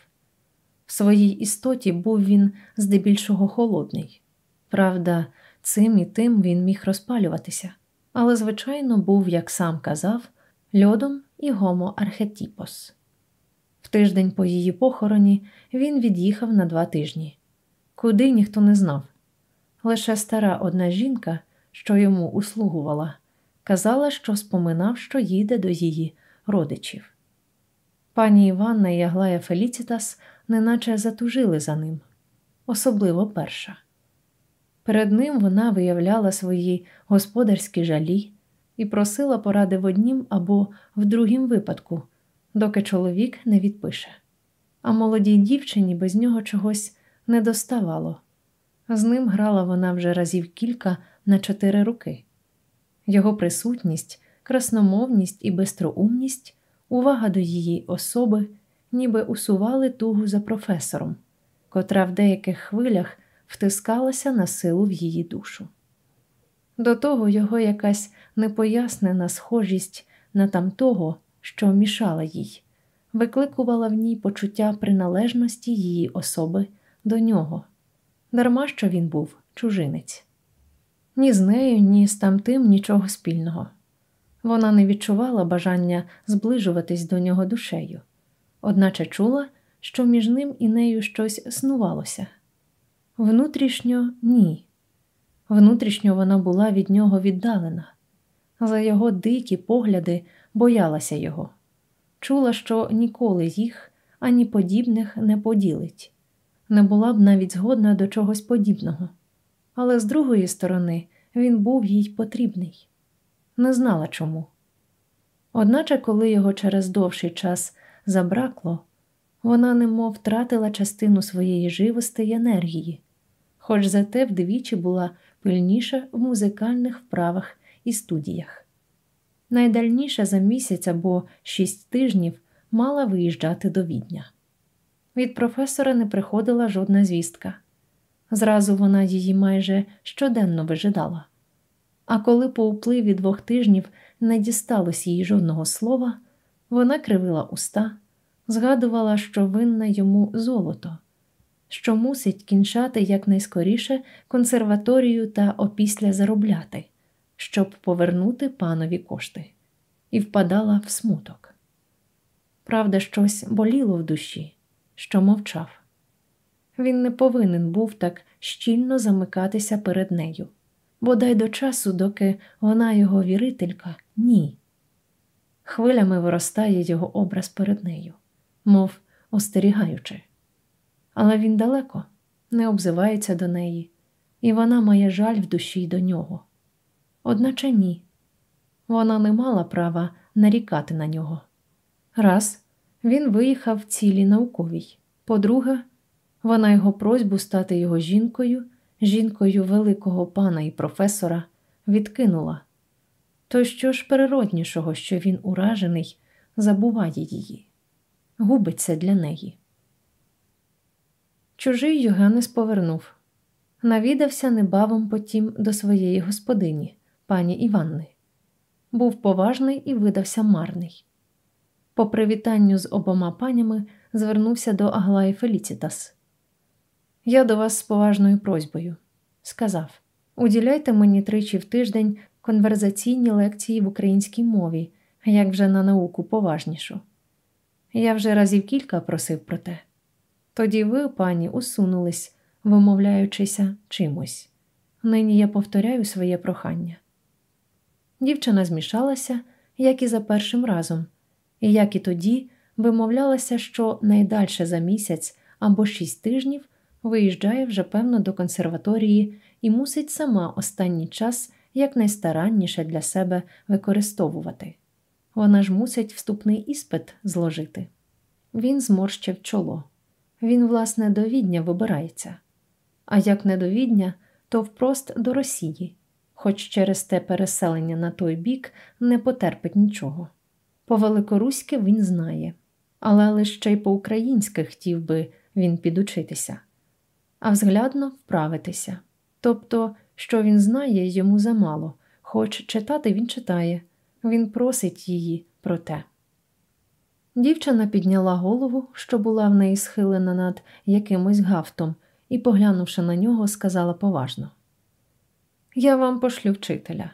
[SPEAKER 1] В своїй істоті був він здебільшого холодний. Правда, цим і тим він міг розпалюватися, але, звичайно, був, як сам казав, льодом і гомоархетіпос. В тиждень по її похороні він від'їхав на два тижні, куди ніхто не знав. Лише стара одна жінка, що йому услугувала, казала, що споминав, що їде до її родичів. Пані Іванна і Аглая Феліцітас неначе затужили за ним, особливо перша. Перед ним вона виявляла свої господарські жалі і просила поради в однім або в другім випадку, доки чоловік не відпише. А молодій дівчині без нього чогось не доставало. З ним грала вона вже разів кілька на чотири руки. Його присутність, красномовність і бистроумність, увага до її особи, ніби усували тугу за професором, котра в деяких хвилях втискалася на силу в її душу. До того його якась непояснена схожість на тамтого, що мішала їй, викликувала в ній почуття приналежності її особи до нього, дарма що він був чужинець. Ні з нею, ні з тамтим нічого спільного. Вона не відчувала бажання зближуватись до нього душею, одначе чула, що між ним і нею щось снувалося. Внутрішньо ні. Внутрішньо вона була від нього віддалена. За його дикі погляди боялася його, чула, що ніколи їх ані подібних не поділить, не була б навіть згодна до чогось подібного, але з другої сторони він був їй потрібний, не знала чому. Одначе, коли його через довший час забракло, вона немов втратила частину своєї живости й енергії, хоч зате вдвічі була пильніша в музикальних вправах і студіях. Найдальніше за місяць або шість тижнів мала виїжджати до відня. Від професора не приходила жодна звістка. Зразу вона її майже щоденно вижидала. А коли по upливі двох тижнів не дісталось їй жодного слова, вона кривила уста, згадувала, що винна йому золото, що мусить кінчати якнайскоріше консерваторію та опісля заробляти, щоб повернути панові кошти, і впадала в смуток. Правда, щось боліло в душі, що мовчав. Він не повинен був так щільно замикатися перед нею, бодай до часу, доки вона його вірителька, ні. Хвилями виростає його образ перед нею, мов остерігаючи. Але він далеко не обзивається до неї, і вона має жаль в душі до нього. Одначе ні, вона не мала права нарікати на нього. Раз він виїхав в цілій науковій, по-друге, вона його просьбу стати його жінкою, жінкою великого пана і професора, відкинула. То що ж природнішого, що він уражений, забуває її, губиться для неї. Чужий Йоганнес повернув, навідався небавом потім до своєї господині, пані Іванни. Був поважний і видався марний. По привітанню з обома панями звернувся до Аглаї Феліцітас. Я до вас з поважною просьбою, сказав уділяйте мені тричі в тиждень конверзаційні лекції в українській мові, як вже на науку поважнішу. Я вже разів кілька просив про те. Тоді ви, пані, усунулись, вимовляючися чимось. Нині я повторяю своє прохання. Дівчина змішалася, як і за першим разом, і як і тоді вимовлялася, що найдальше за місяць або шість тижнів виїжджає вже певно до консерваторії і мусить сама останній час якнайстаранніше для себе використовувати. Вона ж мусить вступний іспит зложити. Він зморщив чоло. Він, власне, до відня вибирається, а як не до відня, то впрост до Росії, хоч через те переселення на той бік не потерпить нічого. По великоруськи він знає, але лише й по-українськи хотів би він підучитися, а взглядно вправитися. Тобто, що він знає, йому замало, хоч читати він читає, він просить її про те. Дівчина підняла голову, що була в неї схилена над якимось гафтом, і, поглянувши на нього, сказала поважно: Я вам пошлю вчителя.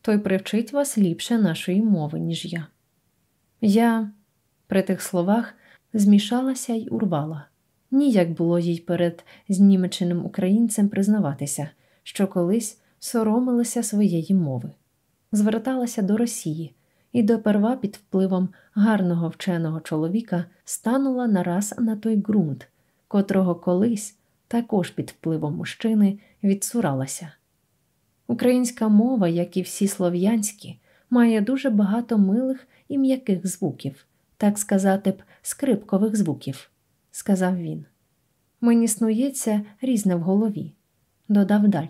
[SPEAKER 1] Той привчить вас ліпше нашої мови, ніж я. Я при тих словах змішалася й урвала. Ніяк було їй перед знімеченим українцем признаватися, що колись соромилася своєї мови, зверталася до Росії і доперва під впливом гарного вченого чоловіка станула нараз на той ґрунт, котрого колись, також під впливом мужчини, відсуралася. Українська мова, як і всі слов'янські, має дуже багато милих і м'яких звуків, так сказати б, скрипкових звуків, сказав він. Мені снується різне в голові, додав далі.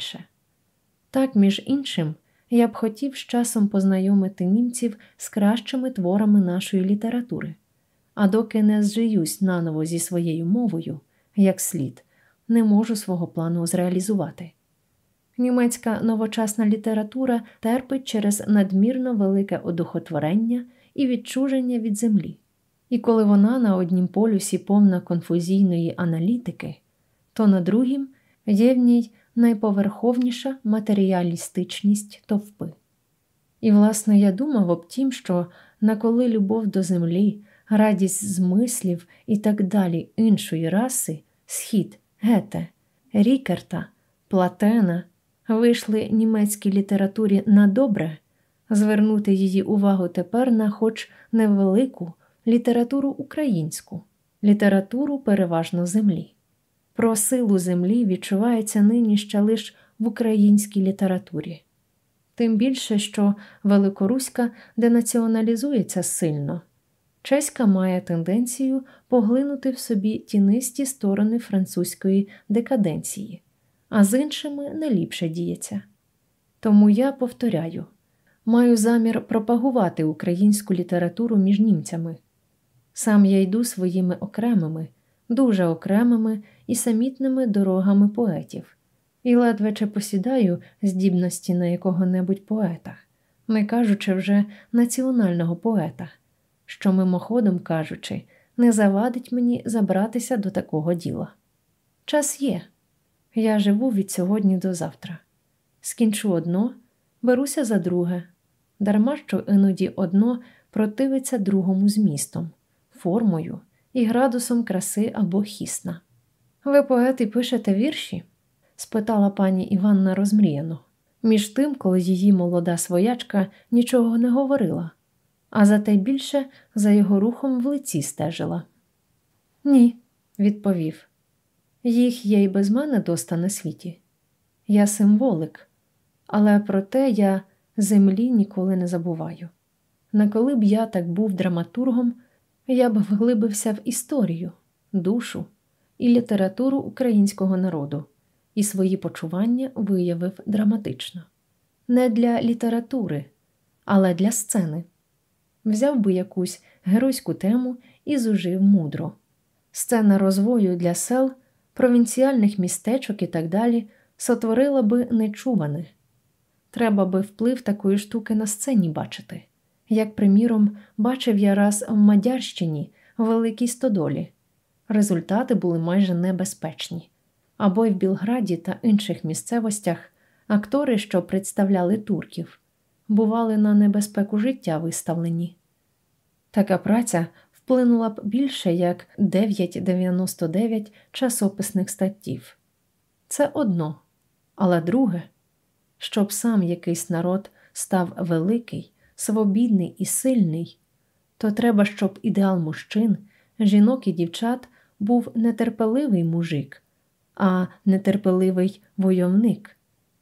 [SPEAKER 1] Так, між іншим, я б хотів з часом познайомити німців з кращими творами нашої літератури, а доки не зжиюсь наново зі своєю мовою, як слід, не можу свого плану зреалізувати. Німецька новочасна література терпить через надмірно велике одухотворення і відчуження від землі, і коли вона на однім полюсі повна конфузійної аналітики, то на другім є в ній найповерховніша матеріалістичність товпи. І, власне, я думав об тім, що на коли любов до землі, радість змислів і так далі іншої раси, схід, гете, рікерта, платена вийшли німецькій літературі на добре, звернути її увагу тепер на хоч невелику літературу українську, літературу переважно землі. Про силу землі відчувається нині ще лише в українській літературі. Тим більше, що Великоруська денаціоналізується сильно, чеська має тенденцію поглинути в собі тінисті сторони французької декаденції а з іншими не ліпше діється. Тому я повторяю маю замір пропагувати українську літературу між німцями. Сам я йду своїми окремими, дуже окремими і самітними дорогами поетів, і ледве чи посідаю здібності на якого-небудь поета, не кажучи вже національного поета, що, мимоходом кажучи, не завадить мені забратися до такого діла. Час є. Я живу від сьогодні до завтра. Скінчу одно, беруся за друге, дарма що іноді одно противиться другому змістом, формою і градусом краси або хісна. Ви, поети, пишете вірші? спитала пані Іванна розмріяно, між тим, коли її молода своячка нічого не говорила, а зате більше за його рухом в лиці стежила. Ні, відповів. Їх є й без мене доста на світі. Я символик, але проте я землі ніколи не забуваю. На коли б я так був драматургом, я б вглибився в історію, душу і літературу українського народу і свої почування виявив драматично. Не для літератури, але для сцени. Взяв би якусь геройську тему і зужив мудро. Сцена розвою для сел провінціальних містечок і так далі, сотворила би нечуване. Треба би вплив такої штуки на сцені бачити, як, приміром, бачив я раз в Мадярщині в Великій Стодолі. Результати були майже небезпечні. Або й в Білграді та інших місцевостях актори, що представляли турків, бували на небезпеку життя виставлені. Така праця вплинула б більше як 9,99 часописних статтів. Це одно, але друге, щоб сам якийсь народ став великий, свобідний і сильний, то треба, щоб ідеал мужчин, жінок і дівчат був нетерпеливий мужик, а нетерпеливий войовник,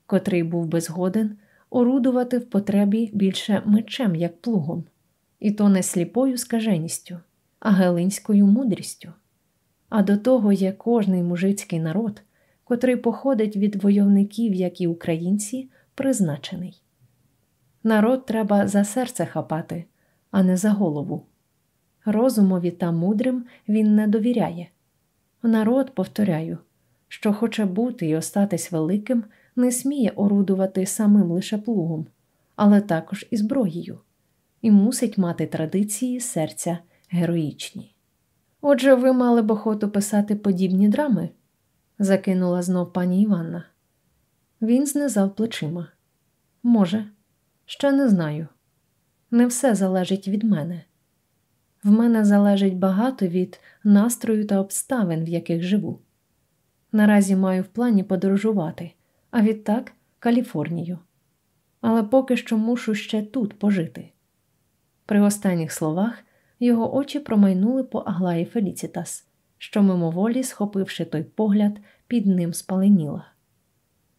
[SPEAKER 1] котрий був би згоден орудувати в потребі більше мечем, як плугом, і то не сліпою скаженістю а гелинською мудрістю. А до того є кожний мужицький народ, котрий походить від войовників, як і українці, призначений. Народ треба за серце хапати, а не за голову. Розумові та мудрим він не довіряє. Народ, повторяю, що хоче бути і остатись великим, не сміє орудувати самим лише плугом, але також і зброєю, і мусить мати традиції серця героїчні. Отже, ви мали б охоту писати подібні драми? закинула знов пані Іванна. Він знизав плечима. Може, ще не знаю. Не все залежить від мене. В мене залежить багато від настрою та обставин, в яких живу. Наразі маю в плані подорожувати, а відтак Каліфорнію. Але поки що мушу ще тут пожити. При останніх словах його очі промайнули по Аглаї Феліцітас, що мимоволі, схопивши той погляд, під ним спаленіла.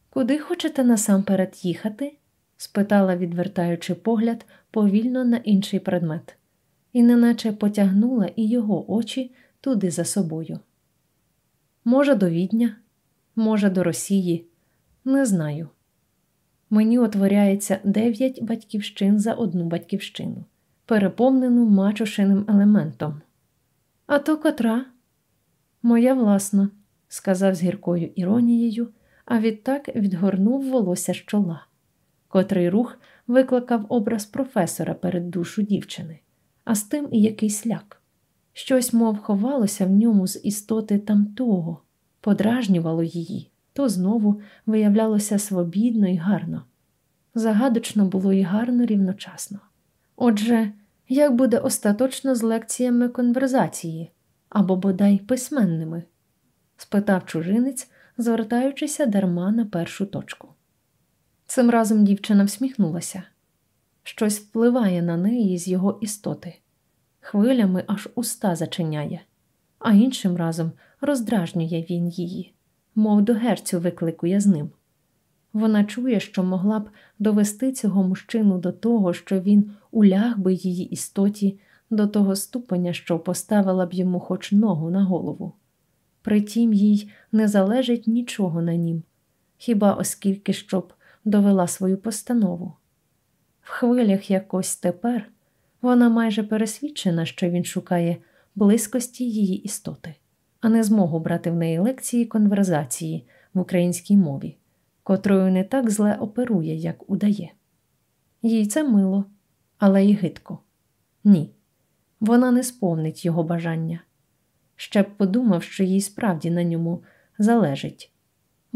[SPEAKER 1] Куди хочете насамперед їхати? Спитала, відвертаючи погляд повільно на інший предмет, і неначе потягнула і його очі туди за собою. Може, до відня, може, до Росії, не знаю. Мені отворяється дев'ять батьківщин за одну батьківщину, переповнену мачушиним елементом. А то котра? Моя власна, сказав з гіркою іронією, а відтак відгорнув волосся з чола, котрий рух викликав образ професора перед душу дівчини, а з тим і якийсь ляк. Щось, мов ховалося в ньому з істоти тамтого, подражнювало її, то знову виявлялося свобідно і гарно. Загадочно було і гарно рівночасно. Отже, як буде остаточно з лекціями конверзації або бодай письменними? спитав чужинець, звертаючися дарма на першу точку. Цим разом дівчина всміхнулася щось впливає на неї з його істоти, хвилями аж уста зачиняє, а іншим разом роздражнює він її, мов до герцю викликує з ним. Вона чує, що могла б довести цього мужчину до того, що він уляг би її істоті до того ступеня, що поставила б йому хоч ногу на голову. Притім їй не залежить нічого на нім, хіба оскільки щоб довела свою постанову. В хвилях якось тепер вона майже пересвідчена, що він шукає близькості її істоти, а не змогу брати в неї лекції конверзації в українській мові котрою не так зле оперує, як удає. Їй це мило, але й гидко. Ні, вона не сповнить його бажання. Ще б подумав, що їй справді на ньому залежить.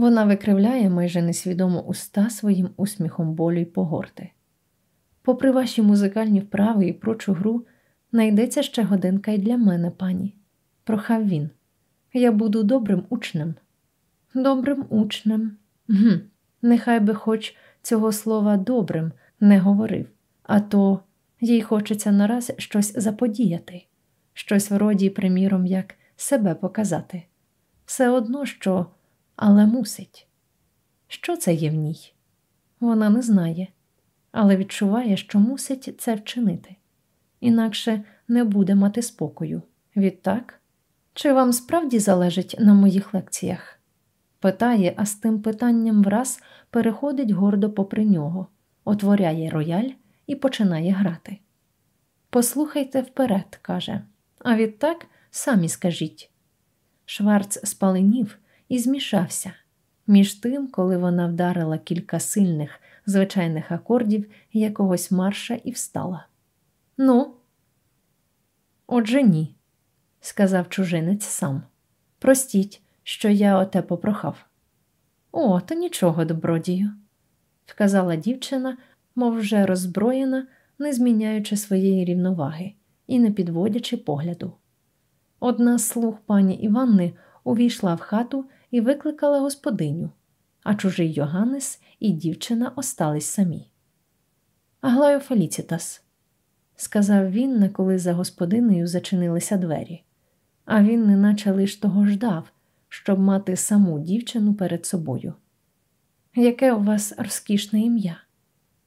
[SPEAKER 1] Вона викривляє майже несвідомо уста своїм усміхом болю й погорти. Попри ваші музикальні вправи і прочу гру, найдеться ще годинка й для мене, пані, прохав він. Я буду добрим учнем. Добрим учнем, Гм, Нехай би хоч цього слова добрим не говорив, а то їй хочеться нараз щось заподіяти, щось вроді, приміром, як себе показати. Все одно що, але мусить. Що це є в ній? Вона не знає, але відчуває, що мусить це вчинити, інакше не буде мати спокою. Відтак, чи вам справді залежить на моїх лекціях? питає, а з тим питанням враз переходить гордо попри нього, отворяє рояль і починає грати. Послухайте вперед, каже, а відтак самі скажіть. Шварц спаленів і змішався. Між тим, коли вона вдарила кілька сильних, звичайних акордів якогось марша і встала. Ну, отже, ні, сказав чужинець сам. Простіть, що я оте попрохав. О, то нічого, добродію, вказала дівчина, мов вже роззброєна, не зміняючи своєї рівноваги і не підводячи погляду. Одна з слуг пані Іванни увійшла в хату і викликала господиню, а чужий Йоганнес і дівчина остались самі. Аглаю Феліцітас, сказав він, коли за господинею зачинилися двері, а він неначе лиш того ждав, щоб мати саму дівчину перед собою. Яке у вас розкішне ім'я?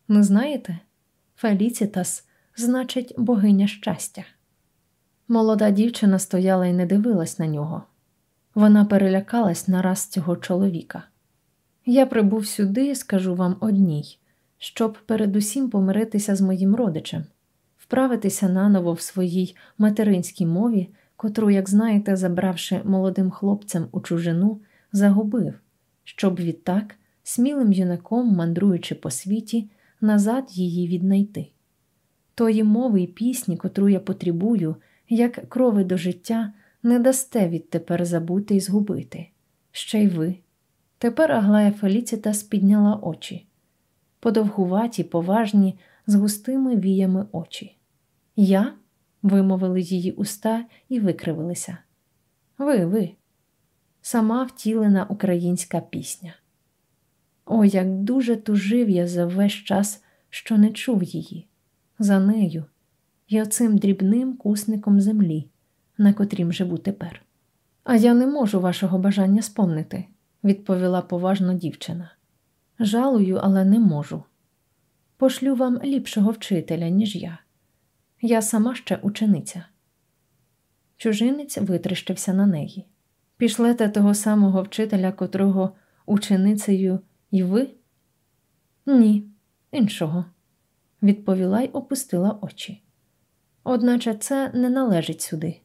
[SPEAKER 1] Не знаєте? Феліцітас значить богиня щастя. Молода дівчина стояла і не дивилась на нього. Вона перелякалась нараз цього чоловіка. Я прибув сюди, скажу вам одній, щоб передусім помиритися з моїм родичем, вправитися наново в своїй материнській мові котру, як знаєте, забравши молодим хлопцем у чужину, загубив, щоб відтак, смілим юнаком, мандруючи по світі, назад її віднайти. Тої мови й пісні, котру я потребую, як крови до життя, не дасте відтепер забути і згубити. Ще й ви. Тепер Аглая Феліцітас підняла очі, подовгуваті, поважні, з густими віями очі. Я вимовили її уста і викривилися. Ви, ви, сама втілена українська пісня. О, як дуже тужив я за весь час, що не чув її, за нею і оцим дрібним кусником землі, на котрім живу тепер. А я не можу вашого бажання сповнити, відповіла поважно дівчина. Жалую, але не можу. Пошлю вам ліпшого вчителя, ніж я. Я сама ще учениця. Чужинець витріщився на неї. Пішлете того самого вчителя, котрого ученицею і ви? Ні, іншого, відповіла й опустила очі. Одначе це не належить сюди.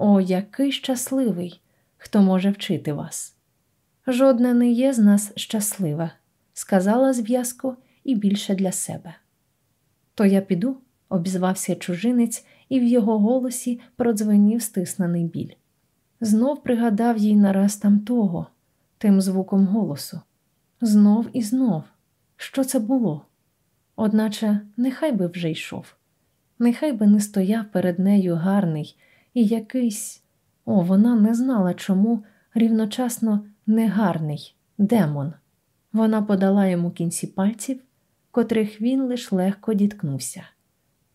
[SPEAKER 1] О, який щасливий, хто може вчити вас. Жодна не є з нас щаслива, сказала зв'язку і більше для себе. То я піду, обізвався чужинець, і в його голосі продзвенів стиснений біль. Знов пригадав їй нараз там того, тим звуком голосу. Знов і знов. Що це було? Одначе нехай би вже йшов, нехай би не стояв перед нею гарний і якийсь, о, вона не знала чому рівночасно негарний демон. Вона подала йому кінці пальців, котрих він лиш легко діткнувся.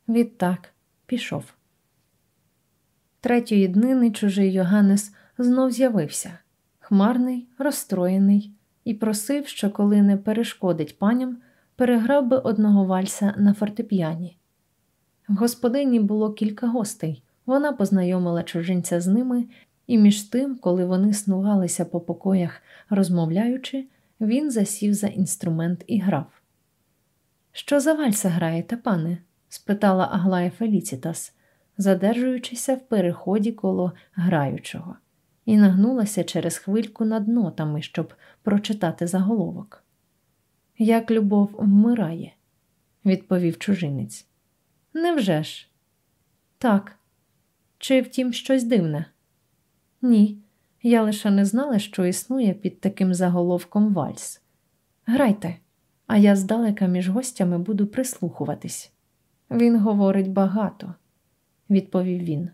[SPEAKER 1] Відтак пішов. Третьої днини чужий Йоганнес знов з'явився, хмарний, розстроєний, і просив, що коли не перешкодить паням, переграв би одного вальса на фортепіані. В господині було кілька гостей, вона познайомила чужинця з ними, і між тим, коли вони снувалися по покоях, розмовляючи, він засів за інструмент і грав. Що за вальса граєте, пане? спитала Аглая Феліцітас, задержуючися в переході коло граючого, і нагнулася через хвильку над нотами, щоб прочитати заголовок. Як любов вмирає, відповів чужинець. Невже ж? Так. Чи втім щось дивне? Ні. Я лише не знала, що існує під таким заголовком вальс. Грайте, а я здалека між гостями буду прислухуватись. Він говорить багато, відповів він.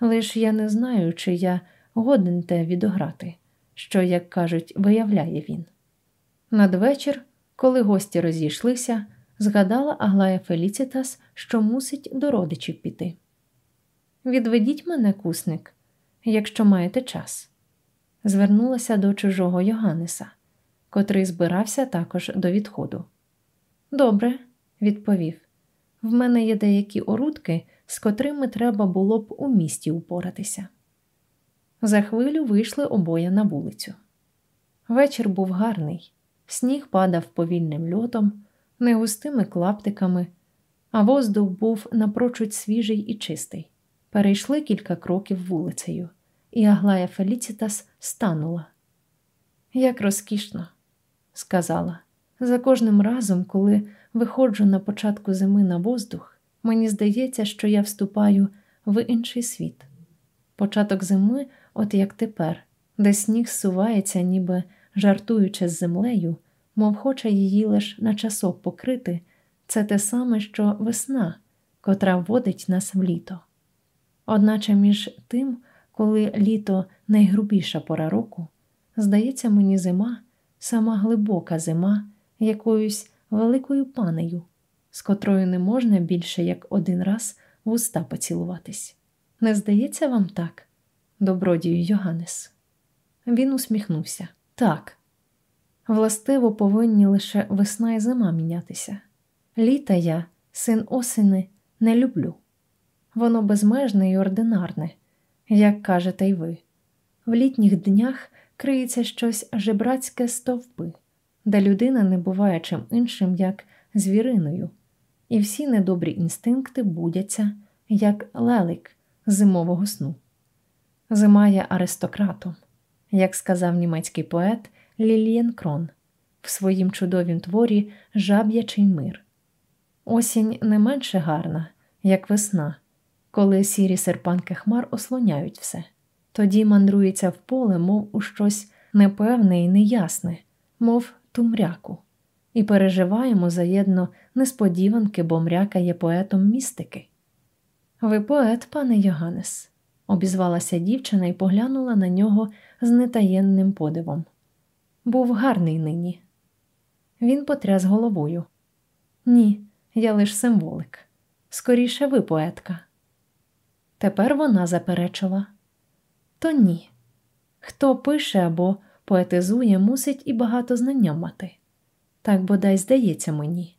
[SPEAKER 1] Лиш я не знаю, чи я годен те відограти, що, як кажуть, виявляє він. Надвечір, коли гості розійшлися, згадала Аглая Феліцітас, що мусить до родичів піти. Відведіть мене, кусник, якщо маєте час, звернулася до чужого Йоганнеса, котрий збирався також до відходу. Добре, відповів. В мене є деякі орудки, з котрими треба було б у місті упоратися. За хвилю вийшли обоє на вулицю. Вечір був гарний, сніг падав повільним льотом, негустими клаптиками, а воздух був напрочуд свіжий і чистий. Перейшли кілька кроків вулицею, і Аглая Феліцітас станула. Як розкішно, сказала, за кожним разом, коли виходжу на початку зими на воздух, мені здається, що я вступаю в інший світ. Початок зими, от як тепер, де сніг сувається, ніби жартуючи з землею, мов хоче її лиш на часок покрити, це те саме, що весна, котра вводить нас в літо. Одначе між тим, коли літо найгрубіша пора року, здається мені зима, сама глибока зима, якоюсь великою панею, з котрою не можна більше як один раз в уста поцілуватись. Не здається вам так, добродію Йоганнес? Він усміхнувся. Так. Властиво повинні лише весна і зима мінятися. Літа я, син осени, не люблю. Воно безмежне і ординарне, як кажете й ви. В літніх днях криється щось жебрацьке стовпи, де людина не буває чим іншим, як звіриною, і всі недобрі інстинкти будяться, як лелик зимового сну. Зима є аристократом, як сказав німецький поет Лілієн Крон в своїм чудовім творі Жаб'ячий мир. Осінь не менше гарна, як весна, коли сірі серпанки хмар ослоняють все. Тоді мандрується в поле, мов у щось непевне і неясне, мов тумряку, і переживаємо заєдно несподіванки, бо мряка є поетом містики. Ви поет, пане Йоганнес, обізвалася дівчина і поглянула на нього з нетаєнним подивом. Був гарний нині. Він потряс головою. Ні, я лиш символик. Скоріше ви поетка. Тепер вона заперечила. То ні, Хто пише або поетизує, мусить і багато знання мати. Так бодай здається мені.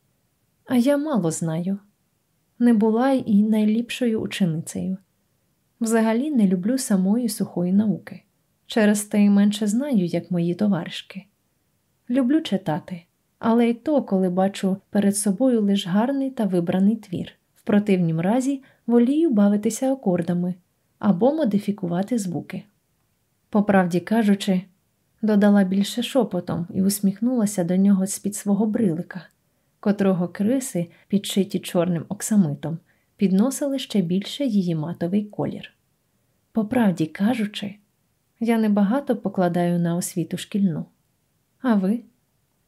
[SPEAKER 1] А я мало знаю. Не була і найліпшою ученицею. Взагалі не люблю самої сухої науки. Через те й менше знаю, як мої товаришки. Люблю читати, але й то, коли бачу перед собою лиш гарний та вибраний твір. Противнім разі волію бавитися акордами або модифікувати звуки. По правді кажучи, додала більше шепотом і усміхнулася до нього з-під свого брилика, котрого криси, підшиті чорним оксамитом, підносили ще більше її матовий колір. По правді кажучи, я небагато покладаю на освіту шкільну. А ви?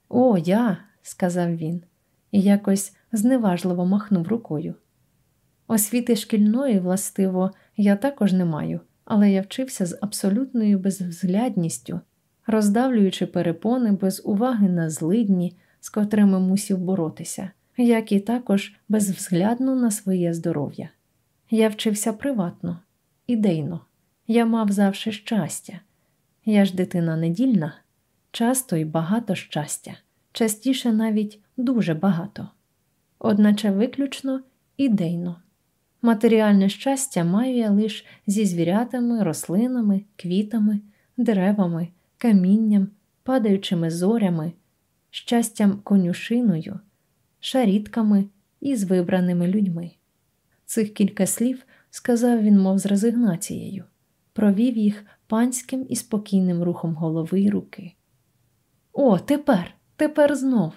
[SPEAKER 1] О, я, сказав він, і якось зневажливо махнув рукою. Освіти шкільної, властиво, я також не маю, але я вчився з абсолютною безвзглядністю, роздавлюючи перепони без уваги на злидні, з котрими мусів боротися, як і також безвзглядно на своє здоров'я. Я вчився приватно, ідейно, я мав завжди щастя. Я ж дитина недільна, часто і багато щастя, частіше навіть дуже багато, одначе виключно ідейно. Матеріальне щастя маю я лише зі звірятами, рослинами, квітами, деревами, камінням, падаючими зорями, щастям конюшиною, шарітками і з вибраними людьми. Цих кілька слів сказав він, мов з резигнацією, провів їх панським і спокійним рухом голови й руки. О, тепер, тепер знов.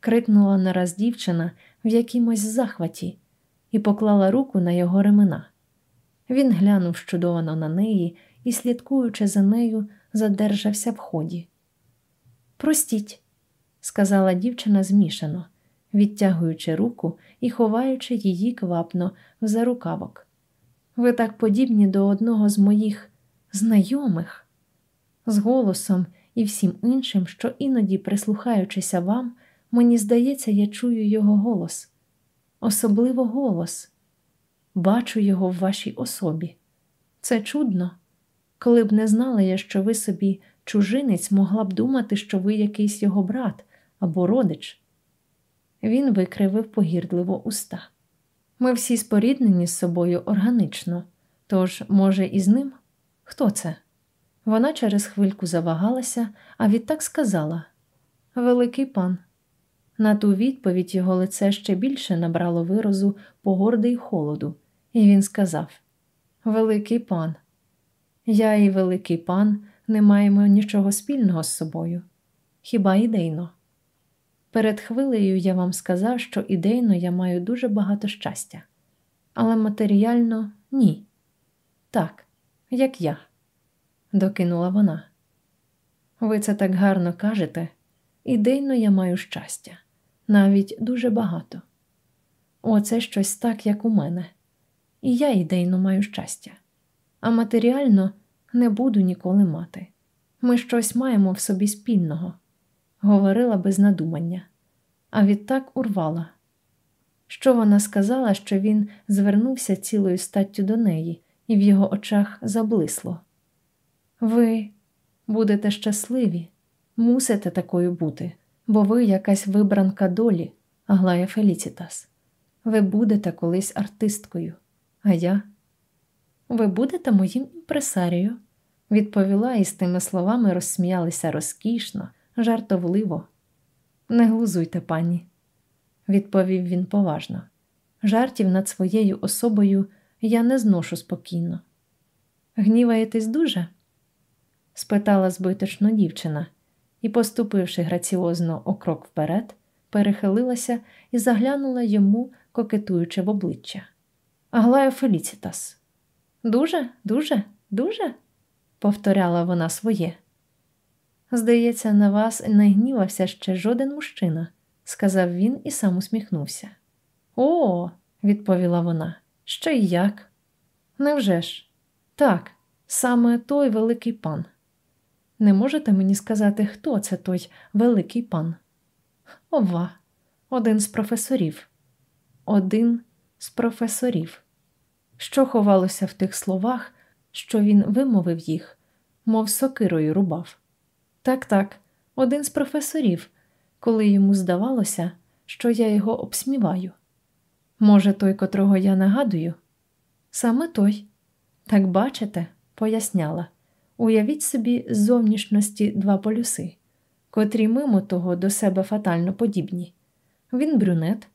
[SPEAKER 1] крикнула нараз дівчина в якимось захваті і поклала руку на його ремена. Він глянув щудовано на неї і, слідкуючи за нею, задержався в ході. Простіть, сказала дівчина змішано, відтягуючи руку і ховаючи її квапно в зарукавок. Ви так подібні до одного з моїх знайомих, з голосом і всім іншим, що іноді, прислухаючися вам, мені здається, я чую його голос особливо голос. Бачу його в вашій особі. Це чудно. Коли б не знала я, що ви собі чужинець, могла б думати, що ви якийсь його брат або родич. Він викривив погірдливо уста. Ми всі споріднені з собою органично, тож, може, і з ним? Хто це? Вона через хвильку завагалася, а відтак сказала Великий пан. На ту відповідь його лице ще більше набрало виразу погорди й холоду, і він сказав: Великий пан, я і великий пан не маємо нічого спільного з собою, хіба ідейно. Перед хвилею я вам сказав, що ідейно я маю дуже багато щастя, але матеріально ні. Так, як я, докинула вона. Ви це так гарно кажете, ідейно я маю щастя навіть дуже багато. Оце щось так, як у мене, і я ідейно маю щастя, а матеріально не буду ніколи мати. Ми щось маємо в собі спільного, говорила без надумання, а відтак урвала. Що вона сказала, що він звернувся цілою статтю до неї, і в його очах заблисло. Ви будете щасливі, мусите такою бути бо ви якась вибранка долі, Аглая Феліцітас. Ви будете колись артисткою, а я. Ви будете моїм імпресарією, відповіла і з тими словами розсміялися розкішно, жартовливо. Не глузуйте, пані, відповів він поважно. Жартів над своєю особою я не зношу спокійно. Гніваєтесь дуже? спитала збиточно дівчина, і, поступивши граціозно о крок вперед, перехилилася і заглянула йому, кокетуючи в обличчя. Аглая Феліцітас. Дуже, дуже, дуже, повторяла вона своє. Здається, на вас не гнівався ще жоден мужчина, сказав він і сам усміхнувся. О, відповіла вона, ще й як? Невже ж? Так, саме той великий пан. Не можете мені сказати, хто це той великий пан? Ова, один з професорів. Один з професорів. Що ховалося в тих словах, що він вимовив їх, мов сокирою рубав. Так, так, один з професорів, коли йому здавалося, що я його обсміваю. Може, той, котрого я нагадую? Саме той. Так бачите, поясняла. Уявіть собі зовнішності два полюси, котрі мимо того до себе фатально подібні. Він брюнет,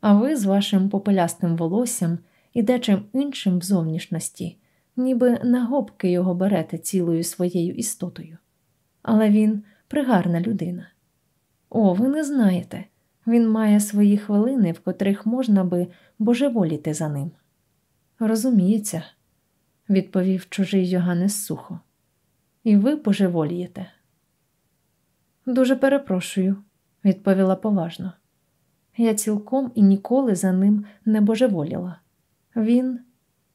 [SPEAKER 1] а ви з вашим попелястим волоссям і дечим іншим в зовнішності, ніби на гобки його берете цілою своєю істотою. Але він пригарна людина. О, ви не знаєте. Він має свої хвилини, в котрих можна би божеволіти за ним. Розуміється, відповів чужий Йоганнес сухо. І ви божеволієте. Дуже перепрошую, відповіла поважно. Я цілком і ніколи за ним не божеволіла. Він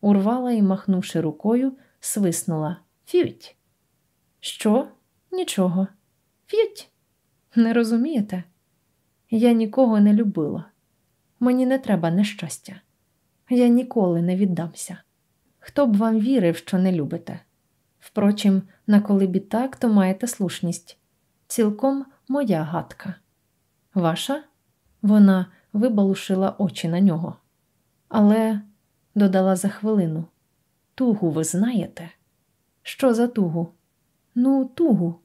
[SPEAKER 1] урвала і, махнувши рукою, свиснула Фють. Що? Нічого. Фють. Не розумієте? Я нікого не любила. Мені не треба нещастя. Я ніколи не віддамся. Хто б вам вірив, що не любите? Впрочем, на коли бі так, то маєте слушність. Цілком моя гадка. Ваша? Вона вибалушила очі на нього. Але, додала за хвилину, тугу ви знаєте? Що за тугу? Ну, тугу,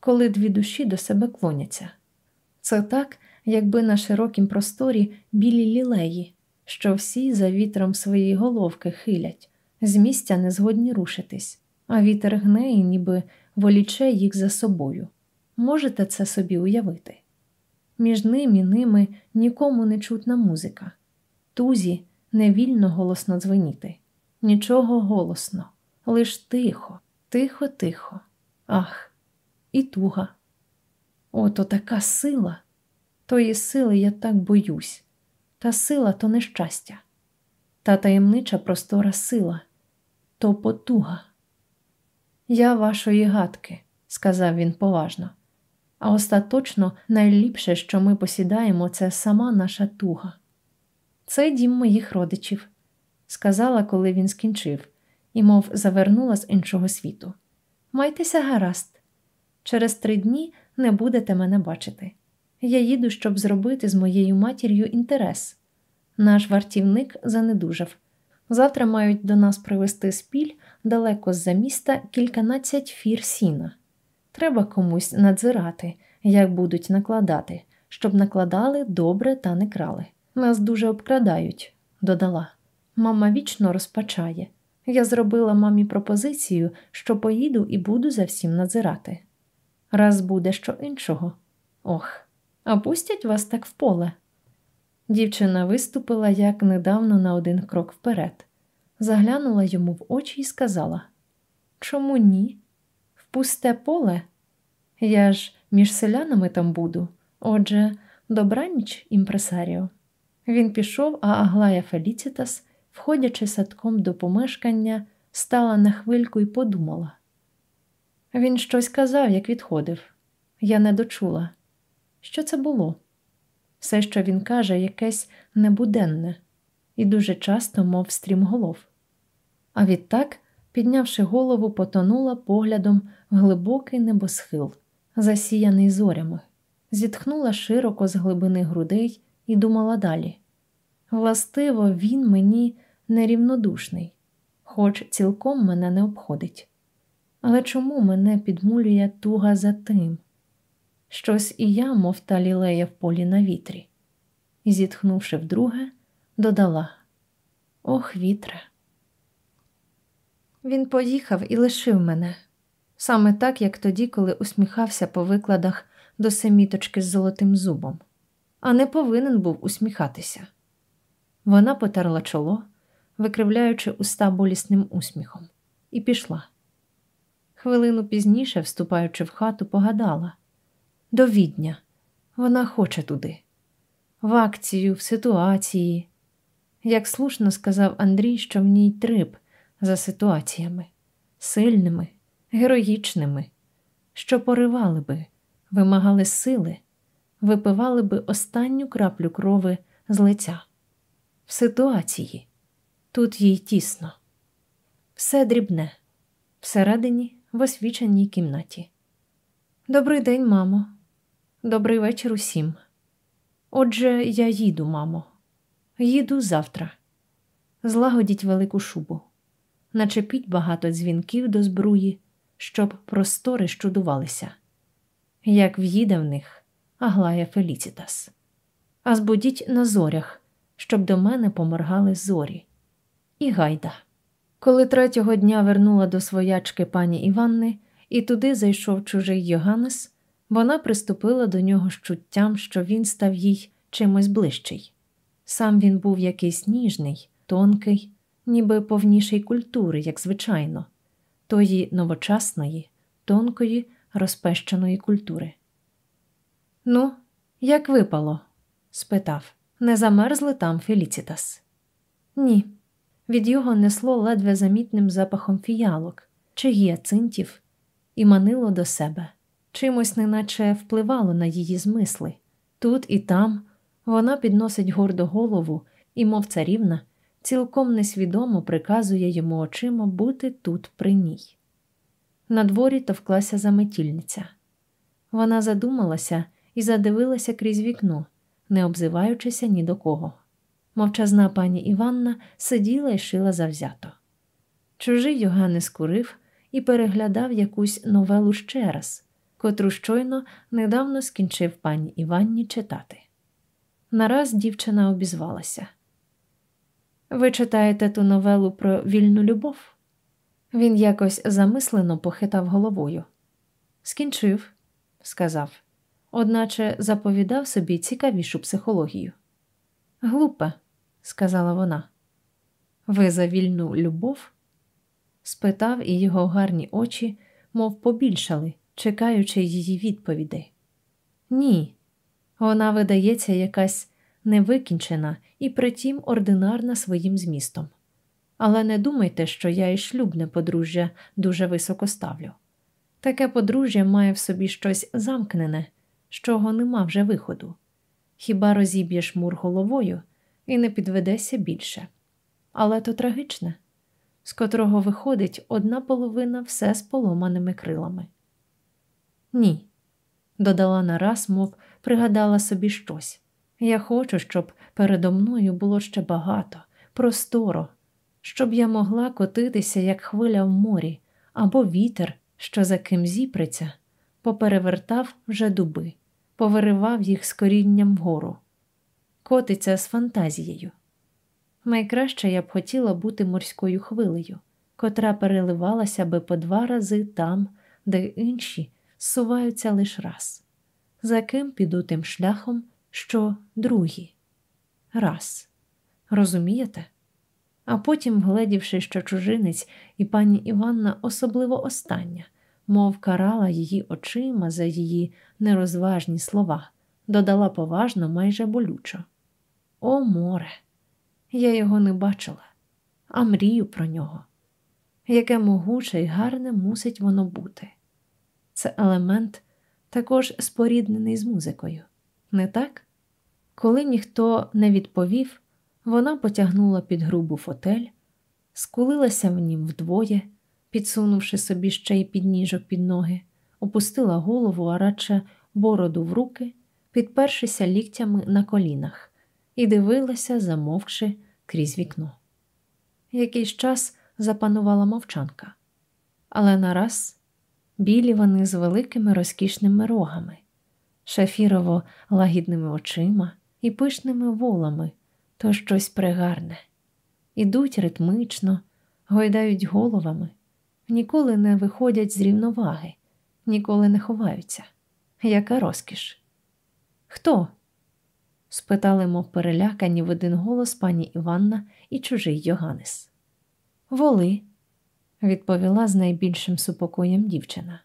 [SPEAKER 1] коли дві душі до себе клоняться. Це так, якби на широкім просторі білі лілеї, що всі за вітром свої головки хилять, з місця не згодні рушитись, а вітер гне і ніби воліче їх за собою. Можете це собі уявити? Між ним і ними нікому не чутна музика, тузі невільно голосно дзвеніти, нічого голосно, лиш тихо, тихо, тихо. Ах, і туга. Ото така сила. Тої сили я так боюсь, та сила то нещастя, та таємнича простора сила, то потуга. Я вашої гадки, сказав він поважно, а остаточно найліпше, що ми посідаємо, це сама наша туга. Це дім моїх родичів, сказала, коли він скінчив, і, мов завернула з іншого світу. Майтеся гаразд. Через три дні не будете мене бачити. Я їду, щоб зробити з моєю матір'ю інтерес. Наш вартівник занедужав. Завтра мають до нас привезти спіль далеко з-за міста кільканадцять фір сіна. Треба комусь надзирати, як будуть накладати, щоб накладали добре та не крали. Нас дуже обкрадають, додала. Мама вічно розпачає. Я зробила мамі пропозицію, що поїду і буду за всім надзирати. Раз буде що іншого. Ох, а пустять вас так в поле. Дівчина виступила як недавно на один крок вперед, заглянула йому в очі і сказала: Чому ні? В пусте поле? Я ж між селянами там буду. Отже, добраніч, імпресаріо. Він пішов, а Аглая Феліцітас, входячи садком до помешкання, стала на хвильку і подумала. Він щось казав, як відходив. Я не дочула. Що це було? Все, що він каже, якесь небуденне, і дуже часто, мов стрімголов. А відтак, піднявши голову, потонула поглядом в глибокий небосхил, засіяний зорями, зітхнула широко з глибини грудей і думала далі. Властиво, він мені нерівнодушний, хоч цілком мене не обходить. Але чому мене підмулює туга за тим? Щось і я, мов та лілея в полі на вітрі, і, зітхнувши вдруге, додала Ох, вітре. Він поїхав і лишив мене, саме так, як тоді, коли усміхався по викладах до семіточки з золотим зубом, а не повинен був усміхатися. Вона потерла чоло, викривляючи уста болісним усміхом, і пішла. Хвилину пізніше, вступаючи в хату, погадала до відня. Вона хоче туди, в акцію, в ситуації. Як слушно сказав Андрій, що в ній триб за ситуаціями, сильними, героїчними, що поривали би, вимагали сили, випивали би останню краплю крови з лиця. В ситуації тут їй тісно, все дрібне, всередині в освіченій кімнаті. Добрий день, мамо. Добрий вечір усім. Отже, я їду, мамо. Їду завтра. Злагодіть велику шубу, начепіть багато дзвінків до збруї, щоб простори щудувалися, як в'їде в них Аглая Феліцітас. А збудіть на зорях, щоб до мене поморгали зорі. І гайда. Коли третього дня вернула до своячки пані Іванни, і туди зайшов чужий Йоганнес, вона приступила до нього з чуттям, що він став їй чимось ближчий. Сам він був якийсь ніжний, тонкий, ніби повніший культури, як звичайно, тої новочасної, тонкої, розпещеної культури. Ну, як випало? спитав. Не замерзли там Феліцітас? Ні. Від його несло ледве замітним запахом фіялок чи гіацинтів і манило до себе, чимось неначе впливало на її змисли. Тут і там вона підносить гордо голову і, мов царівна, цілком несвідомо приказує йому очима бути тут при ній. На дворі товклася заметільниця. Вона задумалася і задивилася крізь вікно, не обзиваючися ні до кого. Мовчазна пані Іванна сиділа і шила завзято. Чужий Йоганнес курив і переглядав якусь новелу ще раз, котру щойно недавно скінчив пані Іванні читати. Нараз дівчина обізвалася. Ви читаєте ту новелу про вільну любов? Він якось замислено похитав головою. Скінчив, сказав, одначе заповідав собі цікавішу психологію. Глупе, сказала вона. Ви за вільну любов? спитав, і його гарні очі, мов побільшали, чекаючи її відповідей. Ні, вона видається якась невикінчена і притім ординарна своїм змістом. Але не думайте, що я і шлюбне подружжя дуже високо ставлю. Таке подружжя має в собі щось замкнене, з чого нема вже виходу. Хіба розіб'єш мур головою і не підведеся більше. Але то трагичне, з котрого виходить одна половина все з поломаними крилами. Ні, додала нараз, мов пригадала собі щось. Я хочу, щоб передо мною було ще багато, просторо, щоб я могла котитися, як хвиля в морі, або вітер, що за ким зіпреться, поперевертав вже дуби, повиривав їх з корінням вгору, котиться з фантазією. Найкраще я б хотіла бути морською хвилею, котра переливалася би по два рази там, де інші зсуваються лиш раз. За ким піду тим шляхом, що другі. Раз. Розумієте? А потім, вгледівши, що чужинець і пані Іванна особливо остання, мов карала її очима за її нерозважні слова, додала поважно, майже болючо. О, море! Я його не бачила, а мрію про нього. Яке могуче і гарне мусить воно бути. Це елемент також споріднений з музикою, не так? Коли ніхто не відповів, вона потягнула під грубу фотель, скулилася в нім вдвоє, підсунувши собі ще й підніжок під ноги, опустила голову, а радше бороду в руки, підпершися ліктями на колінах, і дивилася, замовкши крізь вікно. Якийсь час запанувала мовчанка, але нараз білі вони з великими розкішними рогами, шафірово лагідними очима і пишними волами то щось пригарне, ідуть ритмично, гойдають головами, ніколи не виходять з рівноваги, ніколи не ховаються. Яка розкіш? Хто? спитали, мов перелякані в один голос пані Іванна і чужий Йоганнес. Воли, відповіла з найбільшим супокоєм дівчина.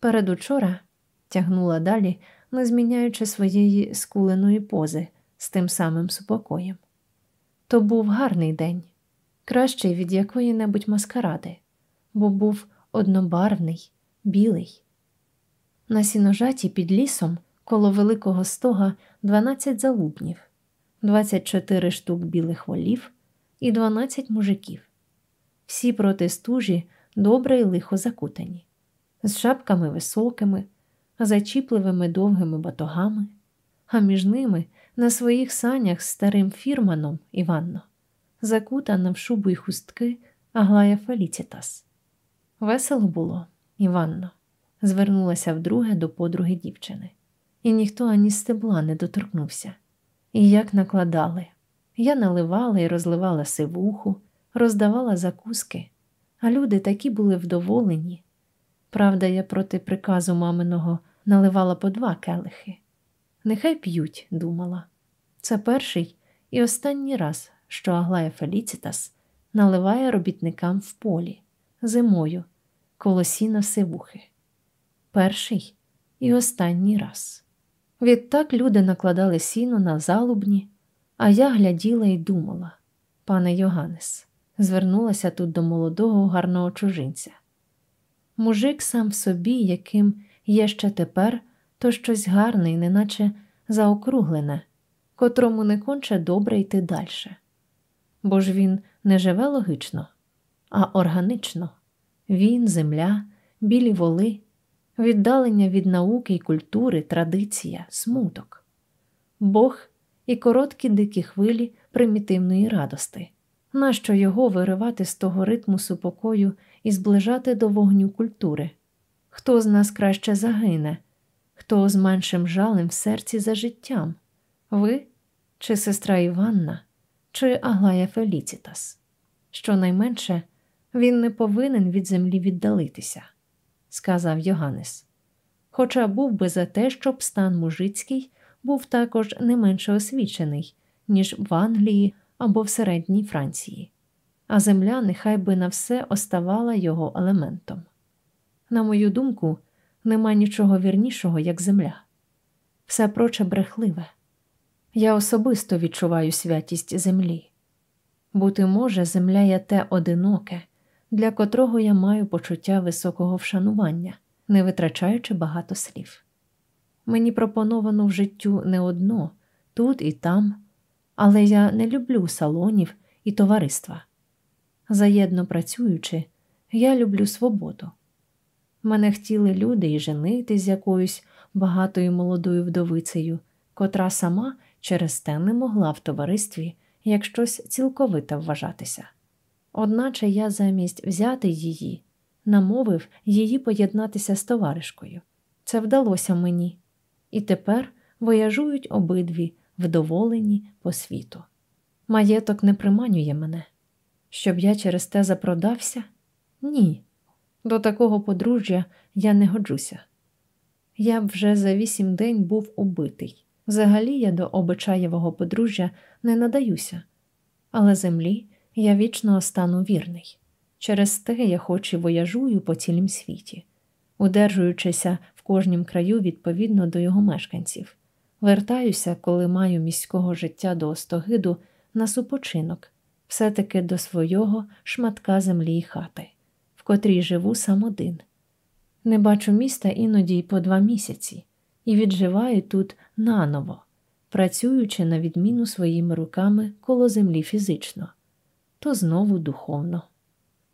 [SPEAKER 1] Передучора тягнула далі, не зміняючи своєї скуленої пози з тим самим супокоєм. То був гарний день, кращий від якої небудь маскаради, бо був однобарвний, білий. На сіножаті під лісом коло великого стога 12 залубнів, 24 штук білих волів і 12 мужиків. Всі проти стужі добре й лихо закутані, з шапками високими, зачіпливими довгими батогами, а між ними на своїх санях з старим фірманом Іванно, закутана в шубу й хустки Аглая Феліцітас. Весело було, Іванно, звернулася вдруге до подруги дівчини, і ніхто ані стебла не доторкнувся. І як накладали. Я наливала і розливала сивуху, роздавала закуски, а люди такі були вдоволені. Правда, я проти приказу маминого наливала по два келихи. Нехай п'ють, думала. Це перший і останній раз, що Аглая Феліцітас наливає робітникам в полі зимою коло сіна сивухи. Перший і останній раз. Відтак люди накладали сіно на залубні, а я гляділа і думала, пане Йоганнес, звернулася тут до молодого гарного чужинця. Мужик сам в собі, яким є ще тепер, то щось гарне і неначе заокруглене, котрому не конче добре йти далі. Бо ж він не живе логічно, а органично він, земля, білі воли, віддалення від науки й культури, традиція, смуток, Бог і короткі дикі хвилі примітивної радости. Нащо його виривати з того ритму супокою і зближати до вогню культури? Хто з нас краще загине, хто з меншим жалем в серці за життям? Ви чи сестра Іванна, чи Аглая Феліцітас? Щонайменше він не повинен від землі віддалитися, сказав Йоганнес. Хоча був би за те, щоб стан мужицький був також не менше освічений, ніж в Англії або в середній Франції, а земля нехай би на все оставала його елементом. На мою думку, нема нічого вірнішого, як земля. Все проче брехливе. Я особисто відчуваю святість землі. Бути може, земля є те одиноке, для котрого я маю почуття високого вшанування, не витрачаючи багато слів. Мені пропоновано в життю не одно, тут і там, але я не люблю салонів і товариства. Заєдно працюючи, я люблю свободу. Мене хотіли люди і женити з якоюсь багатою молодою вдовицею, котра сама через те не могла в товаристві як щось цілковите вважатися. Одначе я замість взяти її, намовив її поєднатися з товаришкою. Це вдалося мені, і тепер вояжують обидві вдоволені по світу. Маєток не приманює мене, щоб я через те запродався? Ні. До такого подружжя я не годжуся. Я б вже за вісім день був убитий. Взагалі я до обичаєвого подружжя не надаюся, але землі я вічно стану вірний. Через те я хоч і вояжую по цілім світі, удержуючися в кожнім краю відповідно до його мешканців, вертаюся, коли маю міського життя до остогиду на супочинок, все-таки до свого шматка землі й хати, в котрій живу сам один. Не бачу міста іноді й по два місяці, і відживаю тут наново, працюючи на відміну своїми руками коло землі фізично то знову духовно.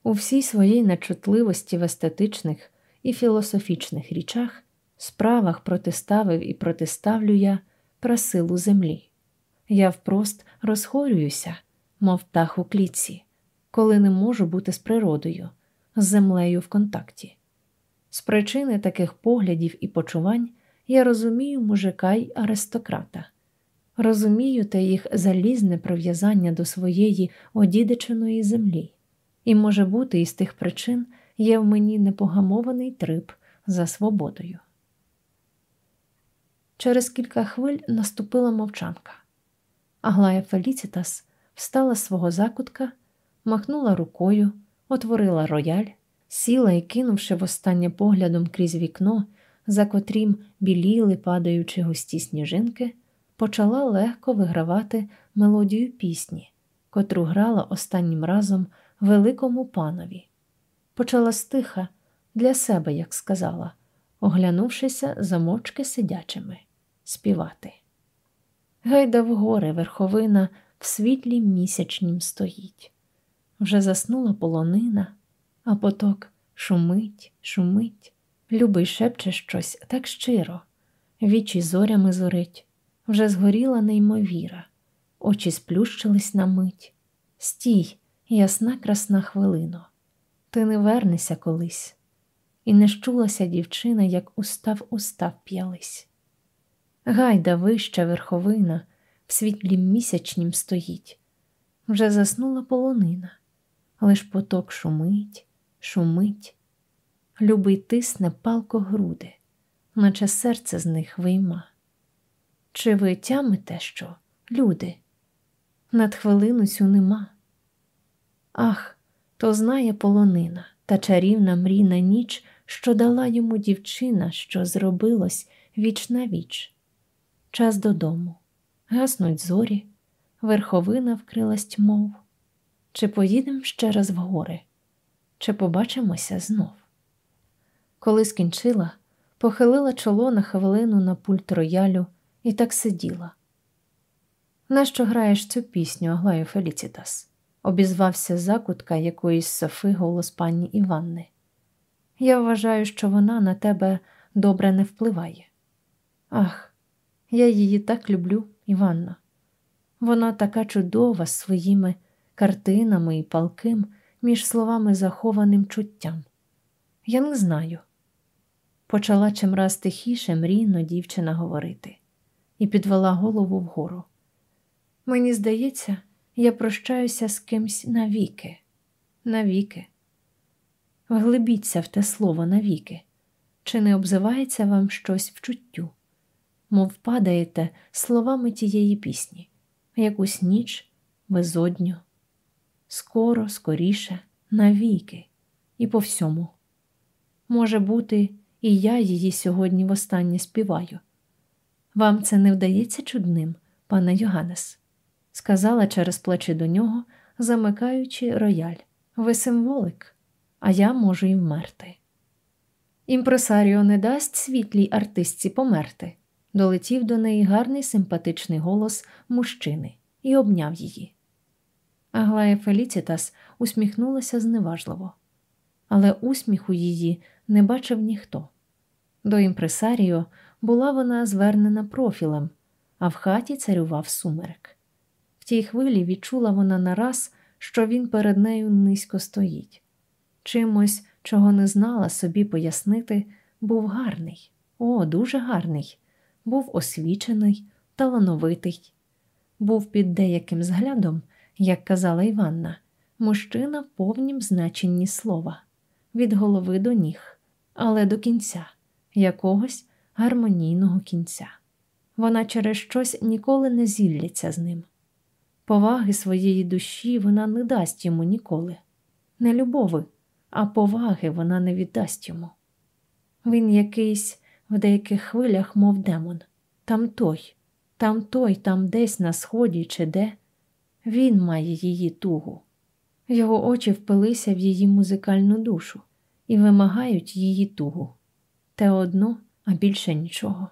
[SPEAKER 1] У всій своїй нечутливості в естетичних і філософічних річах, справах протиставив і протиставлю я прасилу землі. Я впрост розхорююся, мов птах у клітці, коли не можу бути з природою, з землею в контакті. З причини таких поглядів і почувань я розумію мужика й аристократа. Розумію те їх залізне прив'язання до своєї одідиченої землі, і, може бути, із тих причин є в мені непогамований трип за свободою. Через кілька хвиль наступила мовчанка. Аглая Феліцітас встала з свого закутка, махнула рукою, отворила рояль, сіла і, кинувши востаннє поглядом крізь вікно, за котрім біліли, падаючи густі сніжинки почала легко вигравати мелодію пісні, котру грала останнім разом великому панові. Почала стиха для себе, як сказала, оглянувшися за мочки сидячими, співати. Гайда в гори верховина в світлі місячнім стоїть. Вже заснула полонина, а поток шумить, шумить, любий шепче щось так щиро, вічі зорями зорить, вже згоріла неймовіра, очі сплющились на мить. Стій, ясна, красна хвилино, ти не вернешся колись, і не щулася дівчина, як устав устав п'ялись. Гайда вища верховина в світлі місячнім стоїть, вже заснула полонина, лиш поток шумить, шумить, любий тисне палко груди, наче серце з них вийма. Чи ви тямите що, люди? Над хвилину цю нема. Ах, то знає полонина та чарівна мрійна ніч, що дала йому дівчина, що зробилось віч на віч. Час додому, гаснуть зорі, верховина вкрилась тьмов. Чи поїдем ще раз в гори, чи побачимося знов? Коли скінчила, похилила чоло на хвилину на пульт роялю і так сиділа. Нащо граєш цю пісню, Аглаю Феліцітас? обізвався закутка якоїсь Софи голос пані Іванни. Я вважаю, що вона на тебе добре не впливає. Ах, я її так люблю, Іванна. Вона така чудова своїми картинами і палким між словами захованим чуттям. Я не знаю. Почала чимраз тихіше мрійно дівчина говорити і підвела голову вгору. Мені здається, я прощаюся з кимсь навіки, навіки. Вглибіться в те слово навіки, чи не обзивається вам щось в чуттю, мов падаєте словами тієї пісні, якусь ніч безодню, скоро, скоріше, навіки, і по всьому. Може бути, і я її сьогодні востаннє співаю. Вам це не вдається чудним, пане Йоганнес? сказала через плечі до нього, замикаючи рояль. Ви символик, а я можу і вмерти. Імпресаріо не дасть світлій артистці померти, долетів до неї гарний симпатичний голос мужчини і обняв її. Аглая Феліцітас усміхнулася зневажливо, але усміху її не бачив ніхто. До імпресаріо була вона звернена профілем, а в хаті царював сумерек В тій хвилі відчула вона нараз, що він перед нею низько стоїть. Чимось, чого не знала собі пояснити, був гарний, о, дуже гарний, був освічений, талановитий, був під деяким зглядом, як казала Іванна, мужчина в повнім значенні слова, від голови до ніг, але до кінця, якогось гармонійного кінця. Вона через щось ніколи не зілляться з ним. Поваги своєї душі вона не дасть йому ніколи, не любови, а поваги вона не віддасть йому. Він якийсь в деяких хвилях, мов демон, там той, там той, там десь на сході чи де, він має її тугу. Його очі впилися в її музикальну душу і вимагають її тугу. Те одно, а більше нічого.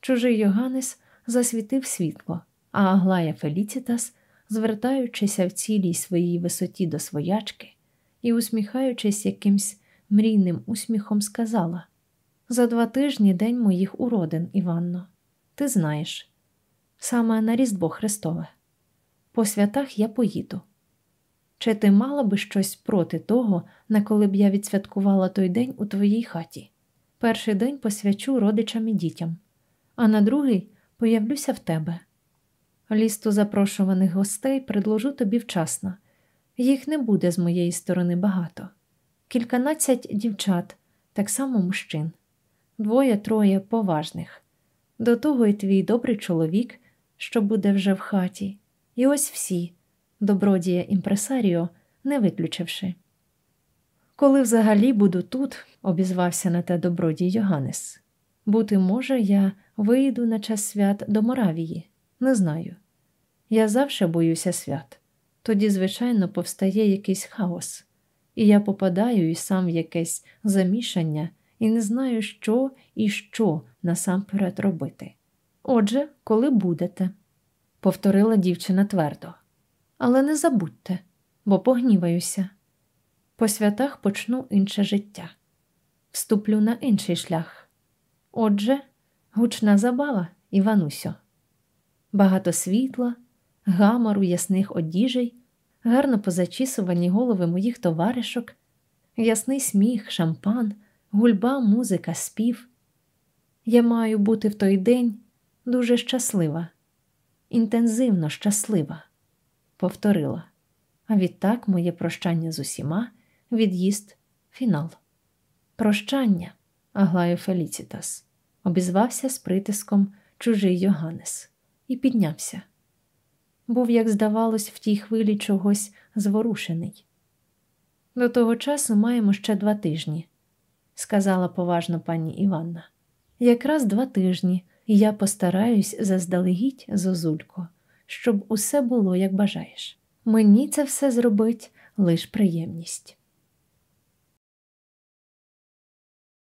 [SPEAKER 1] Чужий Йоганнес засвітив світло а Аглая Феліцітас, звертаючися в цілій своїй висоті до своячки і усміхаючись якимсь мрійним усміхом, сказала: За два тижні день моїх уродин, Іванно, ти знаєш, саме на Різдво Христове. По святах я поїду. Чи ти мала би щось проти того, на коли б я відсвяткувала той день у твоїй хаті? Перший день посвячу родичам і дітям, а на другий появлюся в тебе. Лісту запрошуваних гостей предложу тобі вчасно. Їх не буде з моєї сторони багато. Кільканадцять дівчат, так само мужчин, двоє-троє поважних. До того й твій добрий чоловік, що буде вже в хаті, і ось всі, добродія імпресаріо, не виключивши. Коли взагалі буду тут, обізвався на те добродій Йоганнес. Бути може, я вийду на час свят до Моравії. Не знаю. Я завжди боюся свят. Тоді, звичайно, повстає якийсь хаос, і я попадаю і сам в якесь замішання і не знаю, що і що насамперед робити. Отже, коли будете, повторила дівчина твердо. Але не забудьте, бо погніваюся. По святах почну інше життя, вступлю на інший шлях. Отже, гучна забава, Іванусю, багато світла, гамору ясних одіжей, гарно позачісувані голови моїх товаришок, ясний сміх, шампан, гульба, музика, спів. Я маю бути в той день дуже щаслива, інтензивно щаслива, повторила. А відтак моє прощання з усіма, від'їзд, фінал. Прощання, Аглаю Феліцітас, обізвався з притиском чужий Йоганнес і піднявся. Був, як здавалось, в тій хвилі чогось зворушений. До того часу маємо ще два тижні, сказала поважно пані Іванна. Якраз два тижні, і я постараюсь заздалегідь, Зозулько, щоб усе було, як бажаєш. Мені це все зробить лиш приємність.